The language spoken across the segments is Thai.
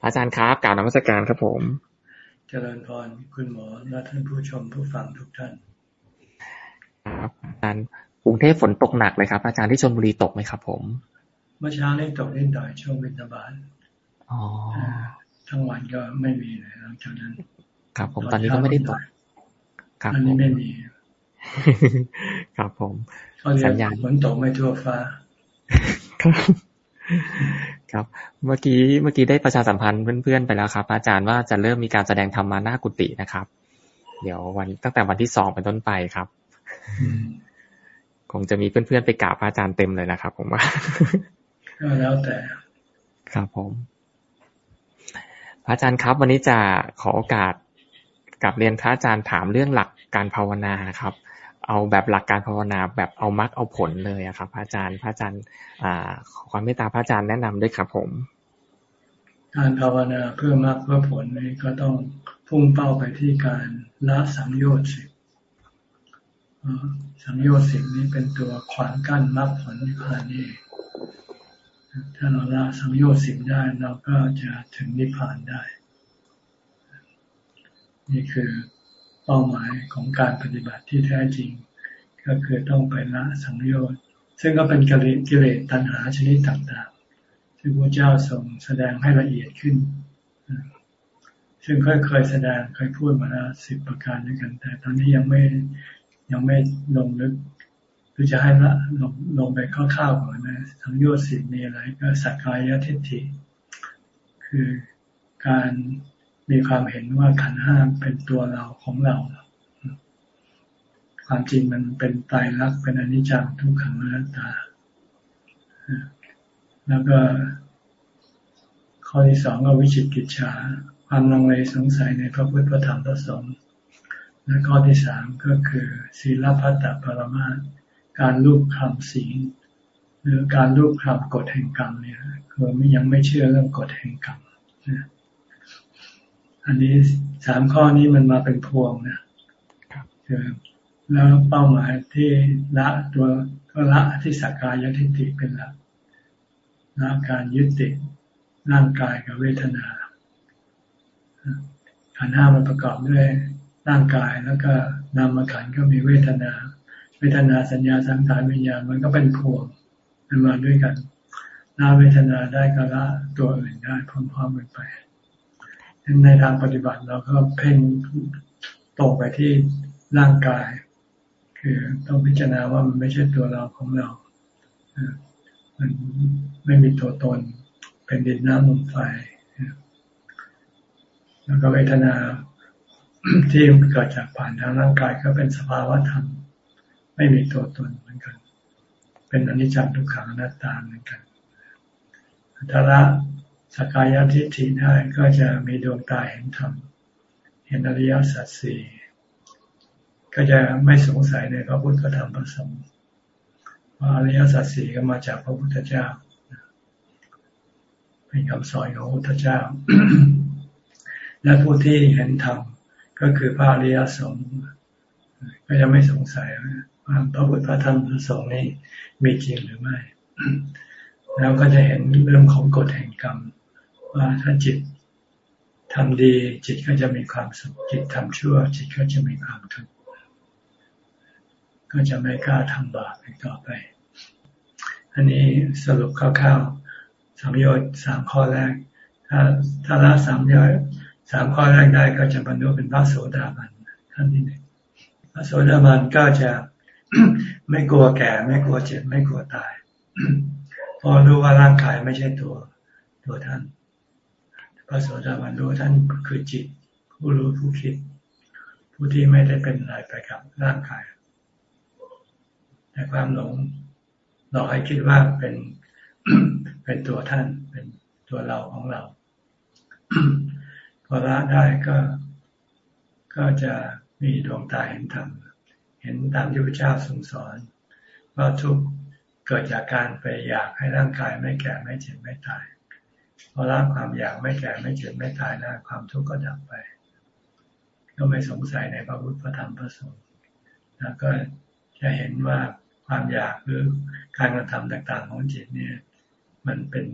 พระอาจารย์ครับกล่าวนมัสการครับผม เจริญพรคุณหมอและท่านผู้ชมผู้ฟังทุกท่านครับอาจารย์กรุงเทพฝนตกหนักเลยครับ อาจารย์ที่ชลบุรีตกไหมครับ ผม เมื่อเช้านี้ตกนิดหน่อยช่วงวินทบาลอ๋อทั้งวันก็ไม่มีเลยหลังจากนั้น ครับ ผมตอนนี้ก็ไม่ได้ตกครับอันนี้ไม่มี ครับผมสัญญาณฝนตกไม่ทั่วฟ้าครับ เมื่อกี้เมื่อกี้ได้ประชาสัมพันธ์เพื่อนๆไปแล้วครับ อาจารย์ว่าจะเริ่มมีการแสดงธรรมาหน้ากุฏินะครับ เดี๋ยววันตั้งแต่วันที่สองเป็นต้นไปครับคงจะมีเพื่อนๆไปกราบพระอาจารย์เต็มเลยนะครับ ผมว่าก็แล้วแต่ ครับผมพระอาจารย์ครับ วันนี้จะขอโอกาสกับเรียนพระอาจารย์ถามเรื่องหลักการภาวนาครับ เอาแบบหลักการภาวนาแบบเอามรักเอาผลเลยอะครับ พระอาจารย์พระอาจารย์อ่าขอความเมตตาพระอาจารย์แนะนำด้วยครับผม การภาวนาเพื่อมรรคเพื่อผลนี่ก็ต้องพุ่งเป้าไปที่การละสังโยชน์สิสังโยชน์สินี้เป็นตัวขวางกั้นมรรคผลนิพพานนี่ถ้าเราละสังโยชน์สิได้เราก็จะถึงนิพพานได้ นี่คือ ป้าหมายของการปฏิบัติที่แท้จริง ก็คือต้องไปละสังโยชน์ซึ่งก็เป็นกิเลสตัณหาชนิดต่างๆ ที่พระเจ้าทรงแสดงให้ละเอียดขึ้น ซึ่งเคยเคยแสดงเคยพูดมาแล้วสิบประการด้วยกัน แต่ตอนนี้ยังไม่ยังไม่ลงลึกหรือจะให้ละลงลงไปคร่าวๆก่อนนะสังโยชน์สิบมีอะไรก็สักกายทิฏฐิ คือการ มีความเห็นว่าขันห้าเป็นตัวเราของเรา ความจริงมันเป็นตายรักเป็นอนิจจังทุกขังอนัตตา แล้วก็ ข้อที่สองก็วิจิตกิจฉาความลังเลสงสัยในพระพุทธพระธรรมพระสงฆ์และข้อที่สามก็คือศีลพัตตปรมาการรูปคำศีลหรือการรูปคำกฎแห่งกรรมเนี่ยคือยังไม่เชื่อเรื่องกฎแห่งกรรมนะ อันนี้สามข้อนี้มันมาเป็นพวงนะคือแล้วเป้าหมายที่ละตัวก็ละที่สักกายทิฏฐิเป็นหลักละการยึดติดร่างกายกับเวทนาขันห้ามันประกอบด้วยร่างกายแล้วก็นามขันก็มีเวทนา เวทนาสัญญาสังขารวิญญาณมันก็เป็นพวงมันมาด้วยกันละเวทนาได้ก็ละตัวอื่นได้พร้อมๆกันไป ในทางปฏิบัติเราก็เพ่งตกไปที่ร่างกาย คือต้องพิจารณาว่ามันไม่ใช่ตัวเราของเรา มันไม่มีตัวตน เป็นดินน้ำลมไฟแล้วก็เวทนาที่เกิดจากผ่านทางร่างกายก็เป็นสภาวะธรรม ไม่มีตัวตนเหมือนกัน เป็นอนิจจังทุกขังอนัตตาเหมือนกันถ้าละ สกายทิฏฐิได้ก็จะมีดวงตาเห็นธรรม เห็นอริยสัจสี่ก็จะไม่สงสัยในพระพุทธธรรมประสงค์ว่าอริยสัจสี่ก็มาจากพระพุทธเจ้า เป็นคำสอนของพระพุทธเจ้า และผู้ที่เห็นธรรมก็คือพระอริยสงฆ์ก็จะไม่สงสัยว่าพระพุทธธรรมประสงค์นี้มีจริงหรือไม่แล้วก็จะเห็นเรื่องของกฎแห่งกรรม ว่าถ้าจิตทำดี จิตก็จะมีความสุข จิตทำชั่ว จิตก็จะมีความทุกข์ก็จะไม่กล้าทำบาปอีกต่อไป อันนี้สรุปคร่าวๆสามโยชน์สามข้อแรก ถ้าถ้าละสามโยชน์สามข้อแรกได้ก็จะบรรลุเป็นพระโสดาบันท่านที่หนึ่งพระโสดาบันก็จะไม่กลัวแก่ ไม่กลัวเจ็บไม่กลัวตายพอรู้ว่าร่างกายไม่ใช่ตัวตัวท่าน ระโสดาบันรู้ท่านคือจิต ผู้รู้ผู้คิด ผู้ที่ไม่ได้เป็นอะไรไปกับร่างกายแต่ความหลงหลอกให้คิดว่าเป็นเป็นตัวท่านเป็นตัวเราของเราพอละได้ก็ก็จะมีดวงตาเห็นธรรมเห็นตามที่พระเจ้าทรงสอนว่าทุกเกิดจากการไปอยากให้ร่างกายไม่แก่ไม่เจ็บไม่ตาย พอละความอยากไม่แก่ไม่เจ็บไม่ตายนะความทุกข์ก็ดับไป ก็ไม่สงสัยในพระพุทธพระธรรมพระสงฆ์แล้วก็จะเห็นว่าความอยากหรือการกระทำต่างๆของจิตเนี่ย มันเป็น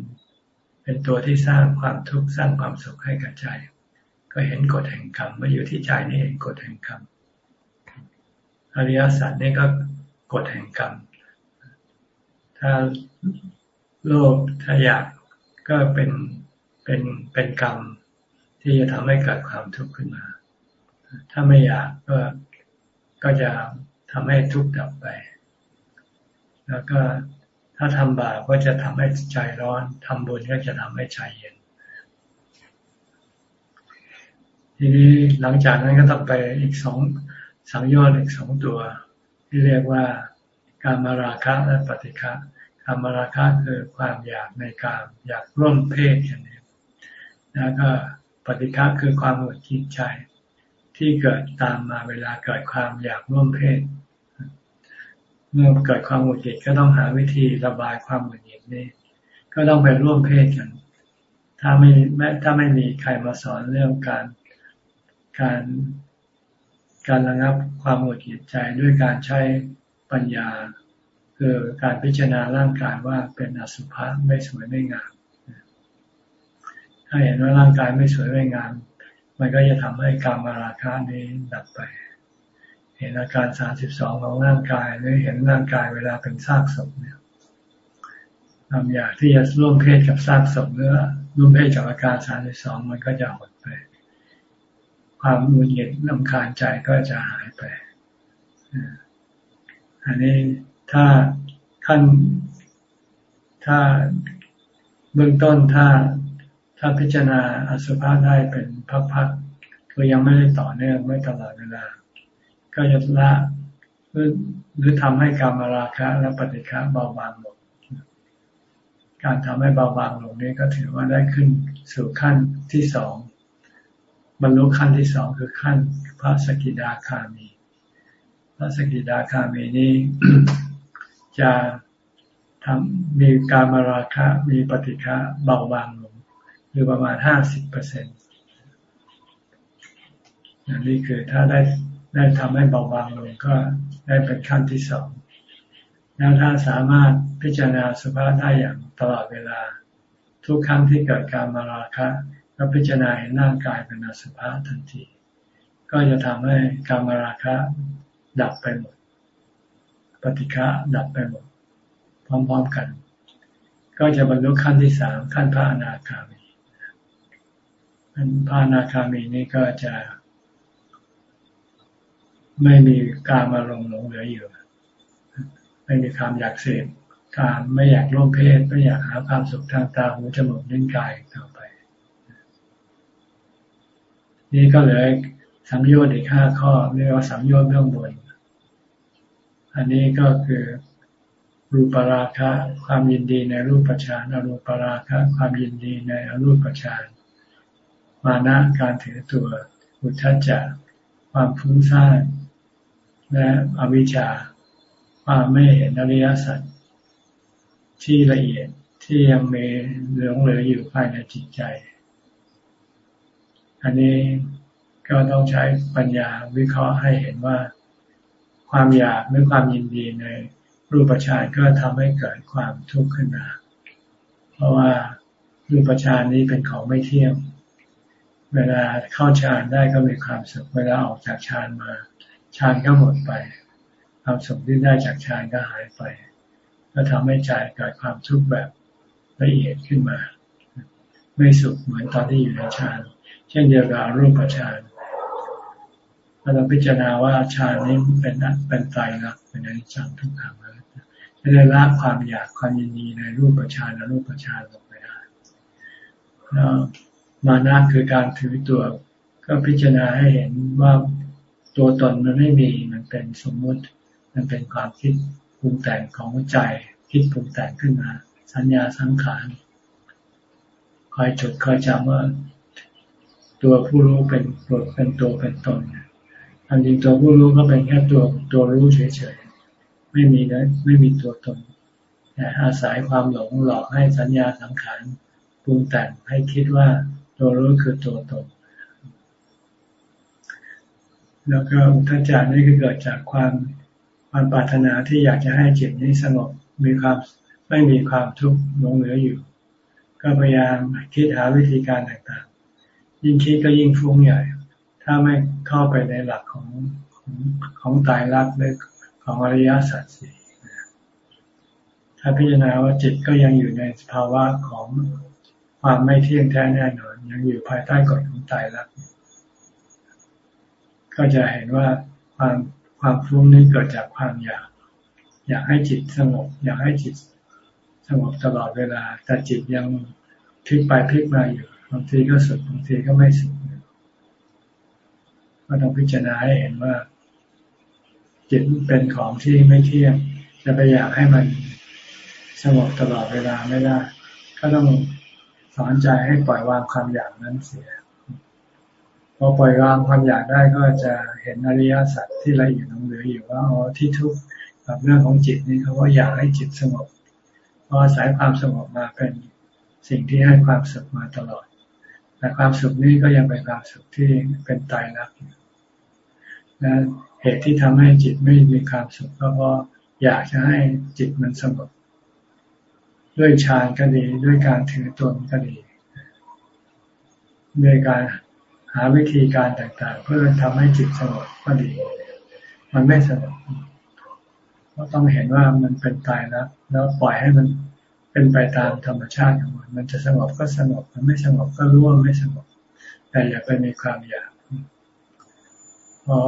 เป็นตัวที่สร้างความทุกข์สร้างความสุขให้กับใจ ก็เห็นกฎแห่งกรรมมาอยู่ที่ใจนี่เองกฎแห่งกรรมอริยสัจนี่ก็กฎแห่งกรรมถ้าโลภถ้าอยาก ก็เป็นเป็นเป็นกรรม ที่จะทำให้เกิดความทุกข์ขึ้นมา ถ้าไม่อยากก็ก็จะทำให้ทุกข์ดับไป แล้วก็ถ้าทำบาปก็จะทำให้ใจร้อนทำบุญก็จะทำให้ใจเย็น ทีนี้หลังจากนั้นก็ต้องไปอีกสองสังโยชน์อีกสองตัว ที่เรียกว่าการมาราคะและปฏิฆะ การมราคะคือความอยากในการอยากร่วมเพศอย่างนี้แล้วก็ปฏิฆะคือความหงุดหงิดใจที่เกิดตามมาเวลาเกิดความอยากร่วมเพศ เมื่อเกิดความหงุดหงิดก็ต้องหาวิธีระบายความหงุดหงิดนี้ก็ต้องไปร่วมเพศกัน ถ้าไม่แม้ถ้าไม่มีใครมาสอนเรื่องการการการระงับความหงุดหงิดใจด้วยการใช้ปัญญา คือการพิจารณาร่างกายว่าเป็นอสุภะไม่สวยไม่งาม ถ้าเห็นว่าร่างกายไม่สวยไม่งาม มันก็จะทำให้การมาราคะนี้ดับไป เห็นอาการสาสิบสองของร่างกายหรือเห็นร่างกายเวลาเป็นซากศพเนี่ยความอยากที่จะร่วมเพศกับซากศพหรือร่วมเพศกับอาการสามสิบสองมันก็จะหดไป ความมุนเย็นลำคาญใจก็จะหายไปอันนี้ ถ้าขั้น ถ้าเบื้องต้นถ้าถ้าพิจารณาอสุภะได้เป็นพักๆคือยังไม่ได้ต่อเนื่องไม่ตลอดเวลา ก็จะละหรือหรือทำให้กรรมราคะ และปฏิฆะเบาบางลงการทำให้เบาบางลงนี้ก็ถือว่าได้ขึ้นสู่ขั้นที่สองบรรลุขั้นที่สองคือขั้นพระสกิดาคามี พระสกิดาคามีนี้ จะทำมีการมาราคะ มีปฏิฆะเบาบางลงหรือประมาณห้าสิบเปอร์เซ็นต์นี่คือถ้าได้ได้ทำให้เบาบางลงก็ได้เป็นขั้นที่สองแล้วถ้าสามารถพิจารณาสภาพได้อย่างตลอดเวลา ทุกครั้งที่เกิดการมาราคะก็พิจารณาเห็นร่างกายเป็นอสุภะทันที ก็จะทำให้การมาราคะดับไปหมด ฏิฆะดับไปหมดพร้อมๆกัน ก็จะบรรลุขั้นที่สามขั้นพระอนาคามีขั้นพระอนาคามีนี่ก็จะ ไม่มีการมาลงหลงเหลืออยู่ไม่มีความอยากเสพการไม่อยากร่วมเพศไม่อยากหาความสุขทางตาหูจมูกนิ้วกายต่อไป นี่ก็เหลือสัมโยชน์อีกห้าข้อเรียกว่าสัมโยชน์เบื้องบน อันนี้ก็คือรูปราคะ ความยินดีในรูปฌานอรูปราคะ ความยินดีในอรูปฌานมานะการถือตัวอุทัจจะความฟุ้งซ่านและอวิชชาความไม่เห็นอริยสัจที่ละเอียดที่ยังมีเหลืองเหลืออยู่ภายในจิตใจ อันนี้ก็ต้องใช้ปัญญาวิเคราะห์ให้เห็นว่า ความอยากหรือความยินดีในรูปฌานก็ทำให้เกิดความทุกข์ขึ้นมา เพราะว่ารูปฌานนี้เป็นของไม่เที่ยง เวลาเข้าฌานได้ก็มีความสุข เวลาออกจากฌานมาฌานก็หมดไป ความสุขที่ได้จากฌานก็หายไป ก็ทำให้ใจเกิดความทุกข์แบบละเอียดขึ้นมา ไม่สุขเหมือนตอนที่อยู่ในฌาน เช่นเดียวกับรูปฌาน้าเราพิจารณาว่าฌานนี้เป็นเป็นไตรลักษณ์เป็นอนิจจังทุกขังแล้วจะได้ละความอยากความยินดีในรูปฌานและรูปฌานลงไปได้แล้วมานะคือการถือตัว ก็พิจารณาให้เห็นว่าตัวตนมันไม่มีมันเป็นสมมุติ มันเป็นความคิดปรุงแต่งของใจคิดปรุงแต่งขึ้นมา สัญญาสังขารคอยจดคอยจำว่า ตัวผู้รู้เป็นตัวเป็นตัวเป็นตนอัน จริงตัวผู้รู้ก็เป็นแค่ตัวตัวรู้เฉยๆ ไม่มีนะไม่มีตัวตนแต่อาศัยความหลงหลอกให้สัญญาสังขารปรุงแต่งให้คิดว่าตัวรู้คือตัวตน แล้วก็อุทจารนี่ก็เกิดจากความความปรารถนาที่อยากจะให้จิตนี้สงบมีความไม่มีความทุกข์หลงเหลืออยู่ ก็พยายามคิดหาวิธีการต่างๆ ยิ่งคิดก็ยิ่งฟุ้งใหญ่ ถ้าไม่เข้าไปในหลักของของของตายรักหรือของอริยสัจสี่ถ้าพิจารณาว่าจิตก็ยังอยู่ในภาวะของความไม่เที่ยงแท้แน่นอน ยังอยู่ภายใต้กฎของตายรักก็จะเห็นว่าความความฟุ้งนี้เกิดจากความอยาก อยากให้จิตสงบ อยากให้จิตสงบตลอดเวลา แต่จิตยังพลิกไปพลิกมาอยู่บางทีก็สุดบางทีก็ไม่สุด ก็ต้องพิจารณาให้เห็นว่า จิตเป็นของที่ไม่เที่ยง จะไปอยากให้มันสงบตลอดเวลาไม่ได้ ก็ต้องสอนใจให้ปล่อยวางความอยากนั้นเสีย พอปล่อยวางความอยากได้ก็จะเห็นอริยสัจที่ละเอียดลงเหลืออยู่ว่าอ๋อที่ทุกข์กับเรื่องของจิตนี่เขาว่าอยากให้จิตสงบเพราะอาศัยความสงบมาเป็นสิ่งที่ให้ความสุขมาตลอด แต่ความสุขนี้ก็ยังเป็นความสุขที่เป็นตายรัก และเหตุที่ทำให้จิตไม่มีความสุขก็เพราะอยากจะให้จิตมันสงบด้วยฌานก็ดีด้วยการถือตนก็ดี ด้วยการหาวิธีการต่างๆ เพื่อทำให้จิตสงบก็ดี มันไม่สงบก็ต้องเห็นว่ามันเป็นตายแล้วแล้วปล่อยให้มันเป็นไปตามธรรมชาติของมัน มันจะสงบก็สงบ มันไม่สงบก็รู้ว่าไม่สงบ แต่อย่าไปมีความอยาก พอ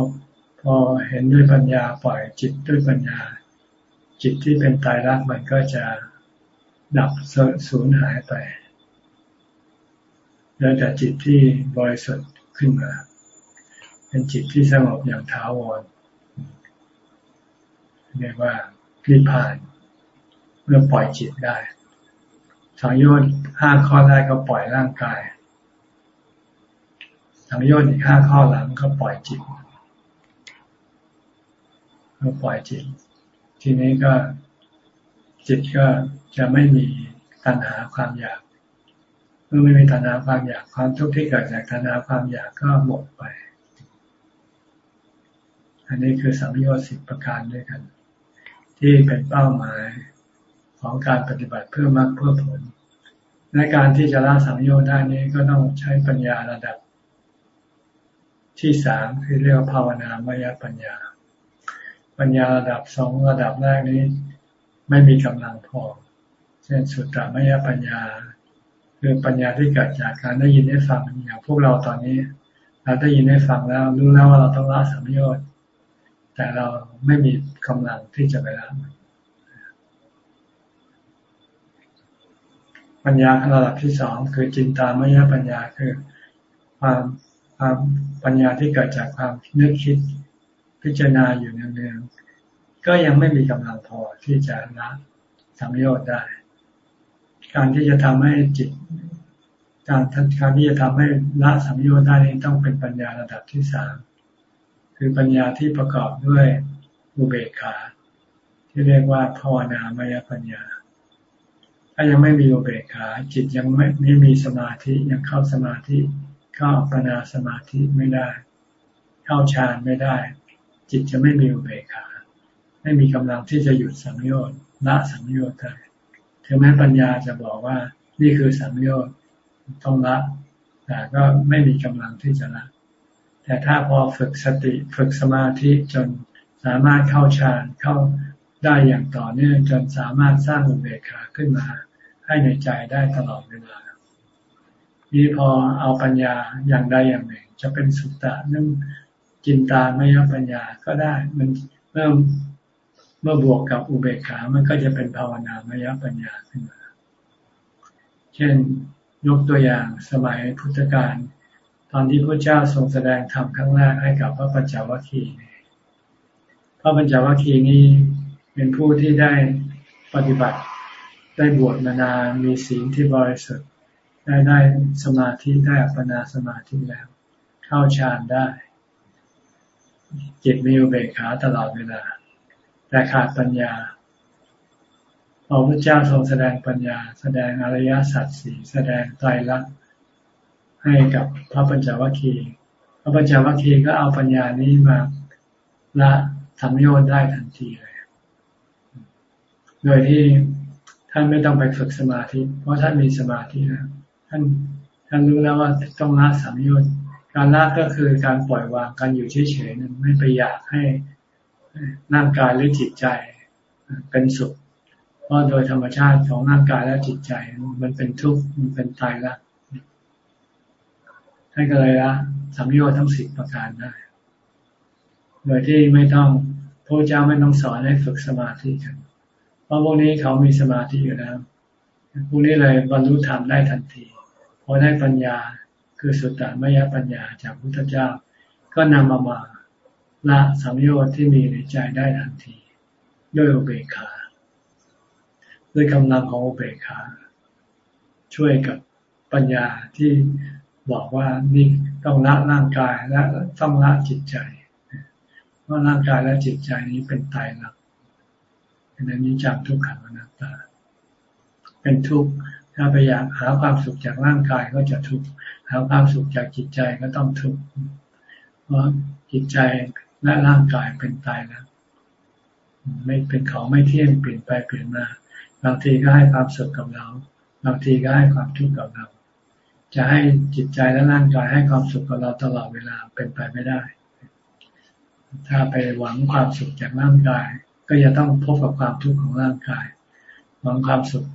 พอเห็นด้วยปัญญาปล่อยจิตด้วยปัญญา จิตที่เป็นตายรักมันก็จะดับสูญหายไป แล้วแต่จิตที่บริสุทธิ์ขึ้นมา เป็นจิตที่สงบอย่างถาวรเรียกว่านิพพานเมื่อปล่อยจิตได้สังโยชน์ห้าข้อแรกก็ปล่อยร่างกายสังโยชน์อีกห้าข้อหลังก็ปล่อยจิต ก็ปล่อยจิต ทีนี้ก็จิตก็จะไม่มีตัณหาความอยากเมื่อไม่มีตัณหาความอยากความทุกข์ที่เกิดจากตัณหาความอยากก็หมดไป อันนี้คือสัมโยชน์สิบประการด้วยกัน ที่เป็นเป้าหมายของการปฏิบัติเพื่อมรรคเพื่อผลในการที่จะละสัมโยชน์ได้นี้ก็ต้องใช้ปัญญาระดับที่สามคือเรียกว่าภาวนามยปัญญา ปัญญาระดับสองระดับแรกนี้ ไม่มีกำลังพอ เช่นสุตตมยปัญญา คือปัญญาที่เกิดจากการได้ยินได้ฟังอย่างพวกเราตอนนี้เราได้ยินได้ฟังแล้วรู้แล้วว่าเราต้องละสัมโยชน์แต่เราไม่มีกำลังที่จะไปละปัญญาระดับที่สองคือจินตามยปัญญาคือความความปัญญาที่เกิดจากความนึกคิด พิจารณาอยู่เนืองๆก็ยังไม่มีกำลังพอที่จะละสัมโยชน์ได้ การที่จะทำให้จิต การการที่จะทำให้ละสัมโยชน์ได้นี้ต้องเป็นปัญญาระดับที่สามคือปัญญาที่ประกอบด้วยอุเบกขา ที่เรียกว่าภาวนามยปัญญา ถ้ายังไม่มีอุเบกขา จิตยังไม่ไม่มีสมาธิยังเข้าสมาธิ เข้าปัญญาสมาธิไม่ได้ เข้าฌานไม่ได้ จิตจะไม่มีอุเบกขา ไม่มีกำลังที่จะหยุดสังโยชน์ละสังโยชน์ได้ถึงแม้ปัญญาจะบอกว่านี่คือสังโยชน์ต้องละ แต่ก็ไม่มีกำลังที่จะละ แต่ถ้าพอฝึกสติฝึกสมาธิจนสามารถเข้าฌานเข้าได้อย่างต่อเนื่องจนสามารถสร้างอุเบกขาขึ้นมา ให้ในใจได้ตลอดเวลานี่พอเอาปัญญาอย่างใดอย่างหนึ่ง จะเป็นสุตตะนึ่ง จินตามยปัญญาก็ได้ มันเมื่อเมื่อบวกกับอุเบกขา มันก็จะเป็นภาวนามยปัญญาขึ้นมา เช่นยกตัวอย่างสมัยพุทธกาลตอนที่พระเจ้าทรงแสดงธรรมครั้งแรกให้กับพระปัญจวัคคีย์พระปัญจวัคคีย์นี้เป็นผู้ที่ได้ปฏิบัติได้บวชมานานมีศีลที่บริสุทธิ์ได้ได้สมาธิได้อัปปนาสมาธิแล้ว เข้าฌานได้ จิตมีอุเบกขาตลอดเวลา แต่ขาดปัญญาพอพระเจ้าทรงแสดงปัญญา แสดงอริยสัจสี่แสดงไตรลักษณ์ให้กับพระปัญจวัคคีย์พระปัญจวัคคีย์ก็เอาปัญญานี้มาละทำโยชน์ได้ทันทีเลย โดยที่ท่านไม่ต้องไปฝึกสมาธิ เพราะท่านมีสมาธิแล้วท่านท่านรู้แล้วว่าต้องละสามโยชน์ การละก็คือการปล่อยวางการอยู่เฉยๆนั้นไม่ไปอยากให้ร่างกายหรือจิตใจเป็นสุข เพราะโดยธรรมชาติของร่างกายและจิตใจ มันเป็นทุกข์มันเป็นตายละท่านก็เลยละสัมโยชน์ทั้งสิบประการได้โดยที่ไม่ต้องพระเจ้าไม่ต้องสอนให้ฝึกสมาธิกัน เพราะพวกนี้เขามีสมาธิอยู่แล้วพวกนี้เลยบรรลุธรรมได้ทันทีพอได้ปัญญา คือสุตตมยปัญญาจากพุทธเจ้า ก็นำมามาละสัมโยชน์ที่มีในใจได้ทันที ด้วยอุเบกขา ด้วยกำลังของอุเบกขา ช่วยกับปัญญาที่บอกว่านี่ต้องละร่างกายและต้องละจิตใจว่าร่างกายและจิตใจนี้เป็นตายรักเป็นอนิจจังทุกขังอนัตตา เป็นทุกข์ ถ้าไปอยากหาความสุขจากร่างกายก็จะทุกข์หาความสุขจากจิตใจก็ต้องทุกข์เพราะจิตใจและร่างกายเป็นตายแล้วไม่เป็นของไม่เที่ยงเปลี่ยนไปเปลี่ยนมาบางทีก็ให้ความสุขกับเรา บางทีก็ให้ความทุกข์กับเรา จะให้จิตใจและร่างกายให้ความสุขกับเราตลอดเวลาเป็นไปไม่ได้ ถ้าไปหวังความสุขจากร่างกาย ก็จะต้องพบกับความทุกข์ของร่างกาย หวังความสุข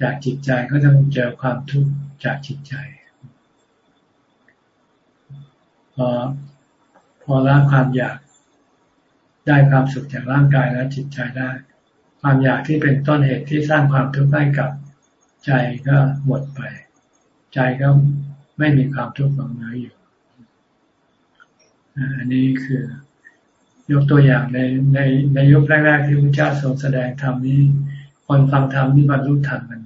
จากจิตใจก็ต้องเจอความทุกข์จากจิตใจ พอพอละความอยากได้ความสุขจากร่างกายและจิตใจได้ ความอยากที่เป็นต้นเหตุที่สร้างความทุกข์ให้กับใจก็หมดไป ใจก็ไม่มีความทุกข์ของเนื้ออยู่อันนี้คือยกตัวอย่างในในในยุคแรกๆที่พระเจ้าทรงแสดงธรรมนี้ คนฟังธรรมนี่บรรลุธรรมกัน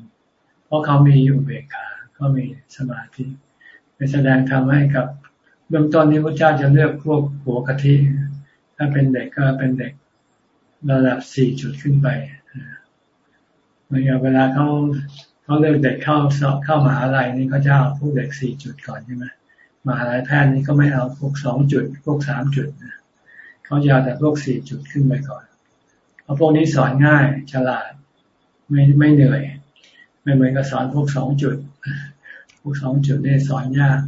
เพราะเขามีอยู่เบกขาเขามีสมาธิไปแสดงธรรมให้กับเบื้องต้นนี้พระเจ้าจะเลือกพวกหัวกะทิ ถ้าเป็นเด็กก็เป็นเด็กระดับสี่จุดขึ้นไปเมื่อเวลาเขาเขาเลือกเด็กเข้าสอบเข้ามหาลัยนี่เขาจะเอาพวกเด็กสี่จุดก่อนใช่ไหมมหาลัยแพทย์นี่ก็ไม่เอาพวกสองจุด พวกสามจุดเขาจะเอาแต่พวกสี่จุดขึ้นไปก่อนเพราะพวกนี้สอนง่ายฉลาดไม่ไม่เหนื่อย ไม่เหมือนกับสอนพวกสองจุด พวกสองจุดนี่สอนยาก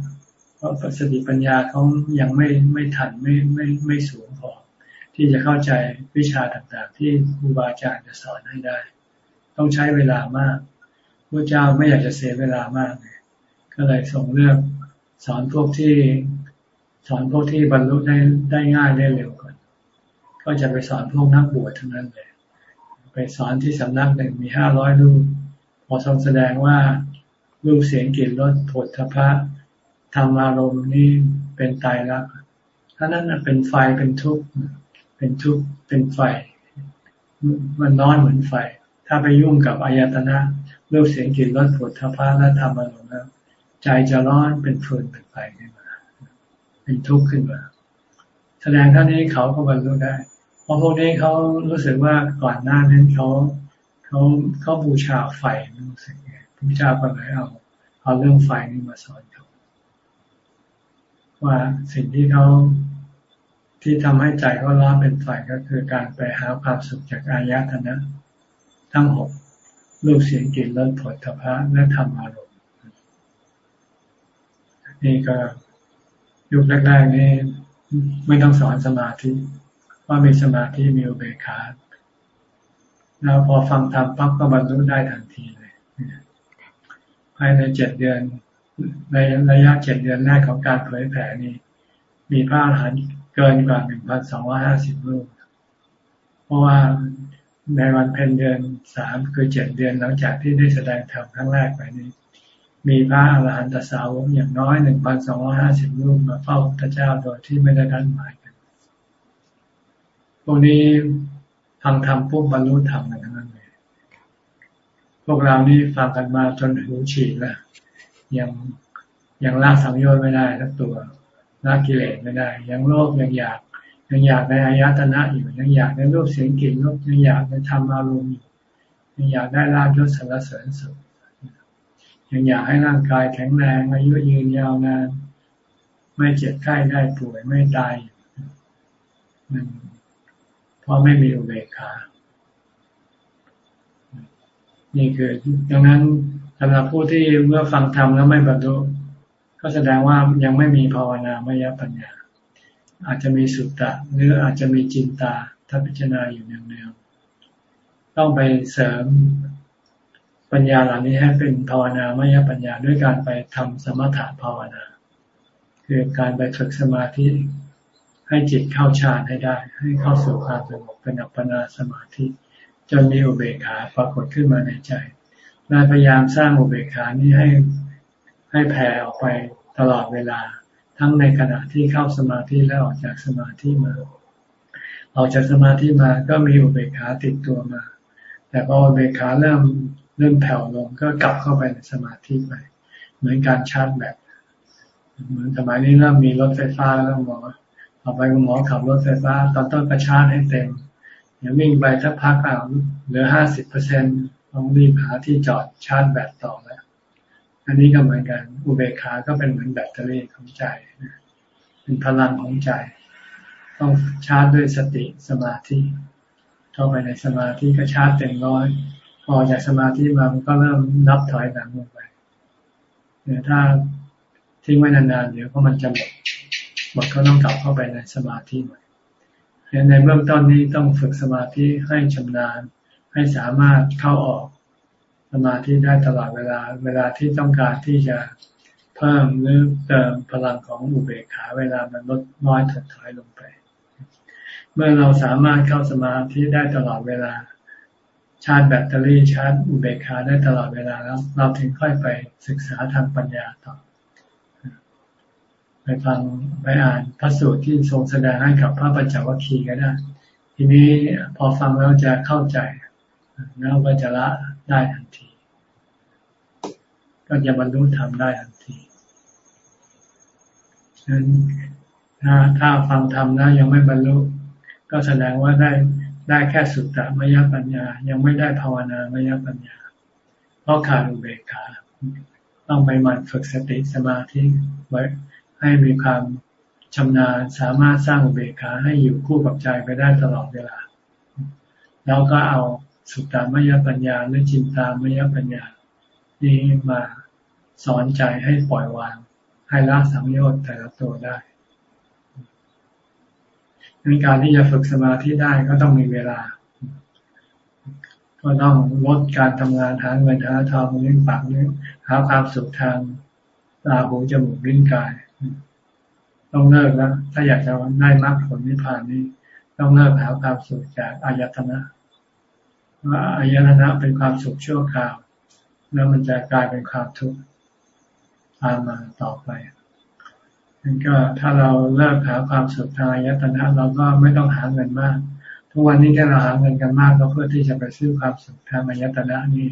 เพราะสติปัญญาเขายังไม่ไม่ทันไม่ไม่ไม่สูงพอที่จะเข้าใจวิชาต่างๆ ที่ครูบาอาจารย์จะสอนให้ได้ ต้องใช้เวลามากพระเจ้าไม่อยากจะเสียเวลามากเลยก็เลยส่งเลือกสอนพวกที่สอนพวกที่บรรลุได้ได้ง่ายได้เร็วก่อน ก็จะไปสอนพวกนักบวชทั้งนั้นเลย ไปสอนที่สำนักหนึ่งมีห้าร้อยรูป อทรงแสดงว่ารูปเสียงกลิ่นรสผลทพะธรรมอารมณ์นี่เป็นตายรักถ้านั้นเป็นไฟเป็นทุกข์เป็นทุกข์เป็นไฟ มันร้อนเหมือนไฟ ถ้าไปยุ่งกับอายตนะรูปเสียงกลิ่นรสผลทพะและธรรมอารมณ์แล้วใจจะร้อนเป็นฟืนเป็นไฟขึ้นมา เป็นทุกข์ขึ้นมา แสดงท่านี้เขาก็บรรลุได้ เพราะพวกนี้เขารู้สึกว่าก่อนหน้านั้นเขา เขาเขาบูชาไฟรู้สึกไงพระเจ้าก็เลยเอาเอาเรื่องไฟนี้มาสอนเขาว่าสิ่งที่เขาที่ทำให้ใจเขาร้อนเป็นไฟก็คือการไปหาความสุขจากอายตนะ ทั้งหกรูปเสียงกลิ่นรสผลทพะและธรรมอารมณ์นี่ก็ยุคแรกๆนี่ไม่ต้องสอนสมาธิว่ามีสมาธิมีอุเบกขา แล้วพอฟังธรรมปั๊บก็บรรลุได้ทันทีเลยภายในเจ็ดเดือน ในระยะเจ็ดเดือนแรกของการเผยแผ่นี้ มีพระอรหันต์เกินกว่าหนึ่งพันสองร้อยห้าสิบรูปเพราะว่าในวันเพ็ญเดือนสามคือเจ็ดเดือนหลังจากที่ได้แสดงธรรมครั้งแรกไปนี้ มีพระอรหันตสาวกอย่างน้อยหนึ่งพันสองร้อยห้าสิบรูปมาเฝ้าพระเจ้าโดยที่ไม่ได้ดันหมายกันพวกนี้ ทางธรรมปุ๊บบรรลุธรรมกันทั้งนั้นเลยพวกเรานี่ฟังกันมาจนหูฉีกแล้วยังยังละสังโยชน์ไม่ได้ทั้งตัวละกิเลสไม่ได้ ยังโลภยังอยาก ยังอยากในอายตนะอยู่ยังอยากในรูปเสียงกลิ่นรสยังอยากในธรรมอารมณ์อยู่ยังอยากได้ลาภยศสรรเสริญสุขยังอยากให้ร่างกายแข็งแรงอายุยืนยาวนานไม่เจ็บไข้ได้ป่วยไม่ตาย ราะไม่มีอุเบกขา นี่คือดังนั้นสำหรับผู้ที่เมื่อฟังธรรมแล้วไม่บรรลุก็แสดงว่ายังไม่มีภาวนามยปัญญา อาจจะมีสุตตะหรืออาจจะมีจินตาถ้าพิจารณาอยู่เนืองๆต้องไปเสริมปัญญาเหล่านี้ให้เป็นภาวนามยปัญญาด้วยการไปทำสมถะภาวนา คือการไปฝึกสมาธิ ให้จิตเข้าฌานให้ได้ ให้เข้าสู่ความสงบเป็นอัปปนาสมาธิ จนมีอุเบกขาปรากฏขึ้นมาในใจนายพยายามสร้างอุเบกขานี้ให้ให้แผ่ออกไปตลอดเวลา ทั้งในขณะที่เข้าสมาธิและออกจากสมาธิมาออกจากสมาธิมาก็มีอุเบกขาติดตัวมา แต่พออุเบกขาเริ่มเริ่มแผ่วลงก็กลับเข้าไปในสมาธิไปเหมือนการชาร์จแบตเหมือนสมัยนี้เริ่มมีรถไฟฟ้าแล้วหมอ ต่อไปคุณหมอขับรถไฟฟ้า ตอนต้นกระชาร์จให้เต็มเดี๋ยววิ่งไปถ้าพักเอาเหลือห้าสิบเปอร์เซ็นต้องรีบหาที่จอดชาร์จแบตต่อแล้ว อันนี้ก็เหมือนกันอุเบกขาก็เป็นเหมือนแบตเตอรี่ของใจเป็นพลังของใจ ต้องชาร์จด้วยสติสมาธิเข้าไปในสมาธิก็ชาร์จเต็มร้อยพอจากสมาธิมามันก็เริ่มนับถอยหลังลงไปเนี่ยถ้าทิ้งไว้นานๆเดี๋ยวก็มันจะหมด หมดก็ต้องกลับเข้าไปในสมาธิใหม่ในเบื้องต้นนี้ต้องฝึกสมาธิให้ชำนาญ ให้สามารถเข้าออกสมาธิได้ตลอดเวลา เวลาที่ต้องการที่จะเพิ่มหรือเติมพลังของอุเบกขา เวลามันลดน้อยถดถอยลงไป เมื่อเราสามารถเข้าสมาธิได้ตลอดเวลา ชาร์จแบตเตอรี่ชาร์จอุเบกขาได้ตลอดเวลาแล้ว เราถึงค่อยไปศึกษาทางปัญญาต่อ ไปฟังไปอ่านพระสูตรที่ทรงแสดงให้กับพระปัญจวัคคีย์ก็ได้ ทีนี้พอฟังแล้วจะเข้าใจแล้วก็จะละได้ทันที ก็จะบรรลุธรรมได้ทันทีฉะนั้นถ้าถ้าฟังธรรมแล้วยังไม่บรรลุก็แสดงว่าได้ได้แค่สุตตะมยปัญญา ยังไม่ได้ภาวนามยปัญญา เพราะขาดอุเบกขา ต้องไปหมั่นฝึกสติสมาธิไว้ ให้มีความชำนาญสามารถสร้างอุเบกขาให้อยู่คู่กับใจไปได้ตลอดเวลา แล้วก็เอาสุตตามยปัญญาหรือจินตามยปัญญา นี้มาสอนใจให้ปล่อยวาง ให้ละสังโยชน์แต่ละตัวได้ในการที่จะฝึกสมาธิได้ก็ต้องมีเวลา ก็ต้องลดการทำงานหาเงินหาทองเลี้ยงปากเลี้ยงหาความสุขทางตาหูจมูกลิ้นกาย ต้องเลิกแล้วถ้าอยากจะได้มรรคผลนิพพานนี้ ต้องเลิกหาความสุขจากอายตนะว่าอายตนะเป็นความสุขชั่วคราว แล้วมันจะกลายเป็นความทุกข์ตามมาต่อไปนั่นก็ถ้าเราเลิกหาความสุขทางอายตนะเราก็ไม่ต้องหาเงินมาก ทุกวันนี้ที่เราหาเงินกันมากก็เพื่อที่จะไปซื้อความสุขทางอายตนะนี่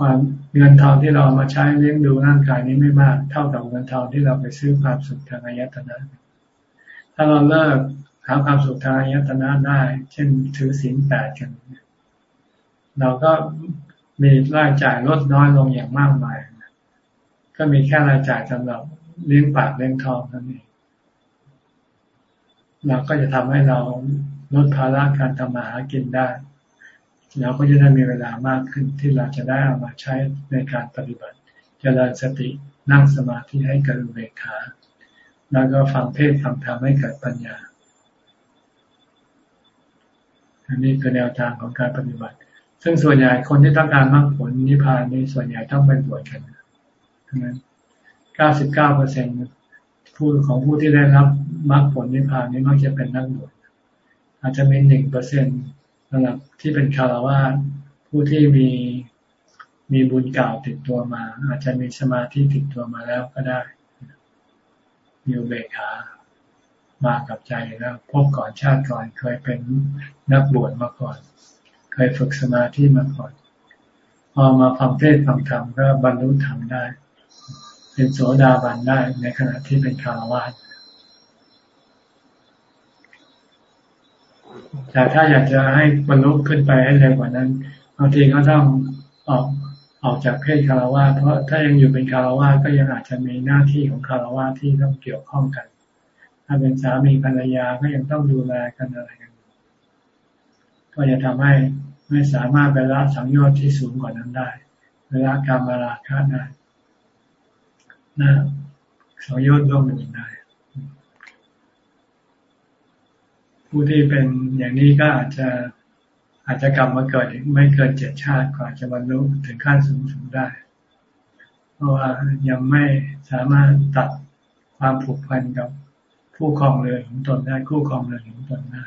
ความเงินทองที่เรามาใช้เลี้ยงดูร่างกายนี้ไม่มาก เท่ากับเงินทองที่เราไปซื้อความสุขทางอายตนะ ถ้าเราเลิกหาความสุขทางอายตนะได้ เช่นถือศีลแปดกันเราก็มีรายจ่ายลดน้อยลงอย่างมากมาย ก็มีแค่รายจ่ายสำหรับเลี้ยงปากเลี้ยงทองเท่านี้เราก็จะทำให้เราลดภาระการทำมาหากินได้ เราก็จะได้มีเวลามากขึ้นที่เราจะได้เอามาใช้ในการปฏิบัติจเจริญสตินั่งสมาธิให้เกิดอุเบกขา แล้วก็ฟังเทศฟังธรรมให้เกิดปัญญา อันนี้คือแนวทางของการปฏิบัติ ซึ่งส่วนใหญ่คนที่ต้องการมรรคผลนิพพานนี่ส่วนใหญ่ต้องไปบวชกันทั้งนั้นเก้าสิบเปอร์เซ็นผู้ของผู้ที่ได้รับมรรคผลนิพพานนี้มักจะเป็นนักบวชอาจจะมีหนึ่งเปอร์เซ็นต์ สำหรับที่เป็นคารวะผู้ที่มีมีบุญเก่าติดตัวมา อาจจะมีสมาธิติดตัวมาแล้วก็ได้มีเบกขามากับใจแล้วพบก่อนชาติก่อนเคยเป็นนักบวชมาก่อน เคยฝึกสมาธิมาก่อน พอมาฟังเทศฟังธรรมก็บรรลุธรรมได้ เป็นโสดาบันได้ในขณะที่เป็นคารวะ แต่ถ้าอยากจะให้บรรลุขึ้นไปให้เร็วกว่านั้นบางทีก็ต้องออกออกจากเพศคารวะเพราะถ้ายังอยู่เป็นคารวะก็ยังอาจจะมีหน้าที่ของคารวะที่ต้องเกี่ยวข้องกัน ถ้าเป็นสามีภรรยาก็ยังต้องดูแลกันอะไรกันก็จะทำให้ไม่สามารถไปละสังโยชน์ที่สูงกว่านั้นได้เวลาการมาราคะได้นะสังโยชน์ร่วมหนึ่งได้ ผู้ที่เป็นอย่างนี้ก็อาจจะอาจจะกลับมาเกิดไม่เกินเจ็ดชาติกว่าจะบรรลุถึงขั้นสูงสุดได้ เพราะว่ายังไม่สามารถตัดความผูกพันกับผู้ครองเรือนของตนได้คู่ครองเรือนของตนได้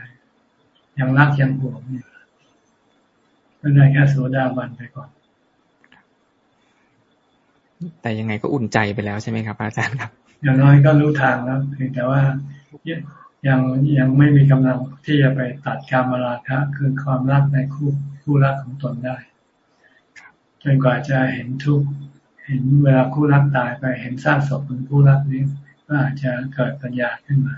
ยังรักยังห่วงอยู่ก็ได้แค่โสดาบันไปก่อน แต่ยังไงก็อุ่นใจไปแล้วใช่ไหมครับ อาจารย์ครับ อย่างน้อยก็รู้ทางแล้วเพียงแต่ว่า ยังยังไม่มีกำลังที่จะไปตัดการมาราคะคือความรักในคู่คู่รักของตนได้จนกว่าจะเห็นทุกเห็นเวลาคู่รักตายไปเห็นสร้างศพของคู่รักนี้ก็อาจจะเกิดปัญญาขึ้นมา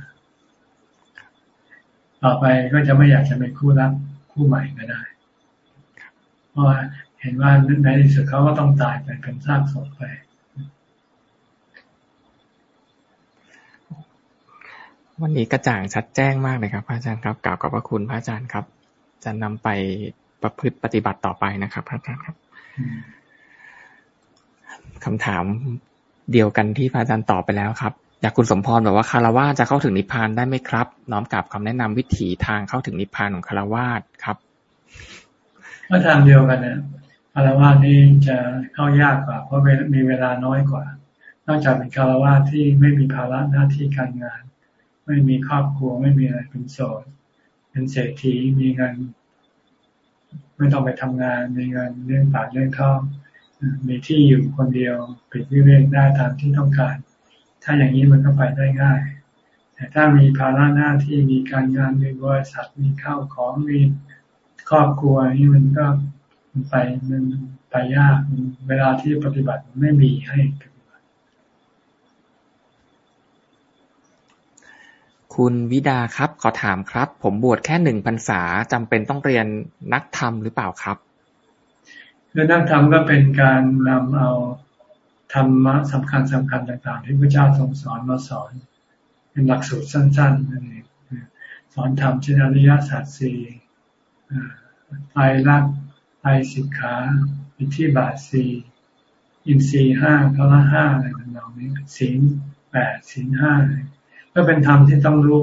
ต่อไปก็จะไม่อยากจะเป็นคู่รักคู่ใหม่ก็ได้ เพราะเห็นว่าในที่สุดเขาก็ต้องตายไปเป็นสร้างศพไป วันนี้กระจ่างชัดแจ้งมากเลยครับพระอาจารย์ครับกล่าวกับพระคุณพระอาจารย์ครับ จะนำไปประพฤติปฏิบัติต่อไปนะครับ พระอาจารย์ครับคำถามเดียวกันที่พระอาจารย์ตอบไปแล้วครับอยากคุณสมพรบอกว่าคารวะจะเข้าถึงนิพพานได้ไหมครับ น้อมกลับคำแนะนำวิถีทางเข้าถึงนิพพานของคารวะครับก็ทางเดียวกันเนี่ยคารวะนี้จะเข้ายากกว่า เพราะมีเวลาน้อยกว่า นอกจากเป็นคารวะที่ไม่มีภาระหน้าที่การงาน ไม่มีครอบครัวไม่มีอะไรเป็นโสดเป็นเศรษฐีมีเงิน ไม่ต้องไปทำงานมีเงินเลี้ยงปากเลี้ยงท้องมีที่อยู่คนเดียวปิดวิเวกได้ตามที่ต้องการ ถ้าอย่างนี้มันก็ไปได้ง่าย แต่ถ้ามีภาระหน้าที่มีการงานมีบริษัทมีข้าวของมีครอบครัวนี่มันก็มันไปมันไปยากเวลาที่ปฏิบัติไม่มีให้ คุณวิดาครับ ขอถามครับ ผมบวชแค่หนึ่งพรรษาจำเป็นต้องเรียนนักธรรมหรือเปล่าครับคือนักธรรมก็เป็นการนำเอาธรรมะสำคัญสำคัญต่าง ๆ ที่พระเจ้าทรงสอนมาสอน เป็นหลักสูตรสั้นๆนั่นเองสอนธรรมเช่นอริยสัจสี่ไตรลักษณ์ไตรสิกขาอิทธิบาทสี่อินทรีห้าพละห้าอะไรต่างๆนี้ศีลแปดศีลห้า ก็เป็นธรรมที่ต้องรู้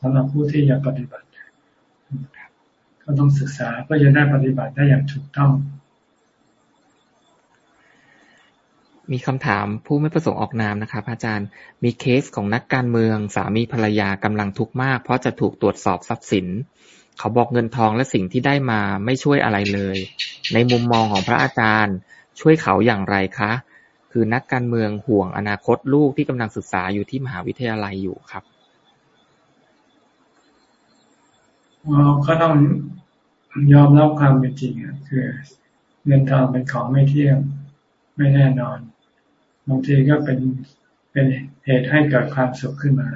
สำหรับผู้ที่อยากปฏิบัติ ก็ต้องศึกษาเพื่อจะได้ปฏิบัติได้อย่างถูกต้อง มีคำถามผู้ไม่ประสงค์ออกนามนะครับ อาจารย์ มีเคสของนักการเมืองสามีภรรยากำลังทุกข์มาก เพราะจะถูกตรวจสอบทรัพย์สิน เขาบอกเงินทองและสิ่งที่ได้มาไม่ช่วยอะไรเลย ในมุมมองของพระอาจารย์ ช่วยเขาอย่างไรคะ คือนักการเมืองห่วงอนาคตลูกที่กำลังศึกษาอยู่ที่มหาวิทยาลัยอยู่ครับเขาต้องยอมรับความเป็นจริงคือเงินทองเป็นของไม่เที่ยงไม่แน่นอนบางทีก็เป็นเป็นเหตุให้เกิดความสุขขึ้นมา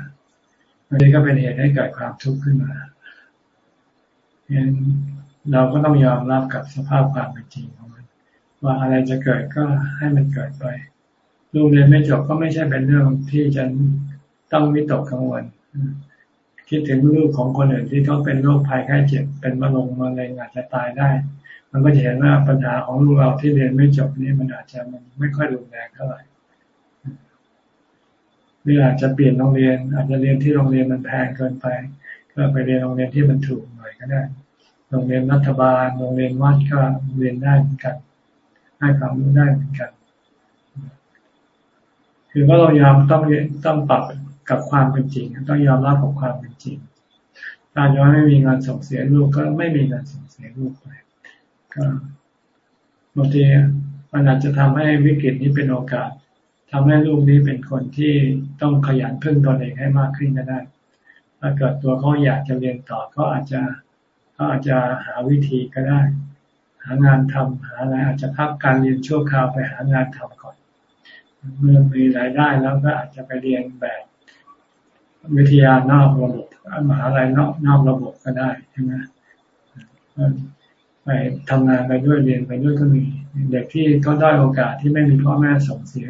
บางทีก็เป็นเหตุให้เกิดความทุกข์ขึ้นมาเั้นเราก็ต้องยอมรับกับสภาพความเป็นจริงของ ว่าอะไรจะเกิดก็ให้มันเกิดไปลูกเรียนไม่จบก็ไม่ใช่เป็นเรื่องที่จะต้องวิตกกังวลคิดถึงลูกของคนอื่นที่เขาเป็นโรคภัยไข้เจ็บเป็นมะเร็งมะเร็งอาจจะตายได้ มันก็จะเห็นว่าปัญหาของลูกเราที่เรียนไม่จบนี่มันอาจจะมันไม่ค่อยรุนแรงเท่าไหร่หรืออาจจะเปลี่ยนโรงเรียน อาจจะเรียนที่โรงเรียนมันแพงเกินไป ก็ไปเรียนโรงเรียนที่มันถูกหน่อยก็ได้ โรงเรียนรัฐบาล โรงเรียนวัดก็เรียนได้เหมือนกัน ให้ความรู้ได้เหมือนกัน คือว่าเรายอมต้องต้องปรับกับความเป็นจริง ต้องยอมรับกับความเป็นจริง ถ้าย้อนไม่มีงานส่งเสียลูกก็ไม่มีงานส่งเสียลูกไปก็บางทีมันอาจจะทำให้วิกฤตนี้เป็นโอกาสทำให้ลูกนี้เป็นคนที่ต้องขยันพึ่งตนเองให้มากขึ้นก็ได้ ถ้าเกิดตัวเขาอยากจะเรียนต่อก็อาจจะเขาอาจจะหาวิธีก็ได้ หางานทำหาอะไรอาจจะพักการเรียนชั่วคราวไปหางานทำก่อน เมื่อมีรายได้แล้วก็อาจจะไปเรียนแบบวิทยานอกระบบมหาลัยนอกนอกระบบก็ได้ใช่ไหมไปทำงานไปด้วยเรียนไปด้วยก็มี เด็กที่เขาได้โอกาสที่ไม่มีพ่อแม่ส่งเสีย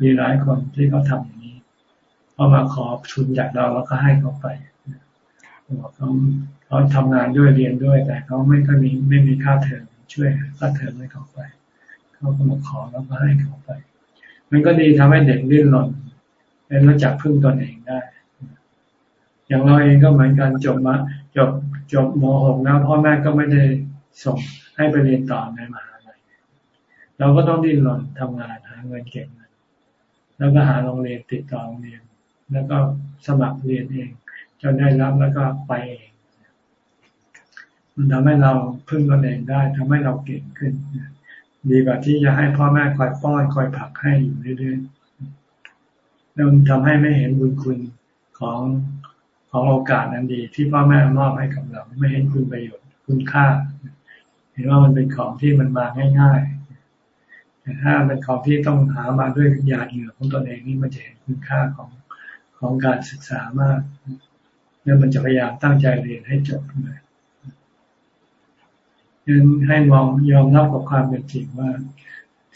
มีหลายคนที่เขาทาอย่างนี้พอมาขอทุนจากเราแล้วก็ให้เขาไปเขาเขาทำงานด้วยเรียนด้วย แต่เขาไม่ก็มีไม่มีค่าเทอม ช่วยค่าเทอมให้เขาไป เขาก็มาขอแล้วก็ให้เขาไป มันก็ดีทำให้เด็กดิ้นรนเรียนรู้จักพึ่งตนเองได้ อย่างเราเองก็เหมือนกันจบมาจบจบม .6 นะพ่อแม่ก็ไม่ได้ส่งให้ไปเรียนต่อในมหาลัยเราก็ต้องดิ้นรนทำงานหาเงินเก็บเงินแล้วก็หาโรงเรียนติดต่อโรงเรียน แล้วก็สมัครเรียนเองจนได้รับแล้วก็ไปเอง มันทำให้เราพึ่งตนเองได้ทำให้เราเก่งขึ้น ดีกว่าที่จะให้พ่อแม่คอยป้อนคอยผักให้อยู่เรื่อยๆแล้วทำให้ไม่เห็นบุญคุณของของโอกาสนั้นดี ที่พ่อแม่มอบให้กับเรา ไม่เห็นคุณประโยชน์คุณค่า เห็นว่ามันเป็นของที่มันมาง่ายๆแต่ถ้าเป็นของที่ต้องหามาด้วยหยาดเหงื่อของตนเองนี่มันจะเห็นคุณค่าของของการศึกษามาก แล้วมันจะพยายามตั้งใจเรียนให้จบเลย ยังให้มองยอมรับกับความเป็นจริงว่า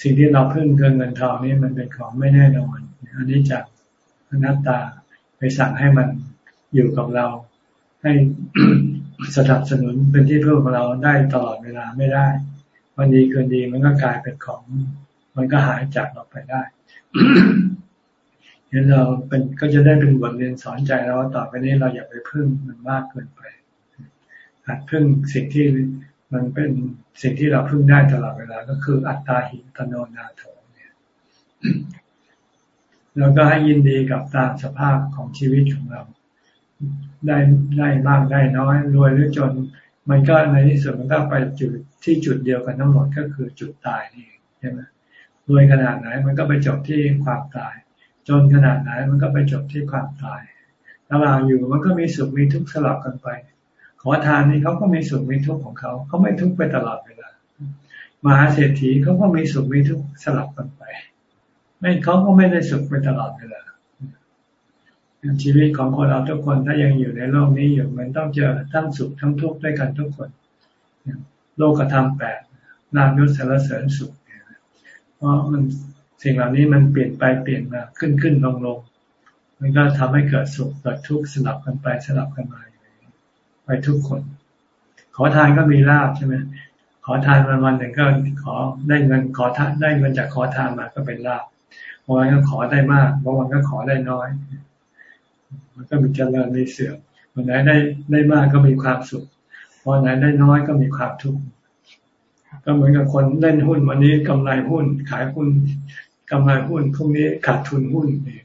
สิ่งที่เราพึ่งเกินเงินทองนี่มันเป็นของไม่แน่นอนอันนี้จากอนัตตาไปสั่งให้มันอยู่กับเรา ให้สนับสนุนเป็นที่พึ่งของเราได้ตลอดเวลาไม่ได้วันดีเกินดีมันก็กลายเป็นของ มันก็หายจากเราไปได้เห็นเราเป็นก็จะได้เป็นบทเรียนสอนใจเราว่าต่อไปนี้เราอย่าไปพึ่งมันมากเกินไปหัดพึ่งสิ่งที่ มันเป็นสิ่งที่เราพึ่งได้ตลอดเวลาก็คืออัตตาหิตโนนาโถเนี่ยแล้วก็ให้ยินดีกับตามสภาพของชีวิตของเรา ได้ได้มากได้น้อยรวยหรือจน มันก็ในที่สุดมันก็ไปจุดที่จุดเดียวกันทั้งหมดก็คือจุดตายนี่ใช่ไหมรวยขนาดไหน มันก็ไปจบที่ความตาย จนขนาดไหนมันก็ไปจบที่ความตายระหว่าอยู่มันก็มีสุขมีทุกข์สลับกันไป ขอทานนี่เขาก็มีสุขมีทุกข์ของเขาเขาไม่ทุกข์ไปตลอดเวลามหาเศรษฐีเขาก็มีสุขมีทุกข์สลับกันไป ไม่เขาก็ไม่ได้สุขไปตลอดเวลาชีวิตของคนเราทุกคนถ้ายังอยู่ในโลกนี้อยู่มันต้องเจอทั้งสุขทั้งทุกข์ด้วยกันทุกคนโลกธรรมแปดนามยศสารเสริญสุขเพราะมันสิ่งเหล่านี้มันเปลี่ยนไปเปลี่ยนมาขึ้นขึ้นลงลงมันก็ทำให้เกิดสุขเกิดทุกข์สลับกันไปสลับกันมา ไปทุกคน ขอทานก็มีลาบใช่ไหมขอทานวันวันหนึ่งก็ขอได้เงินขอทานได้เงินจากขอทานมาก็เป็นลาบบางวันก็ขอได้มากบางวันก็ขอได้น้อย มันก็มีเจริญมีเสื่อมวันไหนได้ได้มากก็มีความสุขวันไหนได้น้อยก็มีความทุกข์ก็เหมือนกับคนเล่นหุ้นวันนี้กำไรหุ้น ขายหุ้นกำไรหุ้นพรุ่งนี้ขาดทุนหุ้นเนี่ย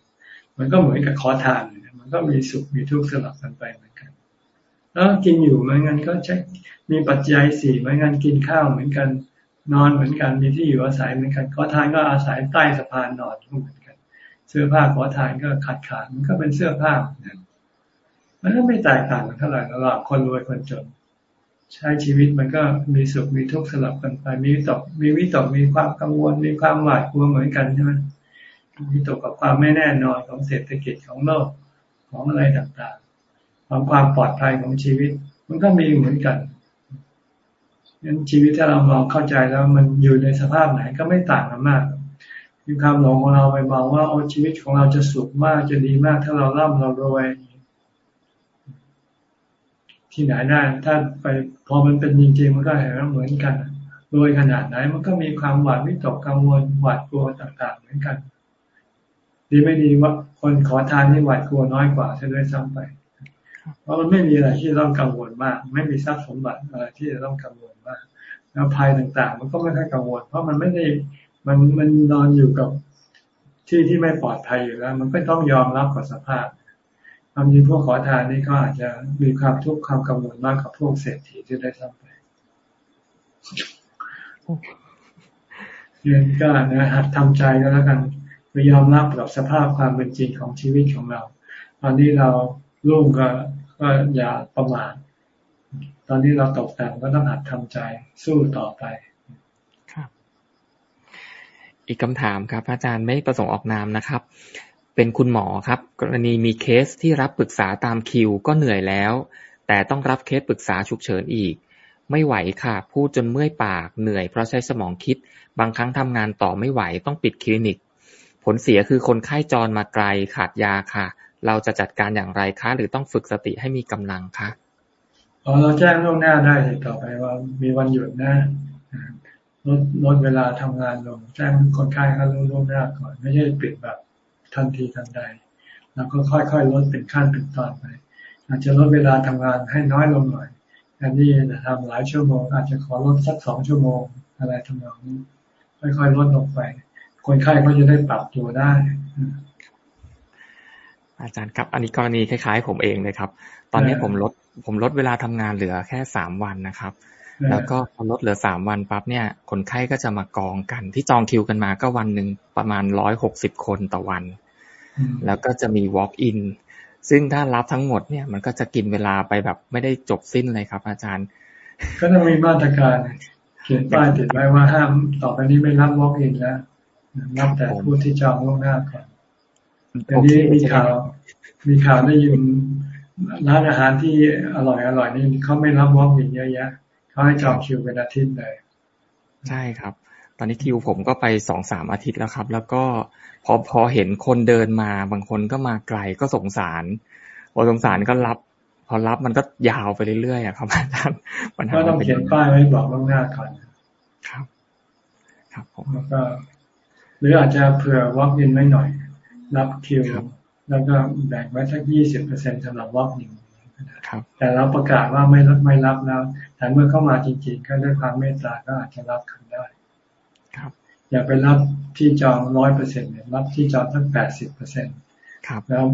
มันก็เหมือนกับขอทาน มันก็มีสุขมีทุกข์สลับกันไป แล้วกินอยู่เหมือนกันก็ใช้มีปัจจัยสี่เหมือนกันกินข้าวเหมือนกันนอนเหมือนกันมีที่อยู่อาศัยเหมือนกันขอทานก็อาศัยใต้สะพานนอนเหมือนกันเสื้อผ้าขอทานก็ขาดขาดมันก็เป็นเสื้อผ้ามันก็ไม่แตกต่างกันเท่าไหร่ระหว่างคนรวยคนจน ใช้ชีวิตมันก็มีสุขมีทุกข์สลับกันไปมีวิตกมีวิตกมีความกังวลมีความหวาดกลัวเหมือนกันใช่ไหมวิตกกับความไม่แน่นอนของเศรษฐกิจของโลกของอะไรต่าง ของความปลอดภัยของชีวิต มันก็มีเหมือนกันงั้นชีวิตถ้าเรามองเข้าใจแล้วมันอยู่ในสภาพไหนก็ไม่ต่างกันมากมีความหลงของเราไปมองว่าโอ้ชีวิตของเราจะสุขมากจะดีมาก ถ้าเราร่ำเรารวยที่ไหนได้ ถ้าไปพอมันเป็นจริงๆมันก็เห็นว่าเหมือนกันรวยขนาดไหนมันก็มีความหวาดวิตกกังวลหวาดกลัวต่างๆ เหมือนกัน ดีไม่ดีว่าคนขอทานนี่หวาดกลัวน้อยกว่าใช่ด้วยซ้ำไป เพราะมันไม่มีอะไรที่ต้องกังวลมาก ไม่มีทรัพย์สมบัติอะไรที่จะต้องกังวลมาก แล้วภัยต่างๆ มันก็ไม่ค่อยกังวล เพราะมันไม่ได้มันมันนอนอยู่กับที่ที่ไม่ปลอดภัยอยู่แล้ว มันก็ต้องยอมรับกับสภาพความจริงพวกขอทานนี่ก็อาจจะมีความทุกข์ความกังวลมากกับพวกเศรษฐีที่ได้ทำไปเรียนก็นะหัดทำใจก็แล้วกันไปยอมรับกับสภาพความเป็นจริงของชีวิตของเรา ตอนนี้เรา ลุ่งก็ก็อย่าประมาทตอนนี้เราตกแต่งก็ต้องหัดทำใจสู้ต่อไปครับ อีกคำถามครับ อาจารย์ไม่ประสงค์ออกนามนะครับ เป็นคุณหมอครับ กรณีมีเคสที่รับปรึกษาตามคิวก็เหนื่อยแล้ว แต่ต้องรับเคสปรึกษาฉุกเฉินอีก ไม่ไหวค่ะ พูดจนเมื่อยปากเหนื่อยเพราะใช้สมองคิด บางครั้งทำงานต่อไม่ไหวต้องปิดคลินิก ผลเสียคือคนไข้จรมาไกลขาดยาค่ะ เราจะจัดการอย่างไรคะ หรือต้องฝึกสติให้มีกำลังคะอ๋อเราแจ้งล่วงหน้าได้ต่อไปว่ามีวันหยุดนะลดลดเวลาทำงานลงแจ้งคนไข้เขารู้ล่วงหน้าก่อน ไม่ใช่ปิดแบบทันทีทันใดแล้วก็ค่อยๆลดเป็นขั้นเป็นตอนไป อาจจะลดเวลาทำงานให้น้อยลงหน่อยแทนที่จะทำหลายชั่วโมง อาจจะขอลดสักสองชั่วโมง อะไรทำนองนี้ค่อยๆลดลงไป คนไข้ก็จะได้ปรับตัวได้ อาจารย์ครับ อันนี้กรณีคล้ายๆ ผมเองเลยครับ ตอนนี้ผมลดผมลดเวลาทำงานเหลือแค่สามวันนะครับ แล้วก็พอลดเหลือสามวันปั๊บเนี่ย คนไข้ก็จะมากองกัน ที่จองคิวกันมาก็วันหนึ่งประมาณร้อยหกสิบคนต่อวัน แล้วก็จะมี walk in ซึ่งถ้ารับทั้งหมดเนี่ย มันก็จะกินเวลาไปแบบไม่ได้จบสิ้นเลยครับ อาจารย์ ก็ต้องมีมาตรการเขียนป้ายติดไว้ว่าห้ามต่อไปนี้ไม่รับ walk in แล้วรับแต่ผู้ที่จองล่วงหน้าก่อน แต่นี้มีข่าว มีข่าวได้ยินร้านอาหารที่อร่อยอร่อยนี่เขาไม่รับ walk-in เยอะแยะเขาให้จองคิวเป็นอาทิตย์เลย ใช่ครับ ตอนนี้คิวผมก็ไปสองสามอาทิตย์แล้วครับ แล้วก็พอพอเห็นคนเดินมาบางคนก็มาไกลก็สงสารพอสงสารก็รับ พอรับมันก็ยาวไปเรื่อยๆอะครับอาจารย์ปัญหาก็ต้องเขียนป้ายไว้บอกล่วงหน้าก่อนครับ ครับผมแล้วก็ หรืออาจจะเผื่อ walk-in ไว้หน่อย รับคิว แล้วก็แบ่งไว้สักยี่สิบเปอร์เซ็นต์สำหรับ walk-in แต่เราประกาศว่าไม่รับไม่รับแล้ว แต่เมื่อเข้ามาจริงๆ ก็ด้วยความเมตตาก็อาจจะรับกันได้ครับ อย่าไปรับที่จองร้อยเปอร์เซ็นต์เนี่ยรับที่จองทั้งแปดสิบเปอร์เซ็นต์แล้ว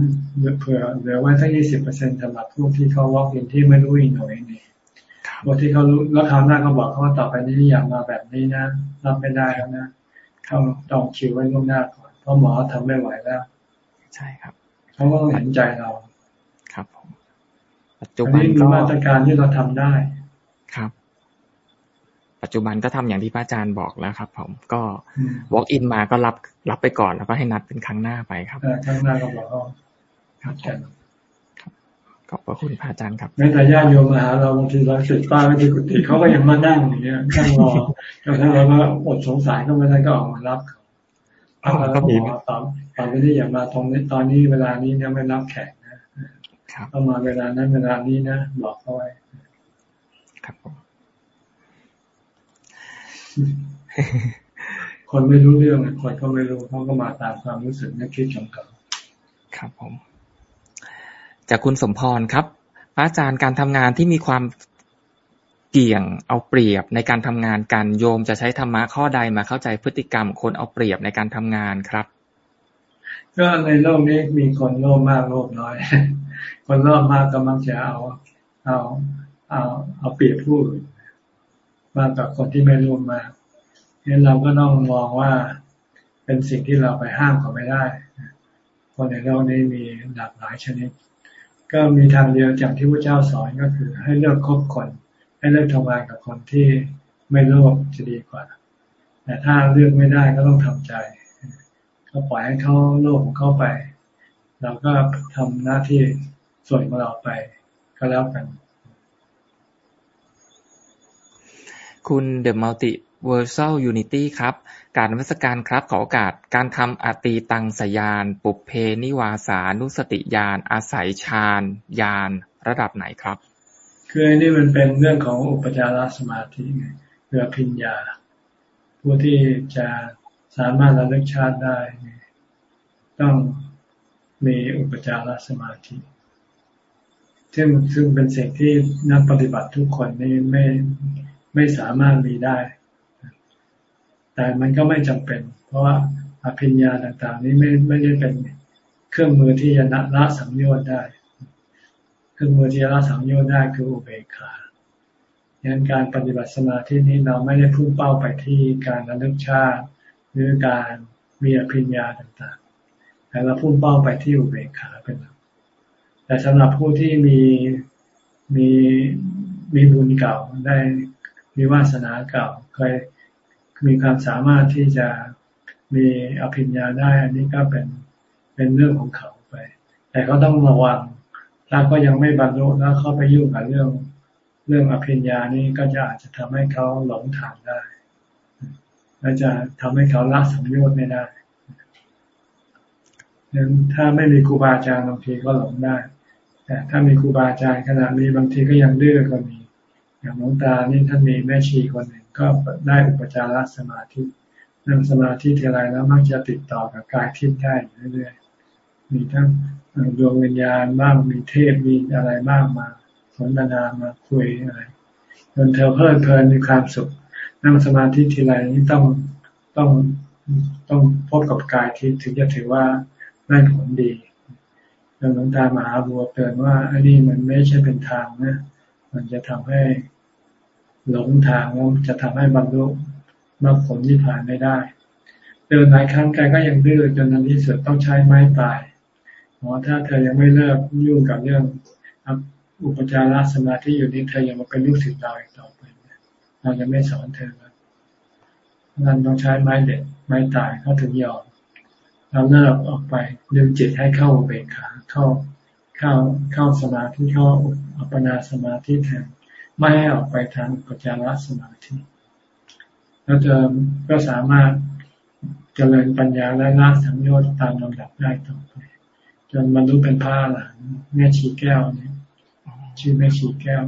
เผื่อเหลือไว้ทั้งยี่สิบเปอร์เซ็นต์สำหรับพวกที่เขา walk-in ที่ไม่รู้อีกหน่อยนี่พวกที่เขารู้แล้วคราวหน้าก็บอกเขาว่าต่อไปนี้อยากมาแบบนี้นะรับไม่ได้แล้วนะต้องต้องคิวไว้ล่วงหน้าก่อนเพ ราะหมอทำไม่ไหวแล้ว ใช่ครับเขาก็เห็นใจเรา ครับผมปัจจุบันก็มาตรการที่เราทำได้ครับ ปัจจุบันก็ทำอย่างที่พระอาจารย์บอกแล้วครับ ผมก็ walk in มาก็รับรับไปก่อนแล้วก็ให้นัดเป็นครั้งหน้าไปครับครั้งหน้าก็บอกครับขอบพระคุณพระอาจารย์ครับแม้แต่ญาติโยมมาหาเราบางทีเราเสร็จป้าไม่ที่กุฏิเขาก็ยังมานั่งอย่างเงี้ยนั่งรอแล้วถ้าเราก็อดสงสารก็ไม่ได้ก็ออกมารับเขา ก็มีตอนตอนนี้อย่ามาตรงนี้ตอนนี้เวลานี้เนี่ยไม่รับแขกเข้ามาเวลานั้นเวลานี้นะบอกเขาไว้ ครับผมคนไม่รู้เรื่องคนก็ไม่รู้เขาก็มาตามความรู้สึกนึกคิดของเขาครับผม จากคุณสมพรครับ พระอาจารย์การทำงานที่มีความ เกี่ยงเอาเปรียบในการทำงานกัน โยมจะใช้ธรรมะข้อใดมาเข้าใจพฤติกรรมคนเอาเปรียบในการทำงานครับ ก็ในโลกนี้มีคนโลภมากโลภน้อย คนรอบมากก็มักจะเอา เอาเอาเอาเปรียบผู้อื่นมากกว่าคนที่ไม่ร่วมากงั้นเราก็ต้องมองว่าเป็นสิ่งที่เราไปห้ามเขาไม่ได้คนในโลกนี้มีหลากหลายชนิด ก็มีทางเดียวจากที่พระเจ้าสอนก็คือให้เลือกคบคน ให้เลือกทำงานกับคนที่ไม่โลภจะดีกว่า แต่ถ้าเลือกไม่ได้ก็ต้องทำใจ ก็ปล่อยให้เขาโลภของเขาไป เราก็ทำหน้าที่ส่วนของเราไปก็แล้วกัน คุณ The Multiversal Unity ครับ การนมัสการครับขอโอกาสการทำอตีตังสยาน ปุเพนิวาสานุสติยาน อาศัยฌานยานระดับไหนครับ คืออันนี้มันเป็นเรื่องของอุปจารสมาธิไงเรือพิญญา ผู้ที่จะสามารถระลึกชาติได้ ต้องมีอุปจารสมาธิซึ่งซึ่งเป็นสิ่งที่นักปฏิบัติทุกคนนี่ไม่ไม่สามารถมีได้ แต่มันก็ไม่จำเป็น เพราะว่าอภิญญาต่างๆ นี้ไม่ไม่ได้เป็นเครื่องมือที่จะละสังโยชน์ได้ เครื่องมือที่จะละสังโยชน์ได้คืออุเบกขาดังนั้นการปฏิบัติสมาธินี้เราไม่ได้พุ่งเป้าไปที่การระลึกชาติ หรือการมีอภิญญาต่างๆ แต่เราพุ่งเป้าไปที่อุเบกขาเป็นหลักแต่สำหรับผู้ที่มีมีมีบุญเก่าได้มีวาสนาเก่าเคยมีความสามารถที่จะมีอภิญญาได้ อันนี้ก็เป็นเป็นเรื่องของเขาไป แต่เขาต้องระวัง ถ้าก็ยังไม่บรรลุแล้วเข้าไปยุ่งกับเรื่องเรื่องอภิญญานี้ก็จะอาจจะทำให้เขาหลงทางได้และจะทำให้เขาละสัมโยชน์ไม่ได้ถ้าไม่มีครูบาอาจารย์บางทีก็หลงได้ แต่ถ้ามีครูบาอาจารย์ขณะมีบางทีก็ยังดื้อก็มี อย่างหลวงตานี่ท่านมีแม่ชีคนหนึ่งก็ได้อุปจารสมาธินั่งสมาธิเทไรแล้วมักจะติดต่อกับกายทิพย์ได้เรื่อยๆมีทั้ง ดวงวิญญาณบ้างมีเทพมีอะไรบ้างมาสนทนามาคุยอะไรจนเธอเพลิดเพลินมีความสุข นั่งสมาธิทีไรนี่ต้องต้องต้องพบกับกายทิพย์ถึงจะถือว่าได้ผลดีหลวงตามหาบัวเตือนว่าอันนี้มันไม่ใช่เป็นทางนะ มันจะทำให้หลงทางแล้วจะทำให้บรรลุมรรคผลที่ผ่านไม่ได้ เดินหลายครั้งแกก็ยังดื้อจนในที่สุดต้องใช้ไม้ตาย หมอถ้าเธอยังไม่เลิกยุ่งกับเรื่องอุปจารสมาธิอยู่นี้เธอยังมาเป็นลูกศิษย์เราอีกต่อไปเราจะไม่สอนเธอแล้วนั่นต้องใช้ไม้เด็ดไม้ตายเขาถึงยอมเราเลิกออกไปดึงจิตให้เข้าเบกขาเข้าเข้าเข้าสมาธิเข้าอัปปนาสมาธิแทนไม่ให้ออกไปทางปัจจารสมาธิแล้วจะก็สามารถเจริญปัญญาและละสังโยชน์ตามลำดับได้ต่อไป จนบรรลุเป็นพระหลานแม่ชีแก้วเนี่ยชื่อแม่ชีแก้ว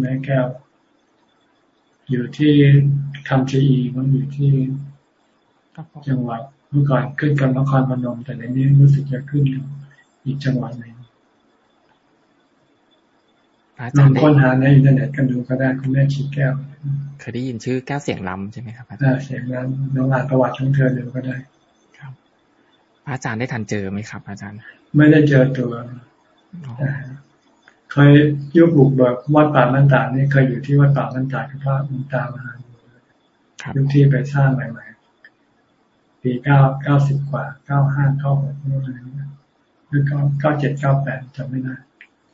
แม่แก้ว อยู่ที่คำชีอีมันอยู่ที่จังหวัดเมื่อก่อนขึ้นกับนครพนมแต่ในนี้รู้สึกจะขึ้นอีกจังหวัดหนึ่งลองค้นหาในอินเทอร์เน็ตกันดูก็ได้คุณแม่ชีแก้ว เคยได้ยินชื่อแก้วเสียงล้ำใช่ไหมครับอาจารย์เสียงล้ำน้องอ่านประวัติของเธอดูก็ได้ครับ พระอาจารย์ได้ทันเจอไหมครับ อาจารย์ ไม่ได้เจอตัวเคยยุบบุกแบบวัดป่ามันตานี่เคยอยู่ที่วัดป่ามันตากับพระมันตามายุคที่ไปสร้างใหม่ๆ ปีเก้าเก้าสิบกว่าเก้าห้าเก้าหกอะไรนี่หรือเก้าเก้าเจ็ดเก้าแปดจำไม่ได้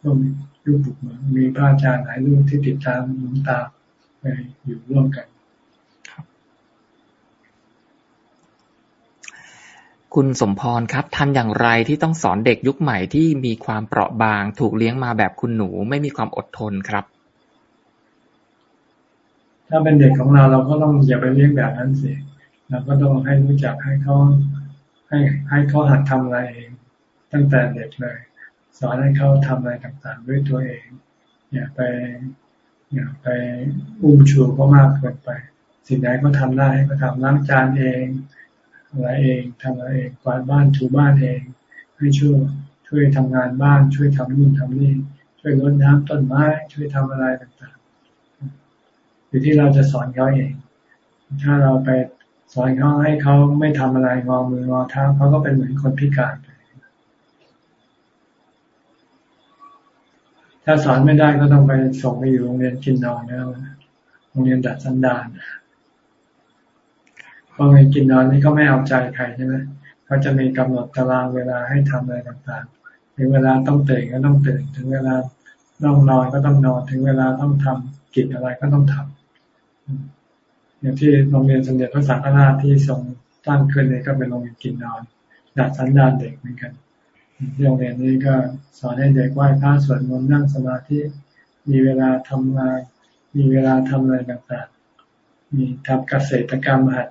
ร่วมยุบบุกเหมือนมีพระอาจารย์หลายรูปที่ติดตามหลวงตาไปอยู่ร่วมกัน คุณสมพรครับ ทำอย่างไรที่ต้องสอนเด็กยุคใหม่ที่มีความเปราะบาง ถูกเลี้ยงมาแบบคุณหนูไม่มีความอดทนครับ ถ้าเป็นเด็กของเราเราก็ต้องอย่าไปเลี้ยงแบบนั้นสิเราก็ต้องให้รู้จักให้เขาให้ให้เขาหัดทำอะไรเองตั้งแต่เด็กเลย สอนให้เขาทำอะไรต่างๆ ด้วยตัวเอง อย่าไปอย่าไปอุ้มชูเขามากเกินไป สิ่งไหนก็ทำได้ก็ทำล้างจานเอง อะไรเองทำอะไรเองกวาดบ้านถูบ้านเองให้ช่วยช่วยทำงานบ้าน ช่วยทำนู่นทำนี่ช่วยรดน้ำต้นไม้ ช่วยทำอะไรต่างๆอยู่ที่เราจะสอนเขาเอง ถ้าเราไปสอนเขาให้เขาไม่ทำอะไรงอมืองอเท้าเขาก็เป็นเหมือนคนพิการไปถ้าสอนไม่ได้ก็ต้องไปส่งไปอยู่โรงเรียนกินนอนแล้วโรงเรียนดัดสันดาน พอไปกินนอนนี่ก็ไม่เอาใจใครใช่ไหมเขาจะมีกำหนดตารางเวลาให้ทำอะไรต่างๆ ถึงเวลาต้องตื่นก็ต้องตื่น ถึงเวลาต้องนอนก็ต้องนอน ถึงเวลาต้องทำกิจอะไรก็ต้องทำอย่างที่โรงเรียนสมเด็จพระสังฆราชที่ทรงตั้งขึ้นนี่ก็เป็นโรงเรียนกินนอนดัดสันดานเด็กเหมือนกันโรงเรียนนี้ก็สอนให้เด็กไหว้พระสวดมนต์นั่งสมาธิมีเวลาทำงาน มีเวลาทำอะไรต่างๆ มีทำเกษตรกรรมหัด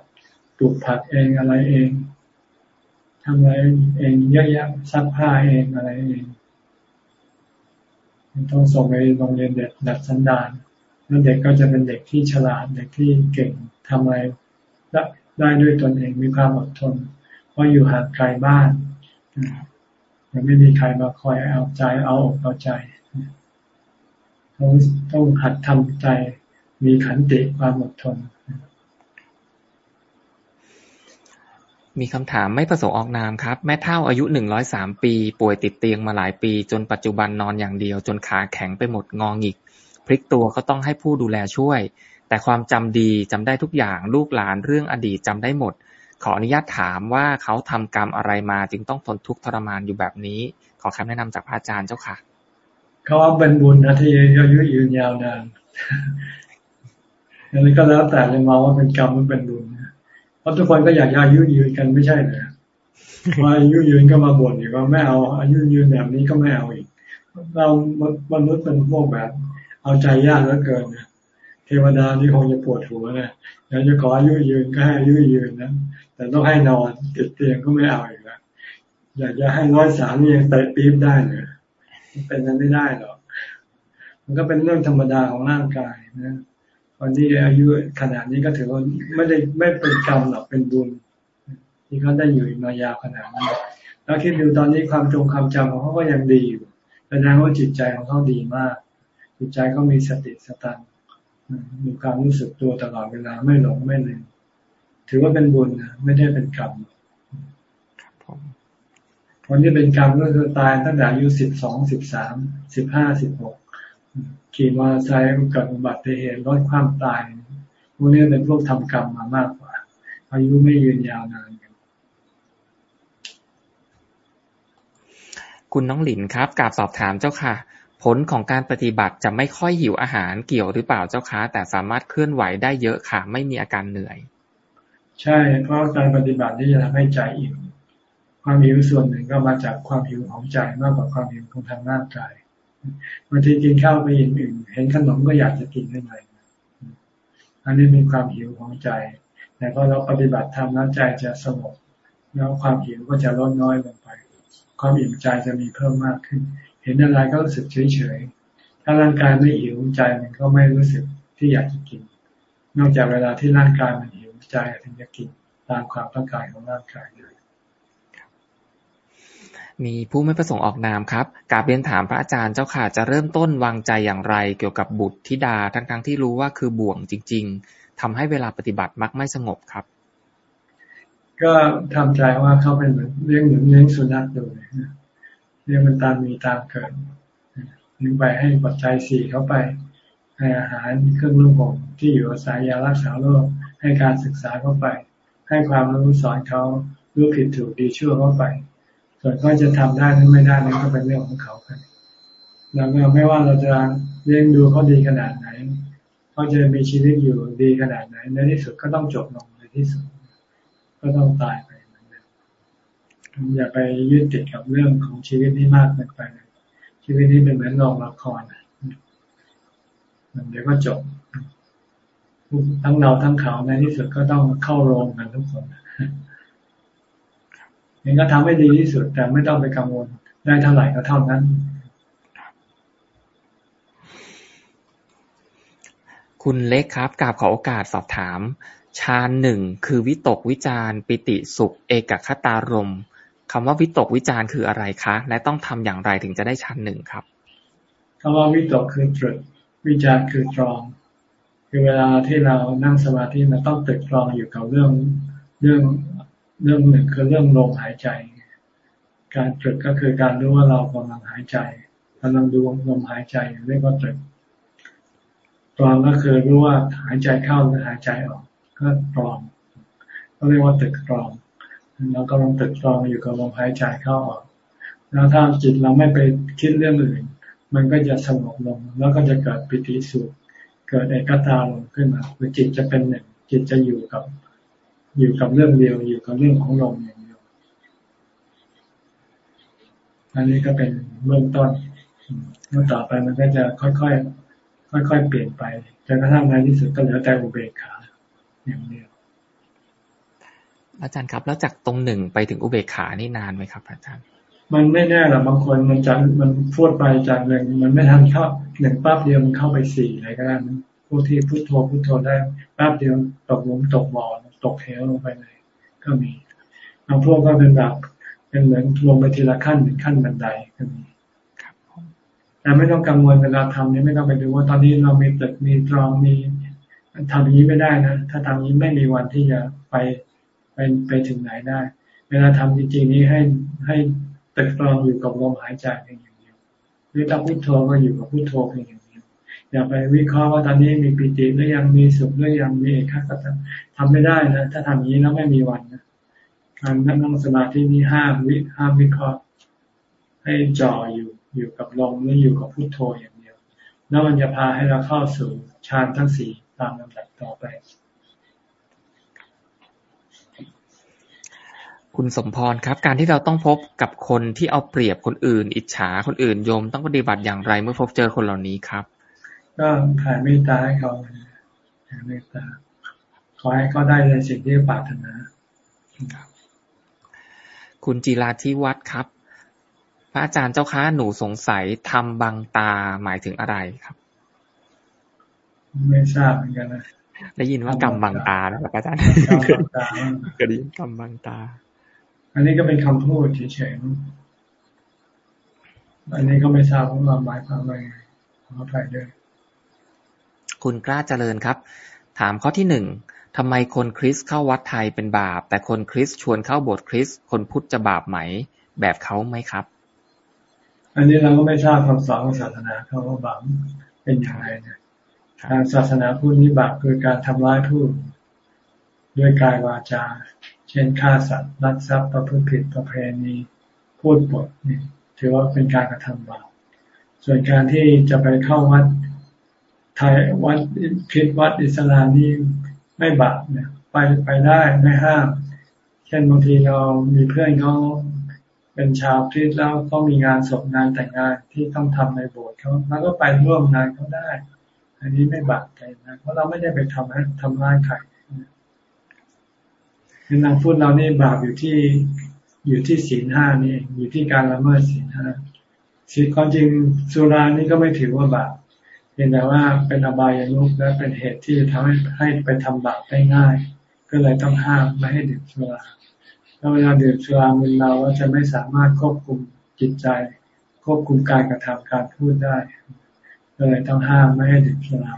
ปลูกผักเองอะไรเองทำอะไรเองเยอะแยะซักผ้าเองอะไรเองต้องส่งไปโรงเรียนเด็กดัดสันดานแล้วเด็กก็จะเป็นเด็กที่ฉลาดเด็กที่เก่งทำอะไรได้ด้วยตนเองมีความอดทน เพราะอยู่ห่างไกลบ้านยังไม่มีใครมาคอยเอาใจเอาอกเอาใจต้องต้องหัดทำใจมีขันติความอดทน มีคำถามไม่ประสงค์ออกนามครับ แม่เท่าอายุหนึ่งร้อยสามปี ป่วยติดเตียงมาหลายปี จนปัจจุบันนอนอย่างเดียว จนขาแข็งไปหมดงองิก พลิกตัวก็ต้องให้ผู้ดูแลช่วย แต่ความจำดีจำได้ทุกอย่างลูกหลานเรื่องอดีตจำได้หมด ขออนุญาตถามว่าเขาทำกรรมอะไรมาจึงต้องทนทุกข์ทรมานอยู่แบบนี้ ขอคำแนะนำจากพระอาจารย์เจ้าค่ะเขาว่าเป็นบุญนะที่อายุยืนยาวนานอันนี้ก็แล้วแต่เลยมองว่าเป็นกรรมมันเป็นบุญ ราะทุกคนก็อยากอายุยืนกันไม่ใช่เหรอว่าอายุยืนก็มาบ่นอยู่ว่าไม่เอาอายุยืนแบบนี้ก็ไม่เอาอีก เรามนุษย์เป็นพวกแบบ เอาใจยากเหลือเกินนะเทวดานี่คงจะปวดหัวนะอยากจะขออายุยืนก็ให้อายุยืนนะแต่ต้องให้นอนติดเตียงก็ไม่เอาอีกแล้วอยากจะให้ร้อยสามียังเตปี๊บได้เลยมันเป็นกันไม่ได้หรอกมันก็เป็นเรื่องธรรมดาของร่างกายนะ คนที่อายุขนาดนี้ก็ถือว่าไม่ได้ไม่เป็นกรรมหรอกเป็นบุญ ที่เขาได้อยู่มายาวขนาดนี้แล้วคิดดูตอนนี้ความจงความจำของเขาก็ยังดีอยู่แสดงว่าจิตใจของเขาดีมาก จิตใจเขามีสติสตังมีความรู้สึกตัวตลอดเวลาไม่หลงไม่ลืมถือว่าเป็นบุญนะไม่ได้เป็นกรรมคนที่เป็นกรรมก็คือตายตั้งแต่อายุสิบสองสิบสามสิบห้าสิบหก ขี่มอเตอร์ไซค์เกิดอุบัติเหตุรถความตายพวกนี้เป็นพวกทำกรรมมามากกว่า อายุไม่ยืนยาวนานคุณน้องหลินครับกราบสอบถามเจ้าค่ะ ผลของการปฏิบัติจะไม่ค่อยหิวอาหารเกี่ยวหรือเปล่าเจ้าคะแต่สามารถเคลื่อนไหวได้เยอะค่ะ ไม่มีอาการเหนื่อย ใช่เพราะการปฏิบัติที่จะทำให้ใจอิ่มความหิวส่วนหนึ่งก็มาจากความหิวของใจมากกว่าความหิวของทางร่างกาย บางทีกินข้าวไปอิ่มๆเห็นขนมก็อยากจะกินขึ้นมาอันนี้เป็นความหิวของใจ แต่พอเราปฏิบัติทำแล้วใจจะสงบ แล้วความหิวก็จะลดน้อยลงไป ความอิ่มใจจะมีเพิ่มมากขึ้น เห็นอะไรก็รู้สึกเฉยๆ ถ้าร่างกายไม่หิวใจมันก็ไม่รู้สึกที่อยากจะกิน นอกจากเวลาที่ร่างกายมันหิวใจถึงจะกินตามความต้องการของร่างกายเลย มีผู้ไม่ประสงค์ออกนามครับกาเรียนถามพระอาจารย์เจ้าค่ะ จะเริ่มต้นวางใจอย่างไร เกี่ยวกับบุตรธิดาทั้งๆทที่รู้ว่าคือบ่วงจริง ๆทำให้เวลาปฏิบัติมักไม่สงบครับ ก็ทำใจว่าเขาเป็นเหมือนเลี้ยงเหมือนเลี้ยงสุนัขดูเลยเลี้ยงมันตามมีตามเกิดนึงไปให้ปัจจัยสี่เขาไป ให้อาหารเครื่องนุ่งห่มที่อยู่อาศัยยารักษาโรคให้การศึกษาเข้าไป ให้ความรู้สอนเขารู้ผิดถูกดีชั่วเข้าไป ส่วนเขาจะทำได้หรือไม่ได้นั่นก็เป็นเรื่องของเขาไปแล้วไม่ว่าเราจะเลี้ยงดูเขาดีขนาดไหนเขาจะมีชีวิตอยู่ดีขนาดไหนในที่สุดก็ต้องจบลงในที่สุด ก็ต้องตายไปเหมือนกันอย่าไปยึดติดกับเรื่องของชีวิตนี้มากเกินไปชีวิตนี้เป็นเหมือนโรงละครมันเดี๋ยวก็จบทั้งเราทั้งเขาในที่สุดก็ต้องเข้าโรงกันทุกคน งก็ทำให้ดีที่สุด แต่ไม่ต้องไปกังวลได้เท่าไหร่ก็เท่านั้น คุณเล็กครับกราบขอโอกาสสอบถามฌานหนึ่งคือวิตกวิจารปิติสุข เอกคตารมคำว่าวิตกวิจารคืออะไรคะ และต้องทำอย่างไรถึงจะได้ฌานหนึ่งครับคำว่าวิตกคือตรึกวิจารคือตรอง คือเวลาที่เรานั่งสมาธิมันต้องตึกตรองอยู่กับเรื่องเรื่อง เรื่องหนึ่งคือเรื่องลมหายใจ การตรึกก็คือการรู้ว่าเรากำลังหายใจกำลังดูลมหายใจเรียกว่าตรึกตรองก็คือรู้ว่าหายใจเข้าหรือหายใจออกก็ตรองก็เรียกว่าตึกตรองเรากำลังตึกตรองอยู่กับลมหายใจเข้าออกแล้วถ้าจิตเราไม่ไปคิดเรื่องอื่น มันก็จะสงบลง แล้วก็จะเกิดปิติสุขเกิดเอกตาลงขึ้นมาคือจิตจะเป็นหนึ่งจิตจะอยู่กับ อยู่กับเรื่องเดียวอยู่กับเรื่องของลมอย่างเดียว อันนี้ก็เป็นเบื้องต้นเมื่อต่อไปมันก็จะค่อยๆ ค่อย ๆ เปลี่ยนไปจนกระทั่งในที่สุดก็เหลือแต่อุเบกขาอย่างเดียว อาจารย์ครับ แล้วจากตรงหนึ่งไปถึงอุเบกขานี่นานไหมครับ อาจารย์ มันไม่แน่หรอกบางคนมันจะมันพูดไปจากหนึ่งมันไม่ทันเข้าหนึ่งปั๊บเดียวมันเข้าไปสี่อะไรก็ได้พวกที่พุทโธพุทโธได้แป๊บเดียวตกหลุมตกบ่อ ตกเหวลงไปเลย ก็มีบางพวกก็เป็นแบบเป็นเหมือนลงไปทีละขั้นเป็นขั้นบันไดก็มีแต่ไม่ต้องกังวลเวลาทำนี้ไม่ต้องไปดูว่าตอนนี้เรามีตึกมีตรองมีทำอย่างนี้ไม่ได้นะ ถ้าทำอย่างนี้ไม่มีวันที่จะไปไปไปถึงไหนได้ เวลาทำจริงๆนี้ให้ให้ตึกตรองอยู่กับลมหายใจเพียงอย่างเดียวหรือถ้าพุทโธก็อยู่กับพุทโธเพียงอย่าง อย่าไปวิเคราะห์ว่าตอนนี้มีปิติหรือยังมีสุขหรือยังมีเอกขตะทำไม่ได้นะ ถ้าทำอย่างนี้แล้วไม่มีวันนะการนั่งสมาธินี้ห้ามวิห้ามวิเคราะห์ ให้จ่ออยู่อยู่กับลมหรืออยู่กับพุทโธอย่างเดียว แล้วมันจะพาให้เราเข้าสู่ฌานทั้งสี่ตามลำดับต่อไป คุณสมพรครับ การที่เราต้องพบกับคนที่เอาเปรียบคนอื่น อิจฉาคนอื่นโยมต้องปฏิบัติอย่างไรเมื่อพบเจอคนเหล่านี้ครับ ก็แผ่เมตตาให้เขาแผ่เมตตา ขอให้เขาได้ในสิ่งที่ปรารถนาคุณจิราธิวัฒน์ครับ พระอาจารย์เจ้าค้าหนูสงสัยทำบังตาหมายถึงอะไรครับ ไม่ทราบเหมือนกันนะได้ยินว่ากำบังตานะครับอาจารย์กำบังตาก็ดีกำบังตา อันนี้ก็เป็นคำพูดเฉยๆอันนี้ก็ไม่ทราบว่าหมายความว่าไงขออภัยด้วย คุณกล้าเจริญครับ ถามข้อที่หนึ่งทำไมคนคริสเข้าวัดไทยเป็นบาป แต่คนคริสชวนเข้าโบสถ์คริสคนพุทธจะบาปไหม แบบเขาไหมครับ อันนี้เราก็ไม่ทราบคำสอนของศาสนาเขาว่าบาปเป็นอย่างไรเนี่ยทางศาสนาพุทธนี้บาปคือการทำร้ายผู้ด้วยกายวาจา เช่นฆ่าสัตว์ลักทรัพย์ประพฤติผิดประเพณีพูดปดนี่ถือว่าเป็นการกระทำบาปส่วนการที่จะไปเข้าวัด ไทยวัดคริสวัดอิสลามนี่ไม่บาปเนี่ย ไปไปได้ไม่ห้าม เช่นบางทีเรามีเพื่อนเขาเป็นชาวคริสแล้วก็มีงานศพงานแต่งงานที่ต้องทำในโบสถ์เขาแล้วก็ไปร่วมงานเขาได้ อันนี้ไม่บาปใจนะเพราะเราไม่ได้ไปทำให้ทำร้ายใครคือนางพูดเรานี่บาปอยู่ที่อยู่ที่ศีลห้านี่อยู่ที่การละเมิดศีลห้าศีลความจริงสุรานี่ก็ไม่ถือว่าบาป พียงแต่ว่าเป็นอบายามุขและเป็นเหตุที่จะทำให้ให้ไปทำบาปได้ง่าย ก็เลยต้องห้ามไม่ให้ดื่มสุราแล้วเวลาดื่มสุรามึนเมาก็จะไม่สามารถควบคุมจิตใจ ควบคุมการกระทำการพูดได้ ก็เลยต้องห้ามไม่ให้ดื่มสุรา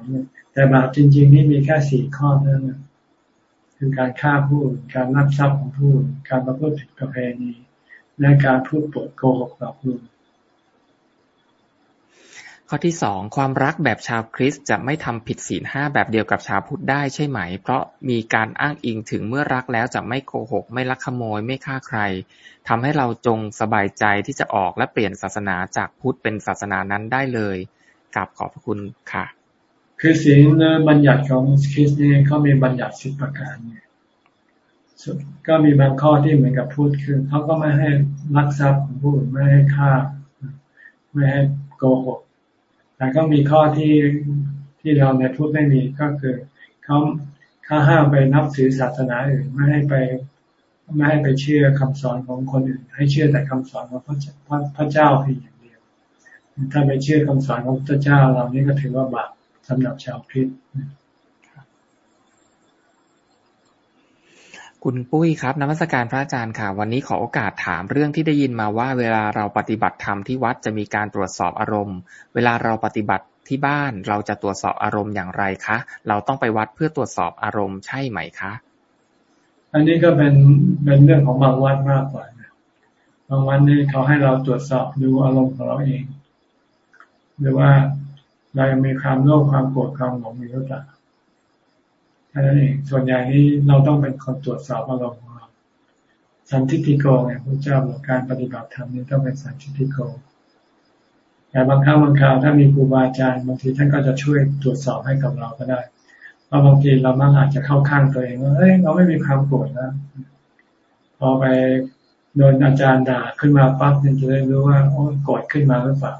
แต่บาปจริง ๆ นี่มีแค่สี่ข้อเท่านั้นคือการฆ่าผู้การนับทรัพย์ของผู้การประพฤติผิดประเพณีและการพูดปดโกหกหลอกลวง ข้อที่สอง ความรักแบบชาวคริสต์จะไม่ทำผิดศีลห้าแบบเดียวกับชาวพุทธได้ใช่ไหม เพราะมีการอ้างอิงถึงเมื่อรักแล้วจะไม่โกหก ไม่ลักขโมย ไม่ฆ่าใครทำให้เราจงสบายใจที่จะออกและเปลี่ยนศาสนาจากพุทธเป็นศาสนานั้นได้เลยกับขอบพระคุณค่ะ คือศีลบัญญัติของคริสต์นี่เขามีบัญญัติสิบประการเนี่ยก็มีบางข้อที่เหมือนกับพูดคือเขาก็ไม่ให้ลักทรัพย์ของผู้อื่นไม่ให้ฆ่า ไม่ให้โกหก แต่ก็มีข้อที่ที่เราในพุทธไม่มีก็คือเขาเขาห้ามไปนับถือศาสนาอื่นไม่ให้ไปไม่ให้ไปเชื่อคำสอนของคนอื่น ให้เชื่อแต่คำสอนของพระพระเจ้าเพียงอย่างเดียว ถ้าไปเชื่อคำสอนของพระเจ้าเรานี้ก็ถือว่าบาปสำหรับชาวคริสต์ คุณปุ้ยครับนมัสการพระอาจารย์ค่ะ วันนี้ขอโอกาสถามเรื่องที่ได้ยินมาว่า เวลาเราปฏิบัติธรรมที่วัดจะมีการตรวจสอบอารมณ์ เวลาเราปฏิบัติที่บ้านเราจะตรวจสอบอารมณ์อย่างไรคะ เราต้องไปวัดเพื่อตรวจสอบอารมณ์ใช่ไหมคะ อันนี้ก็เป็นเป็นเรื่องของบางวัดมากกว่าบางวันนี่เขาให้เราตรวจสอบดูอารมณ์ของเราเอง หรือว่าเรายังมีความโลภความโกรธความหลงอยู่หรือเปล่า แค่นั้นเองส่วนใหญ่นี้เราต้องเป็นคนตรวจสอบอารมณ์ของเราสันทิฏฐิโกเนี่ยพระเจ้าบอกการปฏิบัติธรรมนี้ต้องเป็นสันทิฏฐิโกแต่บางครั้งบางคราวถ้ามีครูบาอาจารย์บางทีท่านก็จะช่วยตรวจสอบให้กับเราก็ได้เพราะบางทีเรามักอาจจะเข้าข้างตัวเองว่าเฮ้ยเราไม่มีความโกรธนะพอไปโดนอาจารย์ด่าขึ้นมาปั๊บเนี่ยจะได้รู้ว่าโอ้โกรธขึ้นมาหรือเปล่า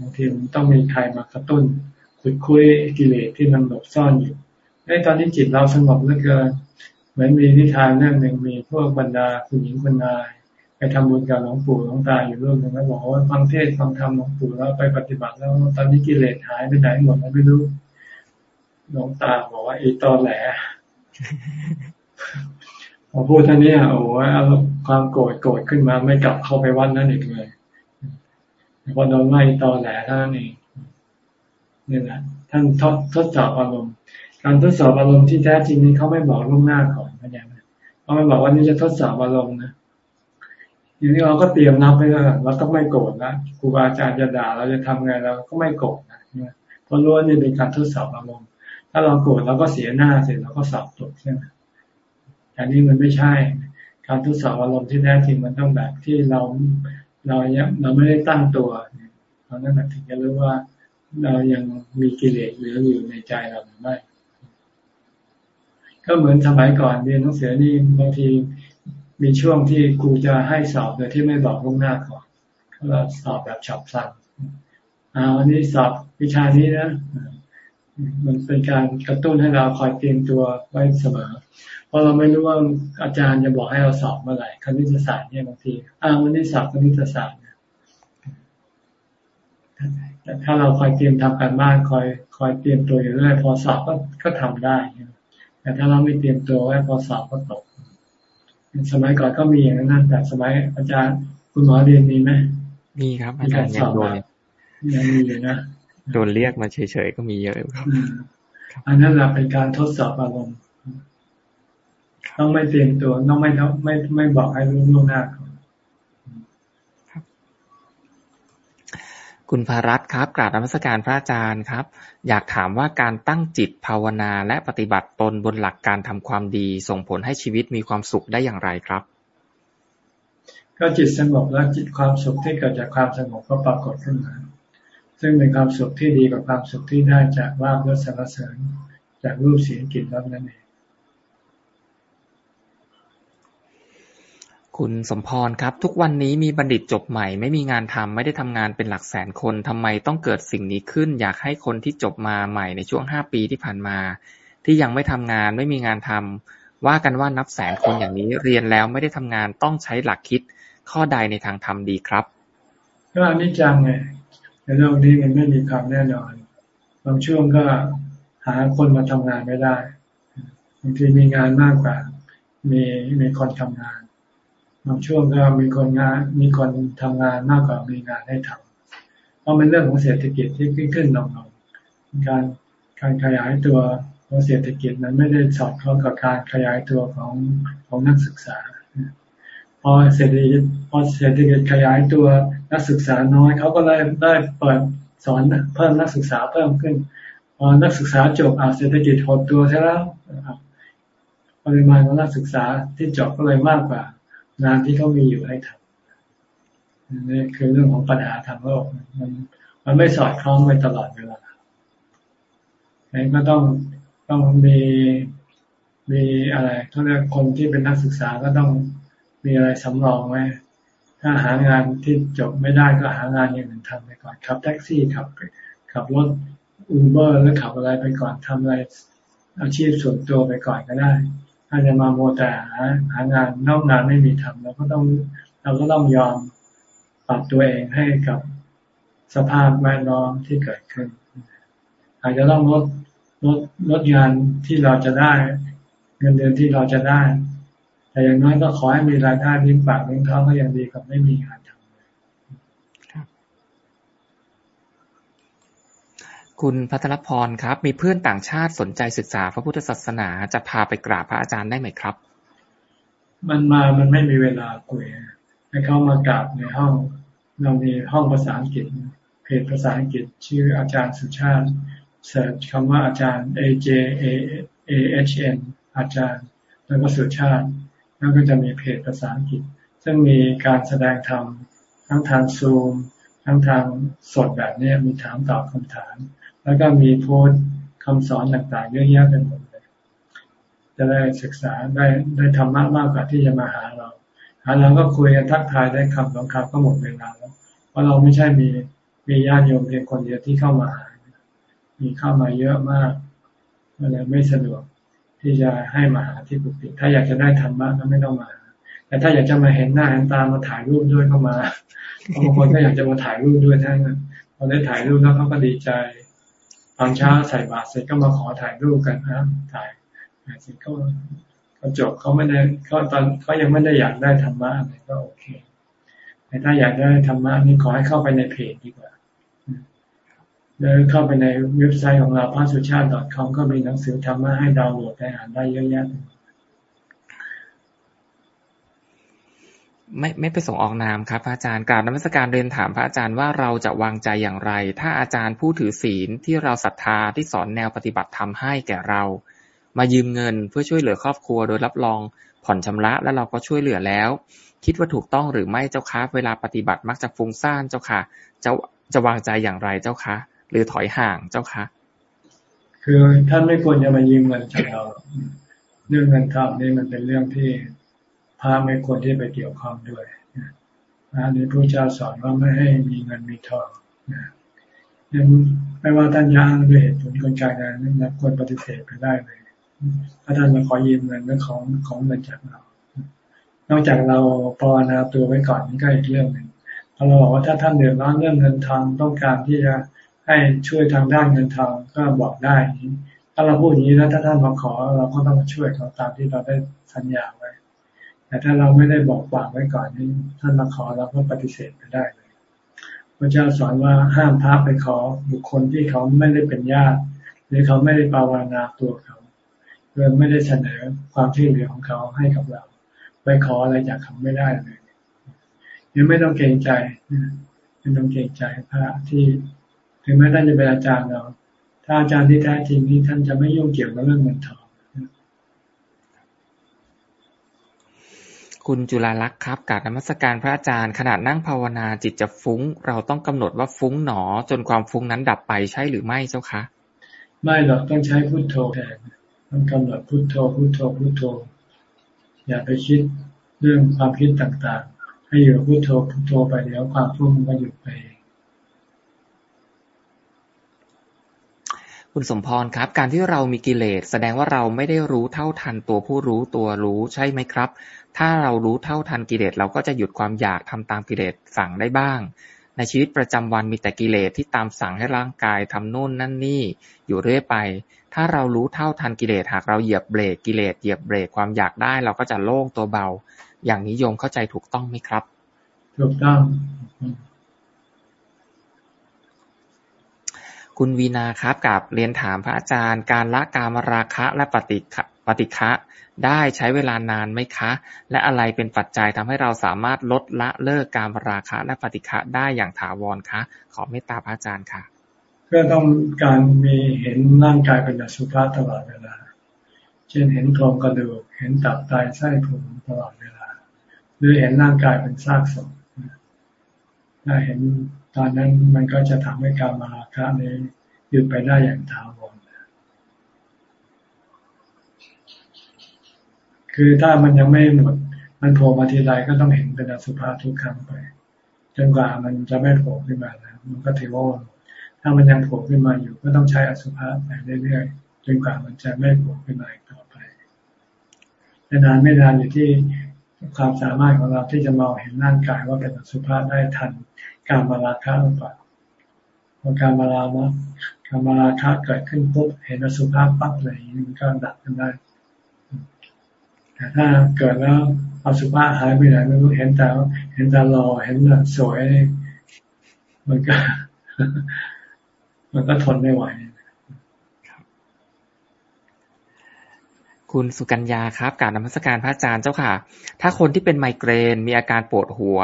บางทีมันต้องมีใครมากระตุ้นขุดคุยกิเลสที่มันหลบซ่อนอยู่ ไอ้ตอนนี้จิตเราสงบเหลือเกินเหมือนมีนิทานเรื่องหนึ่งมีพวกบรรดาคุณหญิงคุณนาย ไปทำบุญกับหลวงปู่หลวงตาอยู่ร่วมกันแล้วบอกว่าฟังเทศฟังธรรมหลวงปู่แล้วไปปฏิบัติแล้วตอนนี้กิเลสหายไปไหนหมดไม่รู้หลวงตาบอกว่าอีตอนแหลพอพูดท่านนี้โอ้โหความโกรธโกรธขึ้นมาไม่กลับเข้าไปวัดนั่นอีกเลยพอโดนไล่ตอนแหลท่านเองนี่แหละท่านทดทดสอบอารมณ์ การทดสอบอารมณ์ที่แท้จริงนี้เขาไม่บอกล่วงหน้าก่อนเข้าใจไหมเขาไม่บอกว่านี่จะทดสอบอารมณ์นะอย่างนี้เราก็เตรียมนับไว้แล้วเราต้องไม่โกรธนะครูบาอาจารย์จะด่าเราจะทำไงเราก็ไม่โกรธนะเพราะรู้ว่านี่เป็นการทดสอบอารมณ์ ถ้าเราโกรธเราก็เสียหน้าเสร็จเราก็สอบตกใช่ไหมแต่นี่มันไม่ใช่ การทดสอบอารมณ์ที่แท้จริงมันต้องแบบที่เราเราเราไม่ได้ตั้งตัวเพราะนั้นถึงจะรู้ว่าเรายังมีกิเลสเหลืออยู่ในใจเราหรือไม่ ก็เหมือนสมัยก่อนเรียนหนังสือนี่บางทีมีช่วงที่ครูจะให้สอบโดยที่ไม่บอกล่วงหน้าก่อนก็สอบแบบฉับสั้นอ่าวันนี้สอบวิชานี้นะมันเป็นการกระตุ้นให้เราคอยเตรียมตัวไว้เสมอ เพราะเราไม่รู้ว่าอาจารย์จะบอกให้เราสอบเมื่อไหร่คณิตศาสตร์เนี่ยบางทีอ้าวันนี้สอบคณิตศาสตร์แต่ถ้าเราคอยเตรียมทำการบ้านคอยคอยเตรียมตัวอยู่เรื่อยพอสอบก็ก็ทำได้ แต่ถ้าเราไม่เตรียมตัวไว้พอสอบก็ตก สมัยก่อนก็มีอย่างนั้นแต่สมัยอาจารย์คุณหมอเรียนมีไหมมีครับ อาจารย์ยังโดนยังมีอยู่นะโดนเรียกมาเฉยๆก็มีเยอะครับ อันนั้นแหละเป็นการทดสอบอารมณ์ต้องไม่เตรียมตัวต้องไม่ไม่ไม่บอกให้รู้ล่วงหน้า คุณภารัตครับกราบนมัสการพระอาจารย์ครับ อยากถามว่าการตั้งจิตภาวนาและปฏิบัติตนบนหลักการทำความดีส่งผลให้ชีวิตมีความสุขได้อย่างไรครับ ก็จิตสงบแล้วจิตความสุขที่เกิดจากความสงบก็ปรากฏขึ้นมาซึ่งเป็นความสุขที่ดีกว่าความสุขที่ได้จากลาภยศสรรเสริญจากรูปเสียงกลิ่นรสนั่นเอง คุณสมพรครับ ทุกวันนี้มีบัณฑิตจบใหม่ ไม่มีงานทำไม่ได้ทำงานเป็นหลักแสนคนทำไมต้องเกิดสิ่งนี้ขึ้น อยากให้คนที่จบมาใหม่ในช่วงห้าปีที่ผ่านมา ที่ยังไม่ทำงานไม่มีงานทำว่ากันว่านับแสนคนอย่างนี้เรียนแล้วไม่ได้ทำงานต้องใช้หลักคิดข้อใดในทางธรรมดีครับก็อนิจจังไงในโลกนี้มันไม่มีความแน่นอน บางช่วงก็หาคนมาทำงานไม่ได้บางทีมีงานมากกว่า มีมีคนทำงาน บางช่วงก็มีคนงาน มีคนทำงานมากกว่ามีงานให้ทำเพราะเป็นเรื่องของเศรษฐกิจที่ขึ้นขึ้นลงลงการการขยายตัวของเศรษฐกิจนั้นไม่ได้สอดคล้องกับการขยายตัวของของนักศึกษาพอเศรษฐกิจพอเศรษฐกิจขยายตัวนักศึกษาน้อยเขาก็เลยได้เปิดสอนเพิ่มนักศึกษาเพิ่มขึ้นพอนักศึกษาจบอาเศรษฐกิจหดตัวใช่แล้วปริมาณของนักศึกษาที่จบก็เลยมากกว่า งานที่เขามีอยู่ให้ทำนี่คือเรื่องของปัญหาทางโลกมันมันไม่สอดคล้องไปตลอดเวลาดังนั้นก็ต้องต้องมีมีอะไรเขาเรียกคนที่เป็นนักศึกษาก็ต้องมีอะไรสำรองไว้ถ้าหางานที่จบไม่ได้ก็หางานอย่างอื่นทำไปก่อนขับแท็กซี่ขับขับรถอูเบอร์หรือขับอะไรไปก่อนทำอะไรอาชีพส่วนตัวไปก่อนก็ได้ ถ้าจะมาโมแต่หาหางานนอกงานไม่มีทำเราก็ต้องเราก็ต้องยอมปรับตัวเองให้กับสภาพแวดล้อมที่เกิดขึ้น อาจจะต้องลดลดลดงานที่เราจะได้เงินเดือนที่เราจะได้ แต่อย่างน้อยก็ขอให้มีรายได้เลี้ยงปากเลี้ยงท้องก็ยังดีกว่าไม่มีงาน คุณพัทรพรครับ มีเพื่อนต่างชาติสนใจศึกษาพระพุทธศาสนาจะพาไปกราบพระอาจารย์ได้ไหมครับ มันมา มันไม่มีเวลาคุยให้เขามากราบในห้อง เรามีห้องภาษาอังกฤษ เพจภาษาอังกฤษ ชื่ออาจารย์สุชาติเสิร์ชคำว่าอาจารย์ A J A A H N อาจารย์ แล้วก็สุชาติ แล้วก็จะมีเพจภาษาอังกฤษ ซึ่งมีการแสดงธรรมทั้งทางซูมทั้งทางสดแบบนี้มีถามตอบคำถาม แล้วก็มีโพสคำสอนต่างๆเยอะแยะไปหมดเลย จะได้ศึกษาได้ได้ธรรมะมากกว่าที่จะมาหาเรา หาเราก็คุยกันทักทายได้คำสองคำก็หมดเวลาแล้ว เพราะเราไม่ใช่มีมีญาติโยมเพียงคนเดียวที่เข้ามาหา มีเข้ามาเยอะมากก็เลยไม่สะดวกที่จะให้มาหาที่ปุติถ้าอยากจะได้ธรรมะก็ไม่ต้องมาแต่ถ้าอยากจะมาเห็นหน้าเห็นตามาถ่ายรูปด้วยก็มาบางคนก็อยากจะมาถ่ายรูปด้วยท่านพอได้ถ่ายรูปแล้วเขาก็ดีใจ ตอนเช้าใส่บาตรเสร็จก็มาขอถ่ายรูปกันนะถ่ายเสร็จก็ก็จบเขาไม่ได้เขาตอนเขายังไม่ได้อยากได้ธรรมะอะไรก็โอเคแต่ถ้าอยากได้ธรรมะนี่ขอให้เข้าไปในเพจดีกว่าเดินเข้าไปในเว็บไซต์ของเราพระสุชาติ .com ก็มีหนังสือธรรมะให้ดาวน์โหลดไปอ่านได้เยอะแยะ ไม่ไม่ไปส่งออกนามครับพระอาจารย์กราบนมัสการเรียนถามพระอาจารย์ว่าเราจะวางใจอย่างไร ถ้าอาจารย์ผู้ถือศีลที่เราศรัทธาที่สอนแนวปฏิบัติทำให้แก่เรา มายืมเงินเพื่อช่วยเหลือครอบครัวโดยรับรองผ่อนชำระแล้วเราก็ช่วยเหลือแล้ว คิดว่าถูกต้องหรือไม่เจ้าคะเวลาปฏิบัติมักจะฟุ้งซ่านเจ้าค่ะจะจะวางใจอย่างไรเจ้าคะ หรือถอยห่างเจ้าคะคือท่านไม่ควรจะมายืมเงินจากเรา เรื่องเงินทำนี่มันเป็นเรื่องที่ พระไม่ควรที่ไปเกี่ยวข้องด้วยอันนี้พระเจ้าสอนว่าไม่ให้มีเงินมีทองนั้นไม่ว่าท่านย่างด้วยเหตุผลกลไกนั้นนับควรปฏิเสธไปได้เลยถ้าท่านมาขอยืมเงินก็ของของเงินจากเรา นอกจากเราภาวนาตัวไว้ก่อนนี่ก็อีกเรื่องหนึ่งพอเราบอกว่าถ้าท่านเดือดร้อนเรื่องเงินทองต้องการที่จะให้ช่วยทางด้านเงินทองก็บอกได้ถ้าเราพูดอย่างนี้แล้วถ้าท่านมาขอเราก็ต้องช่วยเขาตามที่เราได้สัญญาไว้ แต่ถ้าเราไม่ได้บอกฝากไว้ก่อนนี่ท่านมาขอเราก็ปฏิเสธไม่ได้เลยพระเจ้าสอนว่าห้ามพระไปขอบุคคลที่เขาไม่ได้เป็นญาติ หรือเขาไม่ได้ปาวานาตัวเขาเพื่อไม่ได้เสนอความที่เหลือของเขาให้กับเรา ไปขออะไรจากเขาไม่ได้เลยยังไม่ต้องเกรงใจไม่ต้องเกรงใจพระที่ถึงแม้ท่านจะเป็นอาจารย์เราถ้าอาจารย์ที่แท้จริงนี้ท่านจะไม่ยุ่งเกี่ยวกับเรื่องเงินทอง คุณจุลาลักษ์ครับการนมัสการพระอาจารย์ ขนาดนั่งภาวนาจิตจะฟุ้ง เราต้องกำหนดว่าฟุ้งหนอ จนความฟุ้งนั้นดับไปใช่หรือไม่เจ้าคะ ไม่หรอกต้องใช้พุโทโธแทนต้องกำหนดพุโทโธพุโทโธพุโทโธ อย่าไปคิดเรื่องความคิดต่างๆ ให้อยู่พุโทโธพุโทโธไปเดี๋ยวความฟุ้งก็หยุดไปคุณสมพรครับ การที่เรามีกิเลสแสดงว่าเราไม่ได้รู้เท่าทันตัวผู้รู้ตัวรู้ใช่ไหมครับ ถ้าเรารู้เท่าทันกิเลสเราก็จะหยุดความอยากทำตามกิเลสสั่งได้บ้าง ในชีวิตประจำวันมีแต่กิเลสที่ตามสั่งให้ร่างกายทำโน่นนั่นนี่ อยู่เรื่อยไป ถ้าเรารู้เท่าทันกิเลสหากเราเหยียบเบรกกิเลสเหยียบเบรกความอยากได้ เราก็จะโล่งตัวเบา อย่างนิยมเข้าใจถูกต้องไหมครับ ถูกต้อง คุณวีนาครับกับเรียนถามพระอาจารย์ การละกามราคะและปฏิ ปฏิฆะได้ใช้เวลานานไหมคะ และอะไรเป็นปัจจัยทำให้เราสามารถลดละเลิกการราคะและปฏิฆะได้อย่างถาวรคะ ขอเมตตาพระอาจารย์ค่ะก็ต้องการมีเห็นร่างกายเป็นอสุภะตลอดเวลา เช่นเห็นโครงกระดูก เห็นตับไตไส้พุงตลอดเวลา หรือเห็นร่างกายเป็นซากศพถ้าเห็นตอนนั้นมันก็จะทำให้การมาราคะนี้หยุดไปได้อย่างถาวร คือถ้ามันยังไม่หมด มันโผล่มาทีไรก็ต้องเห็นเป็นอสุภะทุกครั้งไป จนกว่ามันจะไม่โผล่ขึ้นมาแล้วมันก็ถือว่าถ้ามันยังโผล่ขึ้นมาอยู่ ก็ต้องใช้อสุภะไปเรื่อยๆจนกว่ามันจะไม่โผล่ขึ้นมาอีกต่อไปนานไม่นานอยู่ที่ความสามารถของเราที่จะมองเห็นร่างกายว่าเป็นอสุภะได้ทันการมาราคะหรือเปล่าพอการมาราคะการมาราคะเกิดขึ้นปุ๊บเห็นอสุภะปั๊บเลยมันก็ดับกันได้ แต่ถ้าเกิดแล้วอสุภะหายไปไหนไม่รู้เห็นแต่เห็นแต่รอเห็นแต่สวย มันก็ มันก็ทนไม่ไหวคุณสุกัญญาครับการนมัสการพระอาจารย์เจ้าค่ะ ถ้าคนที่เป็นไมเกรนมีอาการปวดหัว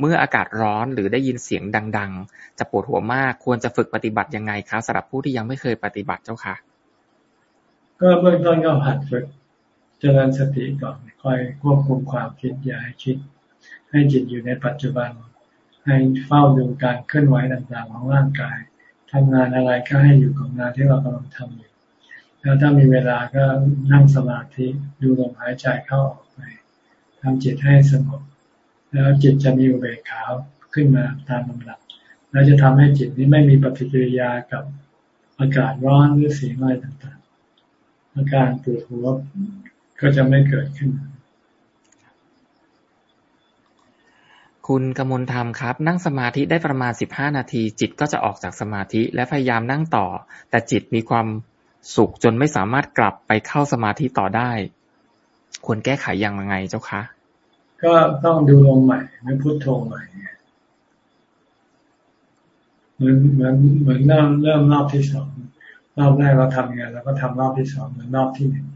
เมื่ออากาศร้อนหรือได้ยินเสียงดัง ๆ จะปวดหัวมากควรจะฝึกปฏิบัติยังไงครับสำหรับผู้ที่ยังไม่เคยปฏิบัติเจ้าค่ะ ก็เบื้องต้นก็หัดฝึก เจริญสติก่อนคอยควบคุมความคิดอย่าให้คิด ให้จิตอยู่ในปัจจุบัน ให้เฝ้าดูการเคลื่อนไหวต่างๆของร่างกายทำงานอะไรก็ให้อยู่กับงานที่เรากำลังทำอยู่ แล้วถ้ามีเวลาก็นั่งสมาธิดูลมหายใจเข้าออกไปทำจิตให้สงบแล้วจิตจะมีอุเบกขาขึ้นมาตามลำดับแล้วจะทำให้จิตนี้ไม่มีปฏิกิริยากับอากาศร้อนหรือเสียงอะไรต่างๆ อาการปวดหัว ก็จะไม่เกิดขึ้น คุณกมลธรรมครับ นั่งสมาธิได้ประมาณสิบห้านาที จิตก็จะออกจากสมาธิ และพยายามนั่งต่อ แต่จิตมีความสุขจนไม่สามารถกลับไปเข้าสมาธิต่อได้ ควรแก้ไขอย่างไรเจ้าคะ ก็ต้องดูลมใหม่หรือพุทโธใหม่เหมือนเหมือนเหมือนเริ่มเริ่มรอบที่สองรอบแรกเราทำยังไงเราก็ทำรอบที่สองเหมือนรอบที่หนึ่ง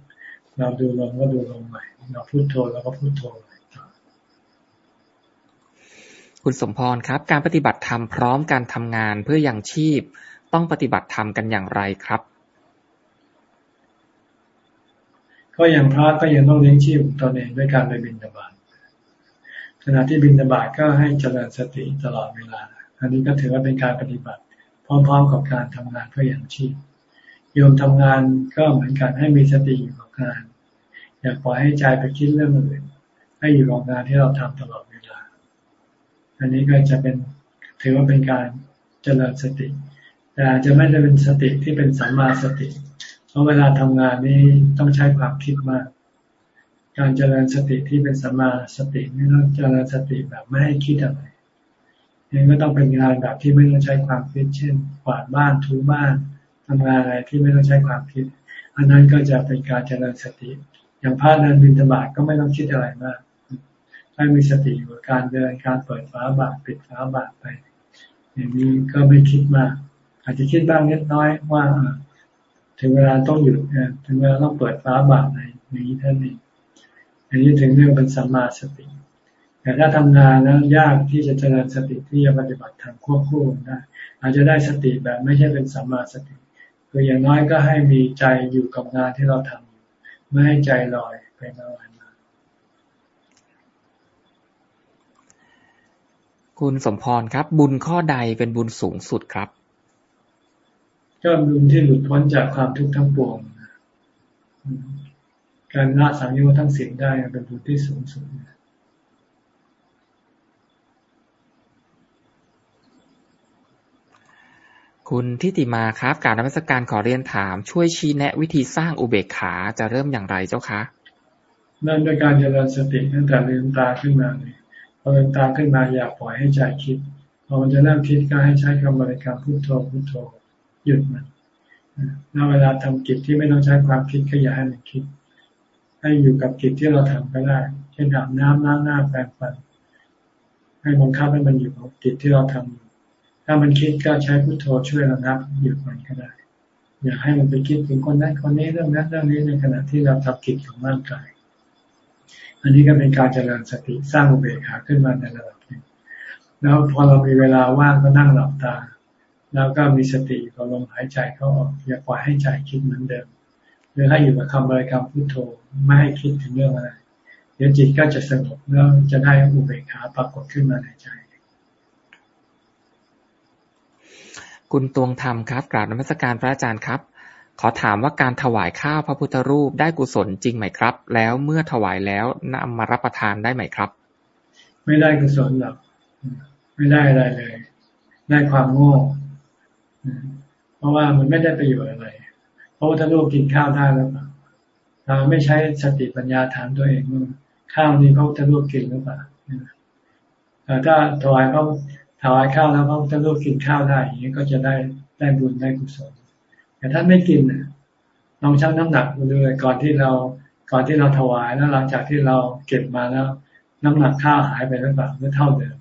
เราดูลมก็ดูลมใหม่ เราพูดโทแล้วก็พูดโทใหม่คุณสมพรครับ การปฏิบัติธรรมพร้อมการทำงานเพื่อยังชีพต้องปฏิบัติธรรมกันอย่างไรครับ ก็อย่างพระก็ยังต้องเลี้ยงชีพตนเองด้วยการไปบินตบาตขณะที่บินตบาตก็ให้เจริญสติตลอดเวลา อันนี้ก็ถือว่าเป็นการปฏิบัติ พร้อมๆกับการทำงานเพื่ออย่างชีพโยมทำงานก็เหมือนกันให้มีสติอยู่กับ งาน อย่าปล่อยให้ใจไปคิดเรื่องอื่นให้อยู่กับงานที่เราทำตลอดเวลา อันนี้ก็จะเป็นถือว่าเป็นการเจริญสติ แต่อาจจะไม่ได้เป็นสติที่เป็นสัมมาสติ เพราะเวลาทำงานนี้ต้องใช้ความคิดมาก การเจริญสติที่เป็นสัมมาสตินี่ต้องเจริญสติแบบไม่ให้คิดอะไรนี่ก็ต้องเป็นงานแบบที่ไม่ต้องใช้ความคิด เช่นกวาดบ้านถูบ้านทำงานอะไรที่ไม่ต้องใช้ความคิด อันนั้นก็จะเป็นการเจริญสติ อย่างพระนันบินตบาทก็ไม่ต้องคิดอะไรมากให้มีสติอยู่กับการเดินการเปิดฝาบาทปิดฝาบาทไป อย่างนี้ก็ไม่คิดมาก อาจจะคิดบ้างนิดน้อยว่าถึงเวลาต้องหยุดถึงเวลาต้องเปิดฟ้าบาทในนี้ท่านเองอันนี้ถึงเรื่องเป็นสัมมาสติแต่ถ้าทำงานแล้วยากที่จะเจริญสติที่จะปฏิบัติทางควบคู่ได้อาจจะได้สติแบบไม่ใช่เป็นสัมมาสติ คืออย่างน้อยก็ให้มีใจอยู่กับงานที่เราทำไม่ให้ใจลอยไปมาวันมาคุณสมพรครับ บุญข้อใดเป็นบุญสูงสุดครับก็บุญที่หลุดพ้นจากความทุกข์ทั้งปวงการละสังโยชน์ทั้งสิ่งได้เป็นบุญที่สูงสุด คุณทิติมาครับการนมัสการขอเรียนถาม ช่วยชี้แนะวิธีสร้างอุเบกขาจะเริ่มอย่างไรเจ้าคะนั่นด้วยการเจริญสติตั้งแต่ลืมตาขึ้นมาเลยพอลืมตาขึ้นมาอย่าปล่อยให้ใจคิดพอมันจะเริ่มคิดก็ให้ใช้คำบริกรรมพุทโธพุทโธหยุดมันแล้วเวลาทำกิจที่ไม่ต้องใช้ความคิดก็อย่าให้มันคิด ให้อยู่กับกิจที่เราทำก็ได้ เช่นอาบน้ำล้างหน้าแปรงฟันให้บังคับให้มันอยู่กับกิจที่เราทำ ถ้ามันคิดก็ใช้พุทโธช่วยระงับหยุดมันก็ได้ อย่าให้มันไปคิดถึงคนนั้นคนนี้เรื่องนั้นเรื่องนี้ในขณะที่เราทำกิจของร่างกาย อันนี้ก็เป็นการเจริญสติสร้างอุเบกขาขึ้นมาในระดับหนึ่งแล้วพอเรามีเวลาว่างก็นั่งหลับตา แล้วก็มีสติกับลมหายใจเขาออกอย่าปล่อยให้ใจคิดเหมือนเดิมหรือให้อยู่กับคำบริกรรมพุทโธไม่ให้คิดถึงเรื่องอะไรเดี๋ยวจิตก็จะสงบแล้วจะได้อุเบกขาปรากฏขึ้นมาในใจ คุณตวงธรรมครับ กราบนมัสการพระอาจารย์ครับ ขอถามว่าการถวายข้าวพระพุทธรูปได้กุศลจริงไหมครับ แล้วเมื่อถวายแล้วนำมารับประทานได้ไหมครับ ไม่ได้กุศลหรอกไม่ได้อะไรเลย ได้ความโง่เพราะว่ามันไม่ได้ประโยชน์อะไร เพราะว่าถ้าลูกกินข้าวได้แล้วเปล่าเราไม่ใช้สติปัญญาถามตัวเองว่าข้าวนี้พระพุทธรูปกินหรือเปล่าแต่ถ้าถวายเขา ถวายข้าวแล้วพระพุทธรูปกินข้าวได้อย่างนี้ก็จะได้ได้บุญได้กุศลแต่ถ้าไม่กินเนี่ยลองชั่งน้ำหนักดูเลยก่อนที่เราก่อนที่เราถวายแล้วหลังจากที่เราเก็บมาแล้ว น้ำหนักข้าวหายไปหรือเปล่าหรือเท่าเดิม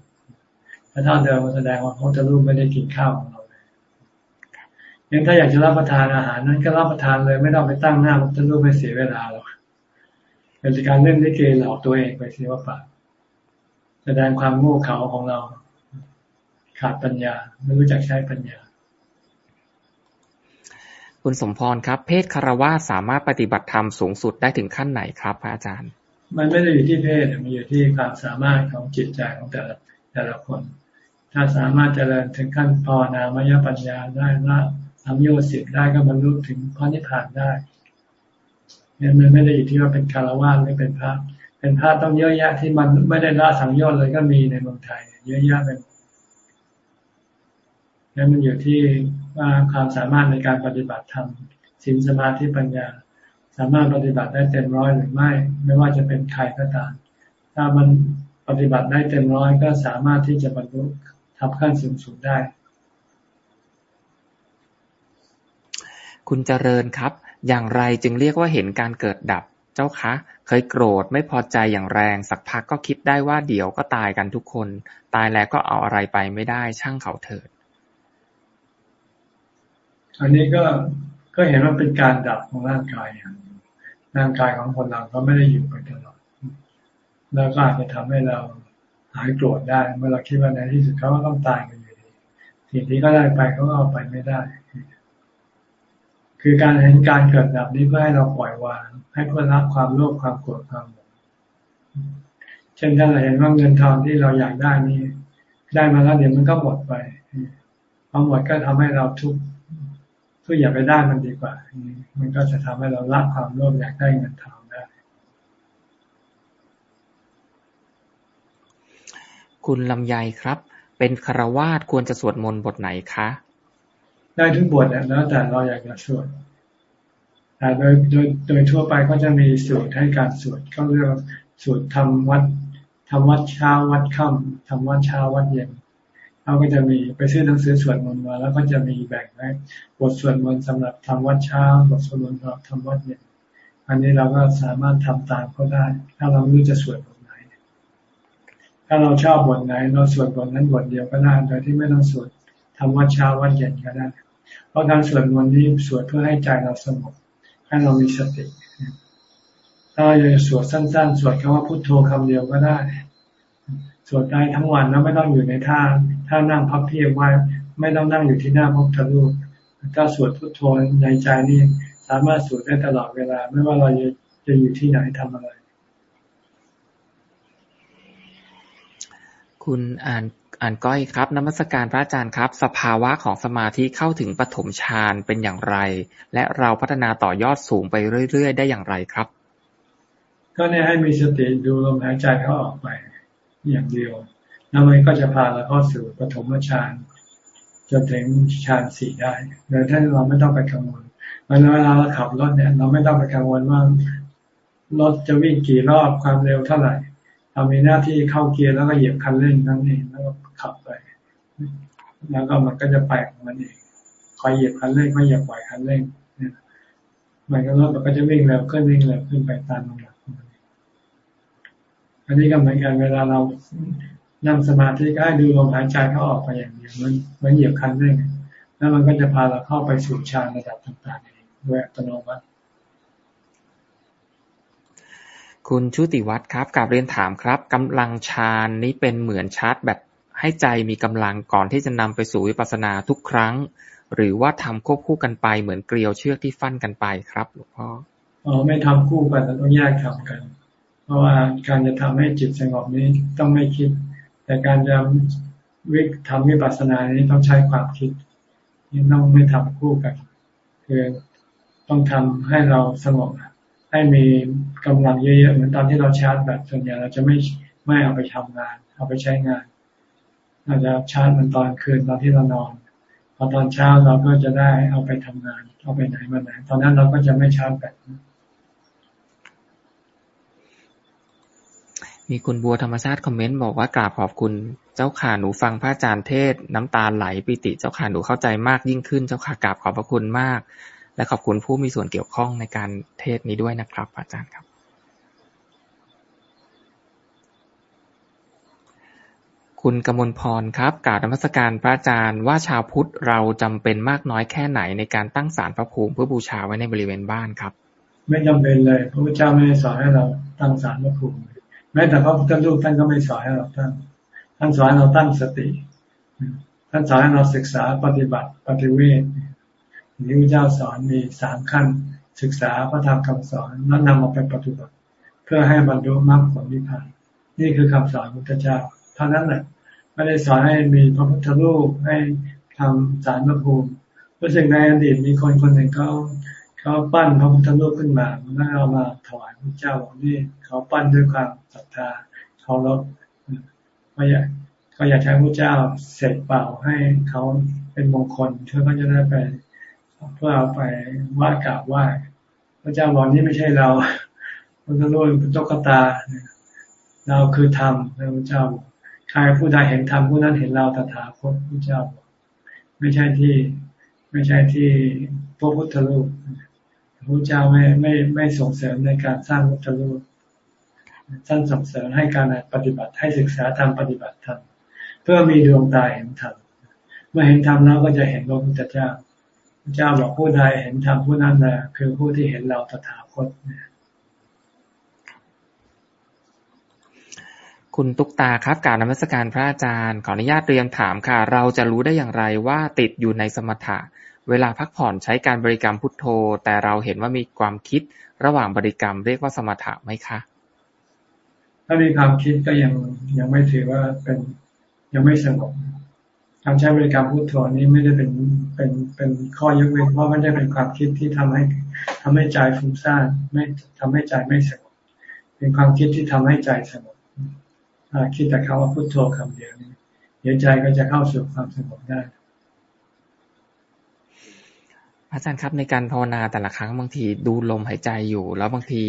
ถ้าเท่าเดิมแสดงว่าพระพุทธรูปไม่ได้กินข้าวของเรายังถ้าอยากจะรับประทานอาหารนั้นก็รับประทานเลย ไม่ต้องไปตั้งหน้าพระพุทธรูปไปเสียเวลาหรอกเป็นการเล่นลิเกหลอกตัวเองไปเสียว่าปาแสดงความโง่เขลาของเรา ขาดปัญญา ไม่รู้จักใช้ปัญญา คุณสมพรครับ เพศคารวะสามารถปฏิบัติธรรมสูงสุดได้ถึงขั้นไหนครับพระอาจารย์ มันไม่ได้อยู่ที่เพศมันอยู่ที่ความสามารถของจิตใจของแต่ละแต่ละคน ถ้าสามารถเจริญถึงขั้นภาวนามยปัญญาได้ละทำโยสิบได้ก็บรรลุถึงพระนิพพานได้เนี่ยมันไม่ได้อยู่ที่ว่าเป็นคารวะหรือเป็นพระ เป็นพระต้องเยอะแยะที่มันไม่ได้ละสังโยชน์เลยก็มีในเมืองไทย เยอะแยะเป็น นั่นมันอยู่ที่ว่าความสามารถในการปฏิบัติธรรมสินสมาธิปัญญา สามารถปฏิบัติได้เต็มร้อยหรือไม่ ไม่ว่าจะเป็นใครก็ตาม ถ้ามันปฏิบัติได้เต็มร้อยก็สามารถที่จะบรรลุทำขั้นสูงสุดได้ คุณเจริญครับ อย่างไรจึงเรียกว่าเห็นการเกิดดับเจ้าคะ เคยโกรธไม่พอใจอย่างแรง สักพักก็คิดได้ว่าเดี๋ยวก็ตายกันทุกคน ตายแล้วก็เอาอะไรไปไม่ได้ช่างเขาเถิด อันนี้ก็ก็เห็นว่าเป็นการดับของร่างกายอย่างร่างกายของคนเราก็ไม่ได้อยู่ไปตลอดแล้วก็อาจจะทำให้เราหายโกรธได้ เมื่อเราคิดว่าในที่สุดเขาก็ต้องตายกันอยู่ดีสิ่งที่ก็ได้ไปเขาก็เอาไปไม่ได้ คือการเห็นการเกิดดับนี้เพื่อให้เราปล่อยวาง ให้เพื่อรับความโลภความโกรธความหลงเช่นถ้าเราเห็นว่าเงินทองที่เราอยากได้นี่ได้มาแล้วเดี๋ยวมันก็หมดไปพอหมดก็ทำให้เราทุกข์ ทุกอย่าไปได้มันดีกว่า มันก็จะทำให้เราละความโลภอยากได้เงินทองได้ คุณลำไยครับ เป็นคารวาสควรจะสวดมนต์บทไหนคะ ได้ทุกบทแล้วแต่เราอยากจะสวดแต่โดยโดยโดยทั่วไปก็จะมีสูตรให้การสวดก็เรียกสูตรทำวัดทำวัดเช้าวัดค่ำทำวัดเช้าวัดเย็น เขาก็จะมีไปซื้อหนังสือสวดมนต์มา แล้วก็จะมีแบ่งไว้บทสวดมนต์สำหรับทำวัดเช้าบทสวดมนต์สำหรับทำวัดเย็นอันนี้เราก็สามารถทำตามเขาได้ ถ้าเรารู้จะสวดบทไหน ถ้าเราชอบบทไหน เราสวดบทนั้นบทเดียวก็ได้โดยที่ไม่ต้องสวดทำวัดเช้าวัดเย็นก็ได้ เพราะการสวดมนต์นี้สวดเพื่อให้ใจเราสงบให้เรามีสติถ้าเราจะสวดสั้น ๆ สวดคำว่าพุทโธคำเดียวก็ได้ สวดได้ทั้งวันแล้วไม่ต้องอยู่ในท่า ท่านั่งพับเพียบไว้ไม่ต้องนั่งอยู่ที่หน้าพระพุทธรูปถ้าสวดพุทโธในใจนี่สามารถสวดได้ตลอดเวลา ไม่ว่าเราจะจะอยู่ที่ไหนทำอะไร คุณอ่านอ่านก้อยครับนมัสการพระอาจารย์ครับ สภาวะของสมาธิเข้าถึงปฐมฌานเป็นอย่างไร และเราพัฒนาต่อยอดสูงไปเรื่อย ๆ ได้อย่างไรครับ ก็เนี่ยให้มีสติดูลมหายใจเข้าออกไปอย่างเดียว แล้วมันก็จะพาเราเข้าสู่ปฐมฌานจนถึงฌานสี่ได้โดยที่เราไม่ต้องไปกังวลเวลาเราขับรถเนี่ย เราไม่ต้องไปกังวลว่ารถจะวิ่งกี่รอบความเร็วเท่าไหร่เรามีหน้าที่เข้าเกียร์แล้วก็เหยียบคันเร่งนั่นเองแล้วก็ขับไป แล้วก็มันก็จะไปของมันเองคอยเหยียบคันเร่งไม่เหยียบปล่อยคันเร่งเนี่ยมันก็รถมันก็จะวิ่งเร็วขึ้นวิ่งเร็วขึ้นไปตามลำดับอันนี้ก็เหมือนกันเวลาเรา นั่งสมาธิก็ให้ดูลมหายใจเข้าออกไปอย่างเดียวมันมันเหยียบคันเร่งแล้วมันก็จะพาเราเข้าไปสู่ฌานระดับต่างๆเองด้วยอัตโนมัติคุณชุติวัตรครับกลับเรียนถามครับกำลังฌานนี้เป็นเหมือนชาร์จแบบให้ใจมีกำลังก่อนที่จะนำไปสู่วิปัสสนาทุกครั้ง หรือว่าทำควบคู่กันไปเหมือนเกลียวเชือกที่ฟันกันไปครับหลวงพ่ออ๋อไม่ทำคู่กันต้องแยกทำกัน เพราะว่าการจะทำให้จิตสงบนี้ต้องไม่คิด แต่การจะวิทำวิปัสสนานี้ต้องใช้ความคิดนี่ต้องไม่ทำคู่กัน คือต้องทำให้เราสงบให้มีกำลังเยอะๆเหมือนตอนที่เราชาร์จแบตส่วนใหญ่เราจะไม่ไม่เอาไปทำงาน เอาไปใช้งานเราจะชาร์จมันตอนคืนตอนที่เรานอนพอตอนเช้าเราก็จะได้เอาไปทำงาน เอาไปไหนมาไหน ตอนนั้นเราก็จะไม่ชาร์จแบต มีคุณบัวธรรมชาติคอมเมนต์บอกว่ากราบขอบคุณเจ้าข่าหนูฟังพระอาจารย์เทศ น้ำตาไหลปิติเจ้าข่าหนูเข้าใจมากยิ่งขึ้นเจ้าข่ากราบขอบพระคุณมาก และขอบคุณผู้มีส่วนเกี่ยวข้องในการเทศนี้ด้วยนะครับ อาจารย์ครับ คุณกมลพรครับกล่าวนมัสการพระอาจารย์ว่าชาวพุทธเราจำเป็นมากน้อยแค่ไหนในการตั้งศาลพระภูมิเพื่อบูชาไว้ในบริเวณบ้านครับ ไม่จำเป็นเลยพระพุทธเจ้าไม่ได้สอนให้เราตั้งศาลพระภูมิ แม้แต่พระพุทธรูปท่านก็ไม่สอนให้เราตั้งท่านสอนเราตั้งสติ ท่านสอนให้เราศึกษาปฏิบัติปฏิเวทที่พระเจ้าสอนมีสามขั้น ศึกษาพระธรรมคำสอนแล้วนำมาไปปฏิบัติ เพื่อให้บรรลุมรรคผลนิพพานนี่คือคำสอนพระเจ้าเท่านั้นแหละไม่ได้สอนให้มีพระพุทธรูปให้ทำสารพระภูมิรู้สึกในอดีตมีคนคนหนึ่งเขา เขาปั้นพระพุทธรูปขึ้นมาแล้วเอามาถวายพระเจ้าบอกนี่เขาปั้นด้วยความศรัทธาเขาลบเขาอยากเขาอยากใช้พระเจ้าเสกเป่าให้เขาเป็นมงคลเพื่อเขาจะได้ไปเพื่อเอาไปไหว้กราบไหว้พระเจ้าบอกนี่ไม่ใช่เราพระรูปเป็นตุ๊กตาเราคือธรรมพระเจ้าใครผู้ใดเห็นธรรมผู้นั้นเห็นเราตถาคตพระเจ้า ไม่ใช่ที่ ไม่ใช่ที่พระพุทธรูป พระเจ้าไม่ไม่ไม่ส่งเสริมในการสร้างพุทธรูปท่านส่งเสริมให้การปฏิบัติให้ศึกษาธรรมปฏิบัติธรรมเพื่อมีดวงตาเห็นธรรมเมื่อเห็นธรรมแล้วก็จะเห็นพระพุทธเจ้าพระเจ้าบอกผู้ใดเห็นธรรมผู้นั้นแหละคือผู้ที่เห็นเราตถาคตคุณตุกตาครับการนมัสการพระอาจารย์ ขออนุญาตเรียนถามค่ะ เราจะรู้ได้อย่างไรว่าติดอยู่ในสมถะ เวลาพักผ่อนใช้การบริกรรมพุทโธ แต่เราเห็นว่ามีความคิดระหว่างบริกรรมเรียกว่าสมถะไหมคะ ถ้ามีความคิดก็ยังยังไม่ถือว่าเป็นยังไม่สงบการใช้บริกรรมพุทโธนี้ไม่ได้เป็นเป็นเป็นข้อยกเว้นเพราะไม่ได้เป็นความคิดที่ทำให้ทำให้ใจฟุ้งซ่านไม่ทำให้ใจไม่สงบเป็นความคิดที่ทำให้ใจสงบคิดแต่คำว่าพุทโธคำเดียวนี้เดี๋ยวใจก็จะเข้าสู่ความสงบได้ อาจารย์ครับในการภาวนาแต่ละครั้งบางทีดูลมหายใจอยู่ แล้วบางที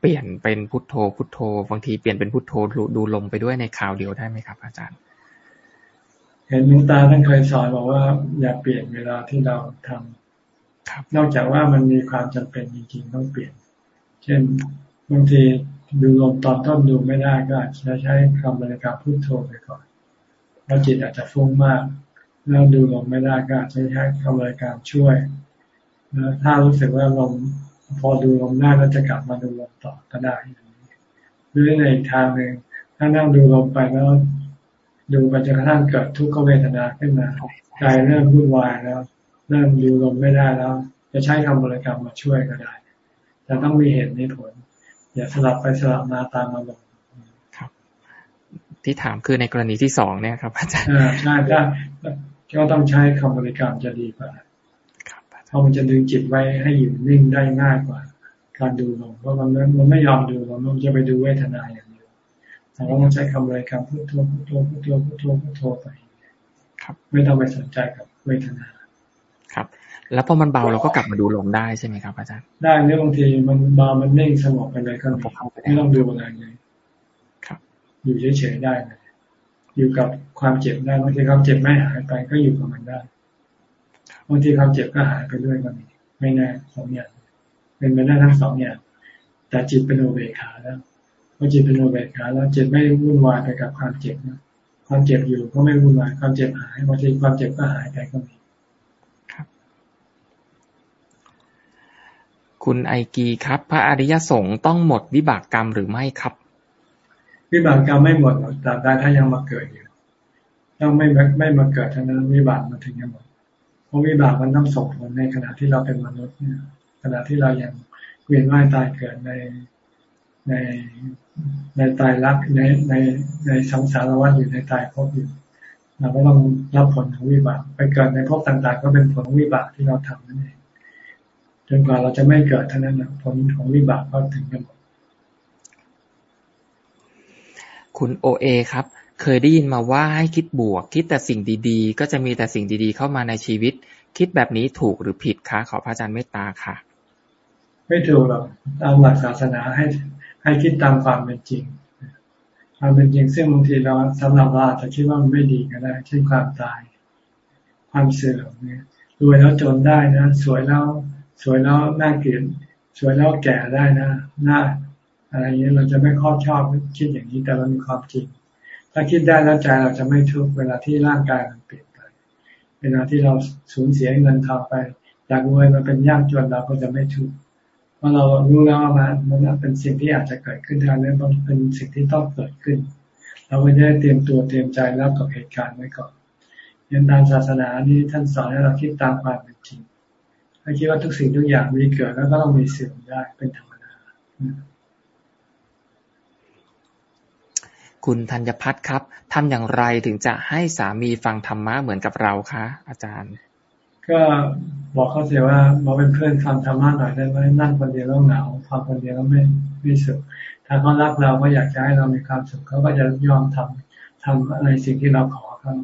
เปลี่ยนเป็นพุทโธ พุทโธ บางทีเปลี่ยนเป็นพุทโธดูลมไปด้วยในคราวเดียวได้ไหมครับ อาจารย์ เห็นหลวงตาท่านเคยสอนบอกว่า อย่าเปลี่ยนเวลาที่เราทำครับ นอกจากว่ามันมีความจำเป็นจริงๆต้องเปลี่ยน เช่นบางทีดูลมตอนต้นดูไม่ได้ก็อาจจะใช้คำบริกรรมพุทโธไปก่อนแล้วจิตอาจจะฟุ้งมาก แล้วดูลมไม่ได้ก็อาจจะใช้คำบริกรรมช่วยแล้ว ถ้ารู้สึกว่าลมพอดูลมได้แล้วจะกลับมาดูลมต่อก็ได้หรือในอีกทางหนึ่งถ้านั่งดูลมไปแล้ว ดูไปจนกระทั่งเกิดทุกขเวทนาขึ้นมาใจเริ่มวุ่นวายแล้ว เริ่มดูลมไม่ได้แล้ว จะใช้คำบริกรรมมาช่วยก็ได้ แต่ต้องมีเหตุมีผล อย่าสลับไปสลับมาตามอารมณ์ครับที่ถามคือในกรณีที่สองเนี่ยครับอาจารย์อ่าใช่ถ้าก็ต้องใช้คำบริกรรมจะดีกว่า เพราะมันจะดึงจิตไว้ให้อยู่นิ่งได้ง่ายกว่า การดูลมเพราะมันไม่มันไม่ยอมดูลมมันจะไปดูเวทนาอย่างเดียวแต่ว่าต้องใช้คำบริกรรมพุทโธพุทโธพุทโธพุทโธพุทโธไปครับไม่ต้องไปสนใจกับเวทนาครับ แล้วพอมันเบาเราก็กลับมาดูลมได้ใช่ไหมครับอาจารย์ได้หรือบางทีมันเบามันนิ่งสงบไปเลยก็มีพอเข้าไปแล้วไม่ต้องดูอะไรเลยครับ อยู่เฉยๆได้เลยอยู่กับความเจ็บได้บางทีความเจ็บไม่หายไปก็อยู่กับมันได้ บางทีความเจ็บก็หายไปด้วยก็มีไม่แน่สองอย่างเป็นไปได้ทั้งสองอย่างแต่จิตเป็นโอเบคขาแล้วพอจิตเป็นโอเบคขาแล้วจิตไม่วุ่นวายไปกับความเจ็บนะความเจ็บอยู่ก็ไม่วุ่นวายความเจ็บหายบางทีความเจ็บก็หายไปก็มีคุณไอกีครับ พระอริยสงฆ์ต้องหมดวิบากกรรมหรือไม่ครับ วิบากกรรมไม่หมดหรอกตราบใดถ้ายังมาเกิดอยู่ต้องไม่ไม่มาเกิดเท่านั้นวิบากมันถึงจะหมดเพ ราะวิบากมันต้องส่งผลในขณะที่เราเป็นมนุษย์เนี่ยขณะที่เรายังเวียนว่ายตายเกิดในในในตายรักในในในสังสารวัฏอยู่ในตายภพอยู่เราก็ต้องรับผลของวิบากไปเกิดในภพต่างๆ ก็เป็นผลของวิบากที่เราทำนั่นเองจนกว่าเราจะไม่เกิดเท่านั้นนะผลของวิบากก็ถึงจะหมดคุณโอเอครับ เคยได้ยินมาว่าให้คิดบวก คิดแต่สิ่งดีๆ ก็จะมีแต่สิ่งดีๆ เข้ามาในชีวิต คิดแบบนี้ถูกหรือผิดคะขอพระอาจารย์เมตตาค่ะ ไม่ถูกหรอกตามหลักศาสนาให้ให้คิดตามความเป็นจริง ความเป็นจริงซึ่งบางทีเราสำหรับเราอาจจะคิดว่ามันไม่ดีก็ได้เช่นความตาย ความเสื่อมเนี่ยรวยแล้วจนได้นะ สวยแล้วสวยแล้วน่าเกลียดสวยแล้วแก่ได้นะหน้าอะไรอย่างนี้ยเราจะไม่ครอบชอบคิดอย่างนี้แต่มันมีความจริง ถ้าคิดได้แล้วใจเราจะไม่ทุกข์เวลาที่ร่างกายมันเปลี่ยนไป เวลาที่เราสูญเสียเงินทองไปจากรวยมาเป็นยากจนเราก็จะไม่ทุกข์เพราะเรารู้แล้วว่ามันมันเป็นสิ่งที่อาจจะเกิดขึ้นได้และมันเป็นสิ่งที่ต้องเกิดขึ้น เราก็จะได้เตรียมตัวเตรียมใจรับกับเหตุการณ์ไว้ก่อนยันทางศาสนานี้ท่านสอนให้เราคิดตามความเป็นจริงให้คิดว่าทุกสิ่งทุกอย่างมีเกิดแล้วก็ต้องมีเสื่อมได้เป็นธรรมดา คุณธัญพัฒน์ครับทำอย่างไรถึงจะให้สามีฟังธรรมะเหมือนกับเราคะ อาจารย์ ก็บอกเขาเสียว่ามาเป็นเพื่อนฟังธรรมะหน่อยได้ไหมนั่งคนเดียวแล้วเหงาฟังคนเดียวแล้วไม่ไม่สุขถ้าเขารักเราก็อยากจะให้เรามีความสุขเขาก็จะยอมทำทำอะไรสิ่งที่เราขอเขา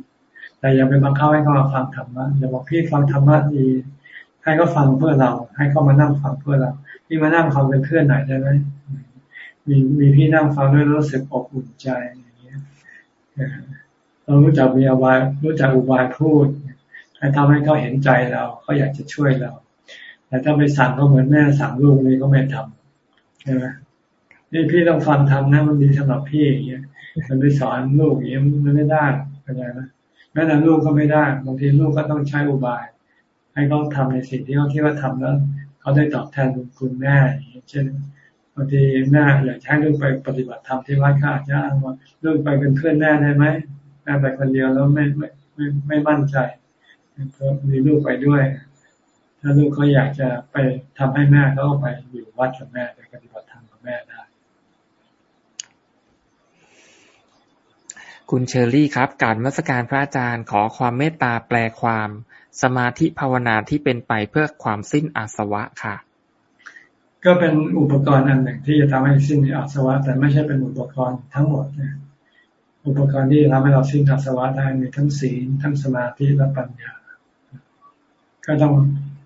แต่อย่าไปบังคับให้เขามาฟังธรรมะอย่าบอกพี่ฟังธรรมะดีให้เขาฟังเพื่อเรา ให้เขามานั่งฟังเพื่อเราพี่มานั่งฟังเป็นเพื่อนหน่อยได้ไหม มีมีพี่นั่งฟังด้วยรู้สึกอบอุ่นใจอย่างเงี้ยเรารู้จักมีอบายรู้จักอุบายพูดให้ทำให้เขาเห็นใจเราเขาอยากจะช่วยเรา แต่ถ้าไปสั่งเขาเหมือนแม่สั่งลูกนี่ก็ไม่ทำใช่ไหมนี่พี่ต้องฟังทำนะมันดีสำหรับพี่อย่างเงี้ยมันไปสอนลูกอย่างเงี้ยมันไม่ได้เข้าใจไหมแม้แต่ลูกก็ไม่ได้บางทีลูกก็ต้องใช้อุบาย ให้เขาทำในสิ่งที่เขาคิดว่าทำแล้วเขาได้ตอบแทนคุณแม่อย่างเงี้ยเช่นางทีแม่อยากให้ลูกไปปฏิบัติธรรมที่วัดก็อาจจะอ้างว่าลูกไปเป็นเพื่อนแม่ได้ไหมแม่ไปคนเดียวแล้วไม่ไม่ไม่ไม่มั่นใจก็มีลูกไปด้วย ถ้าลูกเขาอยากจะไปทำให้แม่เขาไปอยู่วัดกับแม่ไปปฏิบัติธรรมกับแม่ได้คุณเชอรี่ครับการมัสการพระอาจารย์ขอความเมตตาแปลความ สมาธิภาวนาที่เป็นไปเพื่อความสิ้นอาสวะค่ะ ก็เป็นอุปกรณ์อันหนึ่งที่จะทำให้สิ้นอาสวะ แต่ไม่ใช่เป็นอุปกรณ์ทั้งหมดนะอุปกรณ์ที่ทำให้เราสิ้นอาสวะได้มีทั้งศีลทั้งสมาธิและปัญญา ก็ต้อง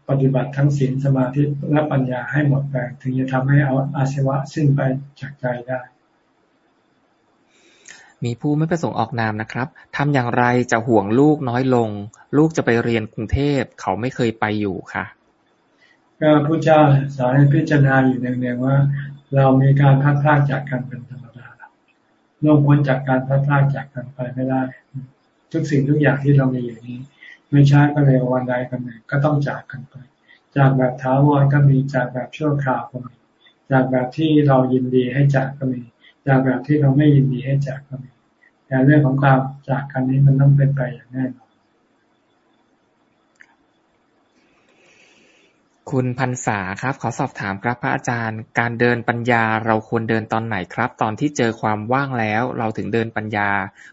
ปฏิบัติทั้งศีลสมาธิและปัญญาให้หมดไปถึงจะทำให้เอาอาชีวะสิ้นไปจากใจได้ มีผู้ไม่ประสงค์ออกนามนะครับทำอย่างไรจะห่วงลูกน้อยลง ลูกจะไปเรียนกรุงเทพเขาไม่เคยไปอยู่ค่ะ ก็พระเจ้าสอนให้พิจารณาอยู่เนืองๆว่า เรามีการพัดพลาดจากกันเป็นธรรมดาล่วงพ้นจากการพัดพลาดจากกันไปไม่ได้ ทุกสิ่งทุกอย่างที่เรามีอยู่นี้ ไม่ช้าก็เร็ววันใดกันหนึ่งก็ต้องจากกันไป จากแบบท้าวรก็มีจากแบบชั่วคราวก็มีจากแบบที่เรายินดีให้จากก็มีจากแบบที่เราไม่ยินดีให้จากก็มีแต่เรื่องของการจากกันนี้มันต้องเป็นไปอย่างแน่นอน คุณพันษาครับ ขอสอบถามครับพระอาจารย์ การเดินปัญญาเราควรเดินตอนไหนครับ ตอนที่เจอความว่างแล้ว เราถึงเดินปัญญา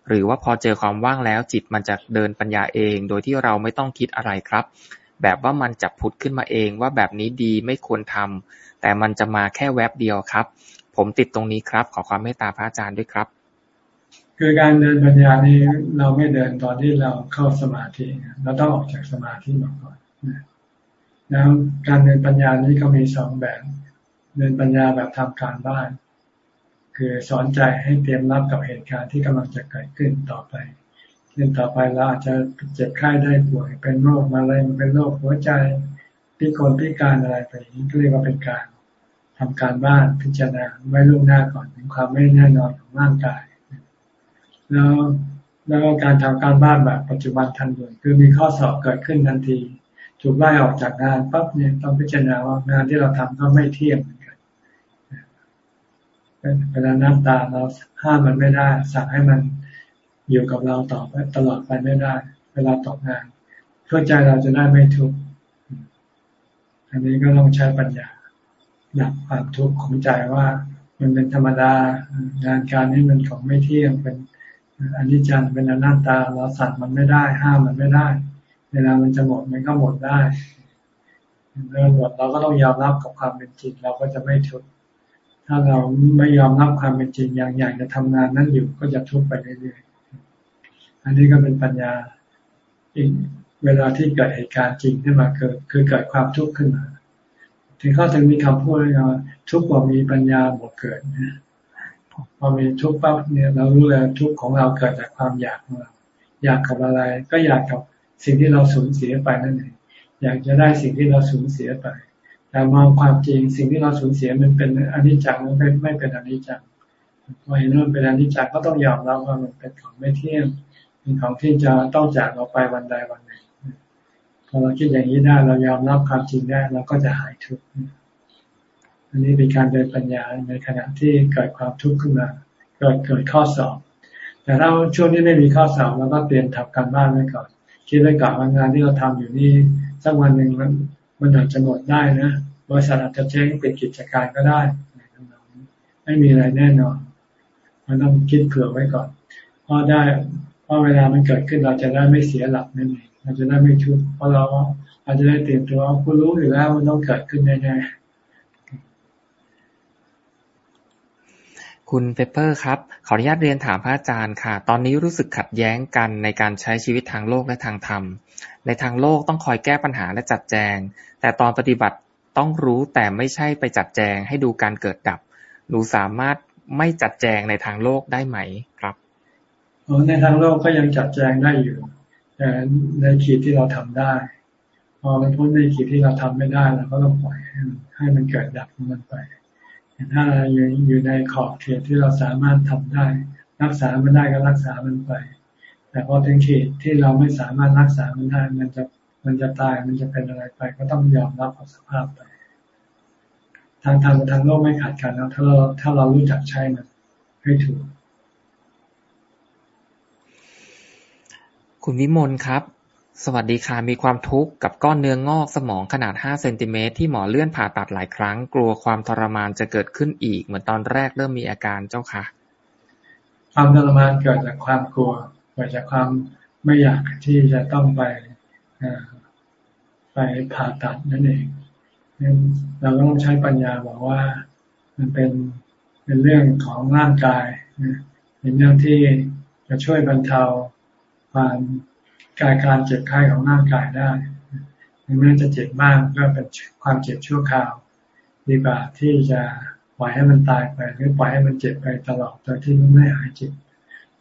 หรือว่าพอเจอความว่างแล้ว จิตมันจะเดินปัญญาเอง โดยที่เราไม่ต้องคิดอะไรครับ แบบว่ามันจะพุดขึ้นมาเองว่าแบบนี้ดีไม่ควรทำแต่มันจะมาแค่แวบเดียวครับ ผมติดตรงนี้ครับ ขอความเมตตาพระอาจารย์ด้วยครับ คือการเดินปัญญานี้เราไม่เดินตอนที่เราเข้าสมาธิเราต้องออกจากสมาธิมาก่อน แล้วการเดินปัญญานี้ก็มีสองแบบเดินปัญญาแบบทำการบ้าน คือสอนใจให้เตรียมรับกับเหตุการณ์ที่กำลังจะเกิดขึ้นต่อไปเช่นต่อไปเราอาจจะเจ็บไข้ได้ป่วยเป็นโรคมะเร็งเป็นโรคหัวใจพิกลพิการอะไรไปนี้ก็เรียกว่าเป็นการทำการบ้านพิจารณาไว้ล่วงหน้าก่อนถึงความไม่แน่นอนของร่างกาย แล้วแล้วการทำการบ้านแบบปัจจุบันทันด่วนคือมีข้อสอบเกิดขึ้นทันที ถูกไล่ออกจากงานปั๊บเนี่ยต้องพิจารณาว่างานที่เราทำก็ไม่เที่ยงเหมือนกันเวลาน้ำตาเราห้ามมันไม่ได้ สั่งให้มันอยู่กับเราต่อไปตลอดไปไม่ได้ เวลาตกงานเพื่อใจเราจะได้ไม่ทุกข์อันนี้ก็ต้องใช้ปัญญาดับความทุกข์ของใจว่า มันเป็นธรรมดางานการนี้มันของไม่เที่ยงเป็นอันนี้จังเป็นอนัตตาเราสั่งมันไม่ได้ ห้ามมันไม่ได้ เวลามันจะหมดมันก็หมดได้เมื่อหมดเราก็ต้องยอมรับกับความเป็นจริงเราก็จะไม่ทุกข์ถ้าเราไม่ยอมรับความเป็นจริงอย่างอย่างจะทำงานนั้นอยู่ก็จะทุกข์ไปเรื่อยๆอันนี้ก็เป็นปัญญาอีกเวลาที่เกิดเหตุการณ์จริงขึ้นมาเกิดคือเกิดความทุกข์ขึ้นมา ถึงเขาถึงมีคำพูดว่าทุกข์กว่ามีปัญญาบวกเกิดนะพอมีทุกข์ปั๊บเนี่ยเรารู้เลยทุกข์ของเราเกิดจากความอยากของเราอยากกับอะไร ก็อยากกับ สิ่งที่เราสูญเสียไปนั่นเองอยากจะได้สิ่งที่เราสูญเสียไป แต่มองความจริงสิ่งที่เราสูญเสียมันเป็นอนิจจังมันไม่ไม่เป็นอนิจจังพอเห็นว่าเป็นอนิจจังก็ต้องยอมรับว่ามันเป็นของไม่เที่ยงเป็นของที่จะต้องจากเราไปวันใดวันหนึ่งพอเราคิดอย่างนี้ได้เรายอมรับความจริงได้เราก็จะหายทุกข์อันนี้เป็นการเดินปัญญาในขณะที่เกิดความทุกข์ขึ้นมาเกิดเกิดข้อสอบ แต่ถ้าช่วงที่ไม่มีข้อสอบเราก็เตรียมทำการบ้านไว้ก่อน คิดไว้กับงานที่เราทำอยู่นี่สักวันหนึ่งมันมันอาจจะหมดได้นะบริษัทอาจจะเจ๊งเปิดกิจการก็ได้ไม่มีอะไรแน่นอนมันต้องคิดเผื่อไว้ก่อนเพราะได้เพราะเวลามันเกิดขึ้นเราจะได้ไม่เสียหลักนั่นเองเราจะได้ไม่ทุกข์เพราะเราอาจจะได้เตรียมตัวคุณรู้อยู่แล้วมันต้องเกิดขึ้นแน่ๆ คุณเปเปอร์ครับ ขออนุญาตเรียนถามพระอาจารย์ค่ะ ตอนนี้รู้สึกขัดแย้งกันในการใช้ชีวิตทางโลกและทางธรรม ในทางโลกต้องคอยแก้ปัญหาและจัดแจง แต่ตอนปฏิบัติต้องรู้แต่ไม่ใช่ไปจัดแจงให้ดูการเกิดดับ หนูสามารถไม่จัดแจงในทางโลกได้ไหมครับในทางโลกก็ยังจัดแจงได้อยู่แต่ในขีดที่เราทำได้ พอมันพ้นในขีดที่เราทำไม่ได้เราก็ต้องปล่อยให้มันเกิดดับของมันไป ถ้าอยู่อยู่ในขอบเขตที่เราสามารถทำได้ รักษามันได้ก็รักษามันไป แต่พอถึงเขตที่เราไม่สามารถรักษามันได้มันจะมันจะตายมันจะเป็นอะไรไป ก็ต้องยอมรับกับสภาพไปทางทางทางโลกไม่ขาดกันแล้วถ้าเราถ้าเรารู้จักใช้มันให้ถูก คุณวิมลครับ สวัสดีค่ะ มีความทุกข์กับก้อนเนื้องอกสมองขนาด 5 เซนติเมตรที่หมอเลื่อนผ่าตัดหลายครั้ง กลัวความทรมานจะเกิดขึ้นอีก เหมือนตอนแรกเริ่มมีอาการเจ้าค่ะ ความทรมานเกิดจากความกลัว เกิดจากความไม่อยากที่จะต้องไปไปผ่าตัดนั่นเองเราต้องใช้ปัญญาบอกว่ามันเป็นเป็นเรื่องของร่างกายเป็นเรื่องที่จะช่วยบรรเทาความ การการเจ็บไข้ของร่างกายได้แถึงแม้จะเจ็บบ้างก็เป็นความเจ็บชั่วคราว ดีกว่าที่จะปล่อยให้มันตายไปหรือปล่อยให้มันเจ็บไปตลอดโดยที่มันไม่หายเจ็บ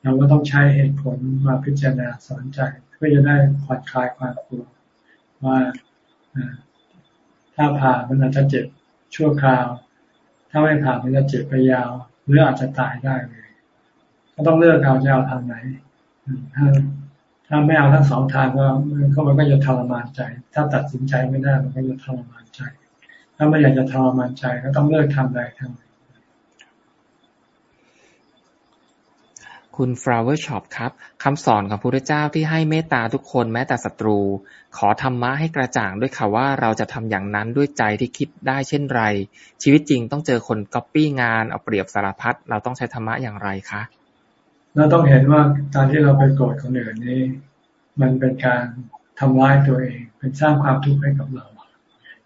เราก็ต้องใช้เหตุผลมาพิจารณาสอนใจเพื่อจะได้ผ่อนคลายความกลัวว่าถ้าผ่ามันอาจจะเจ็บชั่วคราว ถ้าไม่ผ่ามันจะเจ็บไปยาว หรืออาจจะตายได้เลย ก็ต้องเลือกเอาจะเอาทางไหนถ้า ถ้าไม่เอาทั้งสองทางก็ก็มันก็จะทรมานใจ ถ้าตัดสินใจไม่ได้มันก็จะทรมานใจ ถ้าไม่อยากจะทรมานใจก็ต้องเลือกทำใดทางหนึ่งคุณ flower shop ครับคำสอนของพระพุทธเจ้าที่ให้เมตตาทุกคนแม้แต่ศัตรู ขอธรรมะให้กระจ่างด้วยค่ะว่าเราจะทำอย่างนั้นด้วยใจที่คิดได้เช่นไร ชีวิตจริงต้องเจอคนก๊อปปี้งานเอาเปรียบสารพัดเราต้องใช้ธรรมะอย่างไรคะ เราต้องเห็นว่าการที่เราไปโกรธคนอื่นนี้ มันเป็นการทำร้ายตัวเอง เป็นสร้างความทุกข์ให้กับเรา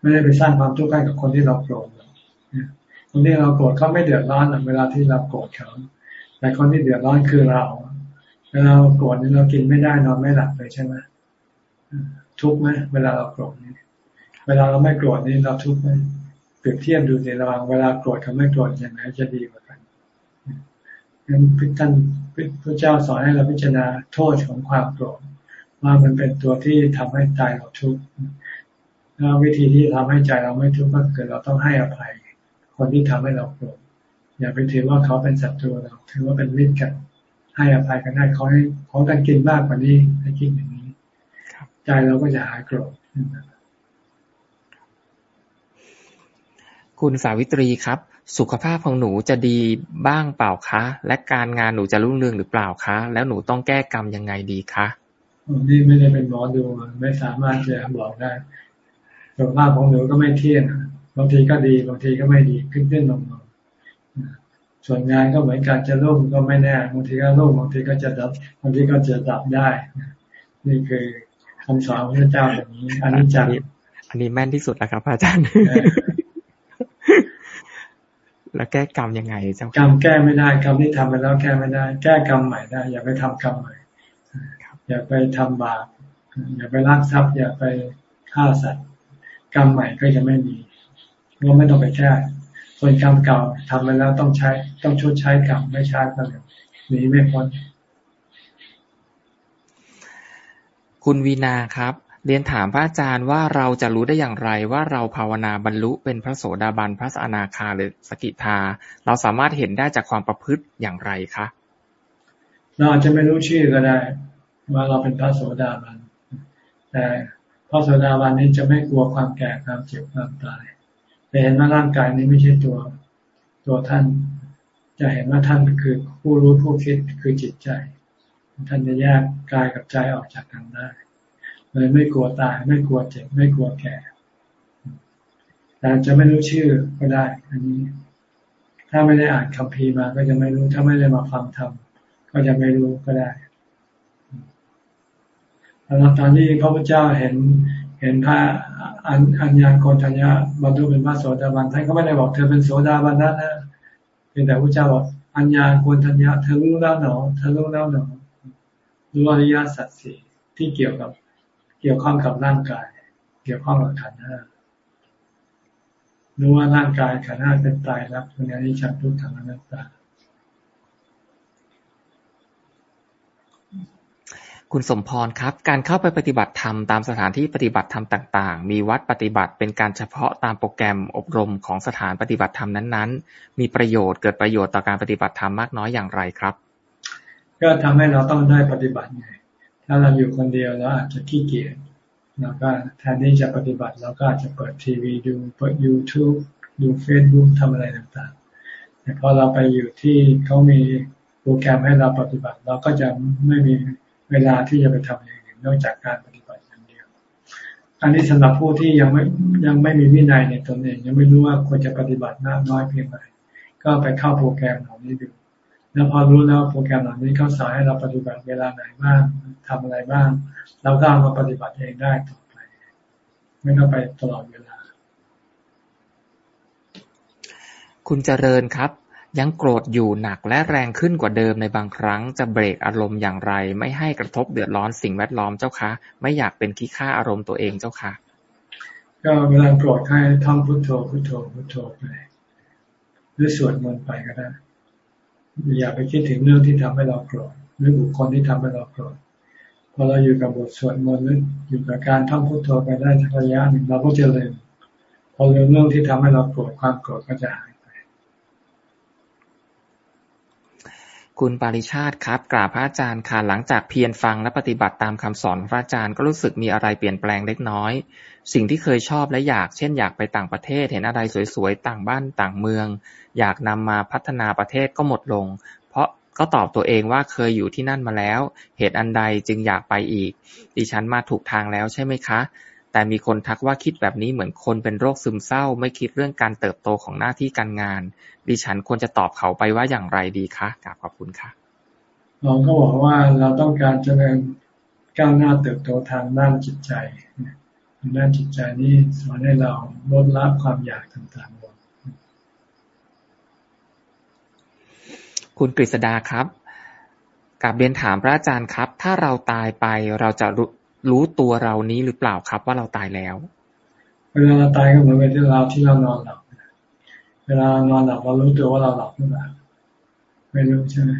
ไม่ได้ไปสร้างความทุกข์ให้กับคนที่เราโกรธคนที่เราโกรธเขาไม่เดือดร้อนเวลาที่เราโกรธเขาแต่คนที่เดือดร้อนคือเราเวลาเราโกรธนี่เรากินไม่ได้นอนไม่หลับเลยใช่ไหมทุกข์ไหมเวลาเราโกรธนี่เวลาเราไม่โกรธนี่เราทุกข์ไหมเปรียบเทียบดูในระหว่างเวลาโกรธกับไม่โกรธอย่างไหนจะดีกว่ากันงั้นท่าน พระเจ้าสอนให้เราพิจารณาโทษของความโกรธว่ามันเป็นตัวที่ทำให้ใจเราทุกข์แล้ววิธีที่ทำให้ใจเราไม่ทุกข์ก็คือเราต้องให้อภัย คนที่ทำให้เราโกรธอย่าไปถือว่าเขาเป็นศัตรูเราถือว่าเป็นมิตรกัน ให้อภัยกันได้เขาให้เขากันกินมากกว่านี้ให้คิดอย่างนี้ใจเราก็จะหายโกรธคุณสาวิตรีครับ สุขภาพของหนูจะดีบ้างเปล่าคะ และการงานหนูจะรุ่งเรืองหรือเปล่าคะ แล้วหนูต้องแก้กรรมยังไงดีคะนี่ไม่ได้เป็นหมอดูไม่สามารถจะบอกได้สุขภาพของหนูก็ไม่เที่ยงบางทีก็ดีบางทีก็ไม่ดีขึ้นขึ้นลงลงส่วนงานก็เหมือนกันจะรุ่งก็ไม่แน่บางทีก็รุ่งบางทีก็จะดับบางทีก็จะดับได้ นี่คือคำสอนของพระเจ้าอย่างนี้อันนี้จังอันนี้แม่นที่สุดแล้วครับอาจารย์ แล้วแก้กรรมยังไงเจ้ากรรมแก้ไม่ได้กรรมที่ทำไปแล้วแก้ไม่ได้ แก้กรรมใหม่ได้ อย่าไปทำกรรมใหม่อย่าไปทำบาปอย่าไปลักทรัพย์อย่าไปฆ่าสัตว์ กรรมใหม่ก็จะไม่มีก็ไม่ต้องไปแก้ส่วนกรรมเก่าทำไปแล้วต้องใช้ ต้องชดใช้กรรมไม่ใช้ก็เลยหนีไม่พ้นคุณวีนาครับ เรียนถามพระอาจารย์ว่าเราจะรู้ได้อย่างไรว่าเราภาวนาบรรลุเป็นพระโสดาบัน พระอนาคาหรือสกิทา เราสามารถเห็นได้จากความประพฤติอย่างไรคะเราอาจจะไม่รู้ชื่อก็ได้ ว่าเราเป็นพระโสดาบัน แต่พระโสดาบันนี้จะไม่กลัวความแก่ความเจ็บความตายจะเห็นว่าร่างกายนี้ไม่ใช่ตัวตัวท่าน จะเห็นว่าท่านคือผู้รู้ผู้คิดคือจิตใจ ท่านจะแยกกายกับใจออกจากกันได้ เลยไม่กลัวตายไม่กลัวเจ็บไม่กลัวแก่แต่จะไม่รู้ชื่อก็ได้ อันนี้ ถ้าไม่ได้อ่านคัมภีร์มาก็จะไม่รู้ถ้าไม่ได้มาฟังธรรมก็จะไม่รู้ก็ได้แล้วตอนที่พระพุทธเจ้าเห็นเห็นพระอัญอัญญาโกฏัญญาบรรลุเป็นพระโสดาบันท่านก็ไม่ได้บอกเธอเป็นโสดาบันนะนะเพียงแต่พระเจ้าบอกอัญญาโกฏัญญาเธอรู้แล้วหนอเธอรู้แล้วหนอรู้อริยสัจสี่ที่เกี่ยวกับ เกี่ยวข้องกับร่างกาย เกี่ยวข้องกับขันธ์ห้ารู้ว่าร่างกายขันธ์ห้าเป็นตายแล้วเป็นอนิจจังทุกขังอนัตตาคุณสมพรครับ การเข้าไปปฏิบัติธรรมตามสถานที่ปฏิบัติธรรมต่างๆ มีวัดปฏิบัติเป็นการเฉพาะตามโปรแกรมอบรมของสถานปฏิบัติธรรมนั้นๆ มีประโยชน์เกิดประโยชน์ต่อการปฏิบัติธรรมมากน้อยอย่างไรครับ ก็ทำให้เราต้องได้ปฏิบัติไง ถ้าเราอยู่คนเดียวเราอาจจะขี้เกียจเราก็แทนที่จะปฏิบัติเราก็อาจจะเปิดทีวีดูเปิด YouTube ดูเฟซบุ๊กทำอะไรต่างๆแต่พอเราไปอยู่ที่เขามีโปรแกรมให้เราปฏิบัติ เราก็จะไม่มีเวลาที่จะไปทำอย่างอื่นนอกจากการปฏิบัติอย่างเดียว อันนี้สำหรับผู้ที่ยังไม่ยังไม่มีวินัยในตนเอง ยังไม่รู้ว่าควรจะปฏิบัติมากน้อยเพียงไรก็ไปเข้าโปรแกรมเหล่านี้ดู แล้วพอรู้แล้วโปรแกรมเหล่านี้เขาสอนให้เราปฏิบัติเวลาไหนบ้างทำอะไรบ้าง เราก็เอามาปฏิบัติเองได้ต่อไป ไม่ต้องไปตลอดเวลา คุณเจริญครับ ยังโกรธอยู่หนักและแรงขึ้นกว่าเดิมในบางครั้งจะเบรกอารมณ์อย่างไร ไม่ให้กระทบเดือดร้อนสิ่งแวดล้อมเจ้าคะ ไม่อยากเป็นขี้ข้าอารมณ์ตัวเองเจ้าคะก็เวลาโกรธให้ท่องพุทโธพุทโธพุทโธไปหรือสวดมนต์ไปก็ได้ อย่าไปคิดถึงเรื่องที่ทำให้เราโกรธหรือบุคคลที่ทำให้เราโกรธพอเราอยู่กับบทสวดมนต์หรืออยู่กับการท่องพุทโธไปได้ทักระยะหนึ่งเราก็จะเลยพอเรื่องเรื่องที่ทำให้เราโกรธความโกรธก็จะหายไป คุณปาริชาติครับ กราบพระอาจารย์ค่ะ หลังจากเพียรฟังและปฏิบัติตามคำสอนพระอาจารย์ก็รู้สึกมีอะไรเปลี่ยนแปลงเล็กน้อย สิ่งที่เคยชอบและอยาก เช่นอยากไปต่างประเทศ เห็นอะไรสวยๆ ต่างบ้านต่างเมือง อยากนำมาพัฒนาประเทศก็หมดลง เพราะก็ตอบตัวเองว่าเคยอยู่ที่นั่นมาแล้ว เหตุอันใดจึงอยากไปอีก ดิฉันมาถูกทางแล้วใช่ไหมคะ แต่มีคนทักว่าคิดแบบนี้เหมือนคนเป็นโรคซึมเศร้า ไม่คิดเรื่องการเติบโตของหน้าที่การงาน ดิฉันควรจะตอบเขาไปว่าอย่างไรดีคะกราบขอบคุณค่ะ เราก็บอกว่าเราต้องการเจริญก้าวหน้าเติบโตทางด้านจิตใจทางด้านจิตใจนี้สอนให้เราลดละความอยากต่างๆคุณกฤษดาครับกับเรียนถามพระอาจารย์ครับ ถ้าเราตายไปเราจะ รู้ตัวเรานี้หรือเปล่าครับ ว่าเราตายแล้ว เวลาเราตายก็เหมือนเวลาที่เรานอนหลับ เวลานอนหลับเรารู้ตัวว่าเราหลับหรือเปล่าไม่รู้ใช่ไหม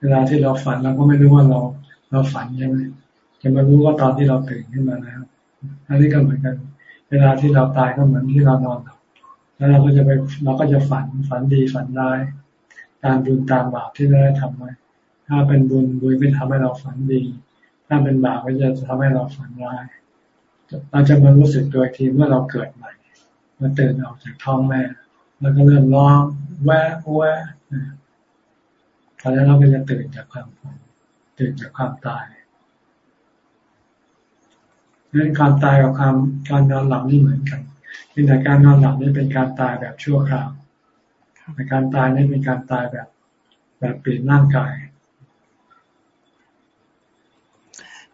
เวลาที่เราฝันเราก็ไม่รู้ว่าเราเราฝันใช่ไหมจะมารู้ว่าตอนที่เราตื่นขึ้นมาแล้วอันนี้ก็เหมือนกัน เวลาที่เราตายก็เหมือนที่เรานอนหลับแล้วเราก็จะไปเราก็จะฝันฝันดีฝันร้ายตามบุญตามบาปที่เราได้ทำไว้ ถ้าเป็นบุญบุญก็ทำให้เราฝันดี ถ้าเป็นบาปก็จะทำให้เราฝันร้ายเราจะมารู้สึกตัวทีเมื่อเราเกิดใหม่มาตื่นออกจากท้องแม่ แล้วก็เริ่มร้องแวะแวะตอนนั้นเราก็จะตื่นจากความฝันตื่นจากความตายดังนั้นความตายกับความการนอนหลับนี่เหมือนกันแต่การนอนหลับนี่เป็นการตายแบบชั่วคราวในการตายนี่เป็นการตายแบบ แบบเปลี่ยนร่างกาย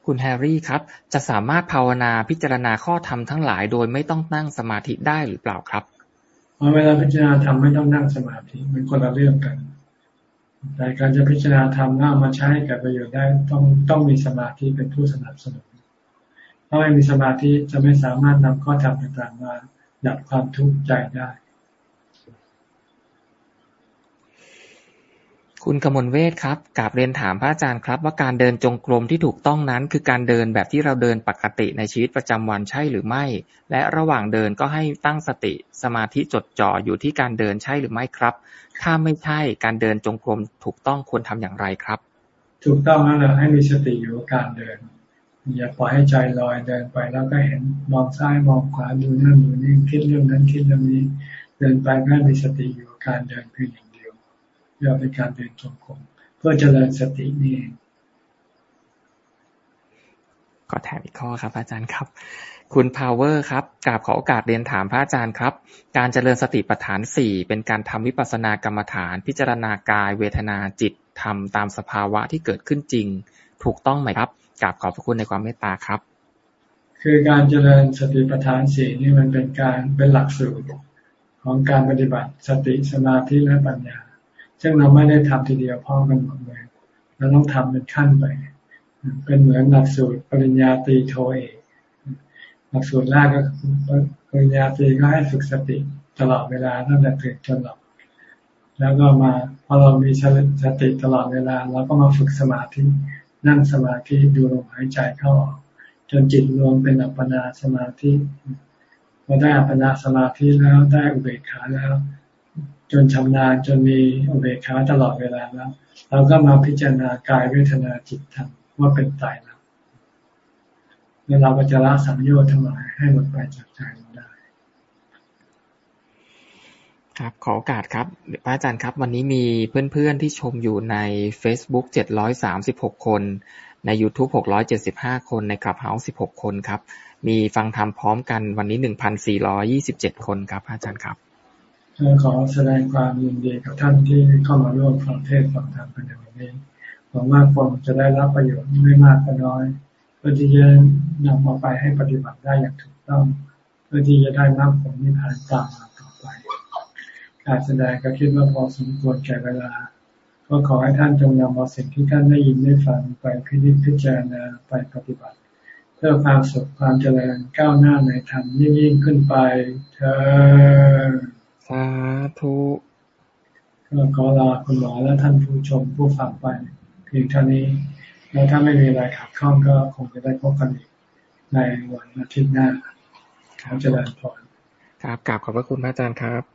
คุณแฮร์รี่ครับ จะสามารถภาวนาพิจารณาข้อธรรมทั้งหลาย โดยไม่ต้องนั่งสมาธิได้หรือเปล่าครับเวลาพิจารณาธรรมไม่ต้องนั่งสมาธิมันคนละเรื่องกัน แต่การจะพิจารณาธรรมน่ามาใช้กับประโยชน์ได้ต้องต้องมีสมาธิเป็นผู้สนับสนุนถ้าไม่มีสมาธิจะไม่สามารถนำข้อธรรมต่างๆมาดับความทุกข์ใจได้ คุณกมลเวทครับกาบเรียนถามพระอาจารย์ครับ ว่าการเดินจงกรมที่ถูกต้องนั้น คือการเดินแบบที่เราเดินปกติในชีวิตประจำวันใช่หรือไม่ และระหว่างเดินก็ให้ตั้งสติสมาธิจดจ่ออยู่ที่การเดินใช่หรือไม่ครับ ถ้าไม่ใช่การเดินจงกรมถูกต้องควรทำอย่างไรครับ ถูกต้องนั่นแหละให้มีสติอยู่กับการเดิน อย่าปล่อยให้ใจลอยเดินไปแล้วก็เห็นมองซ้ายมองขวาดูนั่นดูนี่คิดเรื่องนั้นคิดเรื่องนี้ เดินไปก็มีสติอยู่กับการเดินเพียง เรียกเป็นการเดินจงกรมเพื่อเจริญสตินี่เองก็แถมอีกข้อครับ อาจารย์ครับ คุณพาวเวอร์ครับกราบขอโอกาสเรียนถามพระอาจารย์ครับ การเจริญสติปัฏฐานสี่เป็นการทำวิปัสสนากรรมฐาน พิจารณากาย เวทนาจิตทำตามสภาวะที่เกิดขึ้นจริง ถูกต้องไหมครับกราบขอบพระคุณในความเมตตาครับ คือการเจริญสติปัฏฐานสี่นี่มันเป็นการเป็นหลักสูตรของการปฏิบัติสติสมาธิและปัญญา ซึ่งเราไม่ได้ทำทีเดียวพร้อมกันหมดเลยเราต้องทำเป็นขั้นไป เป็นเหมือนหลักสูตรปริญญาตรีโทเอกหลักสูตรแรกก็ปริญญาตรีก็ให้ฝึกสติตลอดเวลาตั้งแต่ตื่นจนหลับแล้วก็มาพอเรามีสติตลอดเวลาเราก็มาฝึกสมาธินั่งสมาธิดูลมหายใจเข้าออกจนจิตรวมเป็นอัปปนาสมาธิพอได้อัปปนาสมาธิแล้วได้อุเบกขาแล้ว จนชำนาญจนมีอุเบกขาตลอดเวลาแล้วเราก็มาพิจารณากายเวทนาจิตธรรมว่าเป็นตายแล้วแล้วเราก็จะละสัมโยชน์ทั้งหลายให้หมดไปจากใจเราได้ ครับ ขอโอกาสครับพระอาจารย์ครับ วันนี้มีเพื่อนๆที่ชมอยู่ใน Facebook 736 คน ใน YouTube 675 คน ในคลับเฮาส์16 คนครับ มีฟังธรรมพร้อมกันวันนี้ 1,427 คนครับพระอาจารย์ครับ ขอแสดงความยินดีกับท่านที่เข้ามาร่วมฟังเทศฟังธรรมกันในวันนี้หวังว่าคนจะได้รับประโยชน์ไม่มากก็น้อย เพื่อที่จะนำมาไปให้ปฏิบัติได้อย่างถูกต้อง เพื่อที่จะได้รับผลนิพพานตามมาต่อไป การแสดงก็คิดว่าพอสมควรแก่เวลาก็ขอให้ท่านจงนำเอาสิ่งที่ท่านได้ยินได้ฟังไปพิจิตพิจารณาไปปฏิบัติ เพื่อความสุขความเจริญก้าวหน้าในธรรมยิ่งยิ่งขึ้นไปเธอ สาธุก็ขอลาคุณหมอและท่านผู้ชมผู้ฟังไป เพียงเท่านี้ แล้วถ้าไม่มีอะไรขัดข้องก็คงจะได้พบกันอีกในวันอาทิตย์หน้าขอเจริญพรครับกราบขอบพระคุณพระอาจารย์ครับ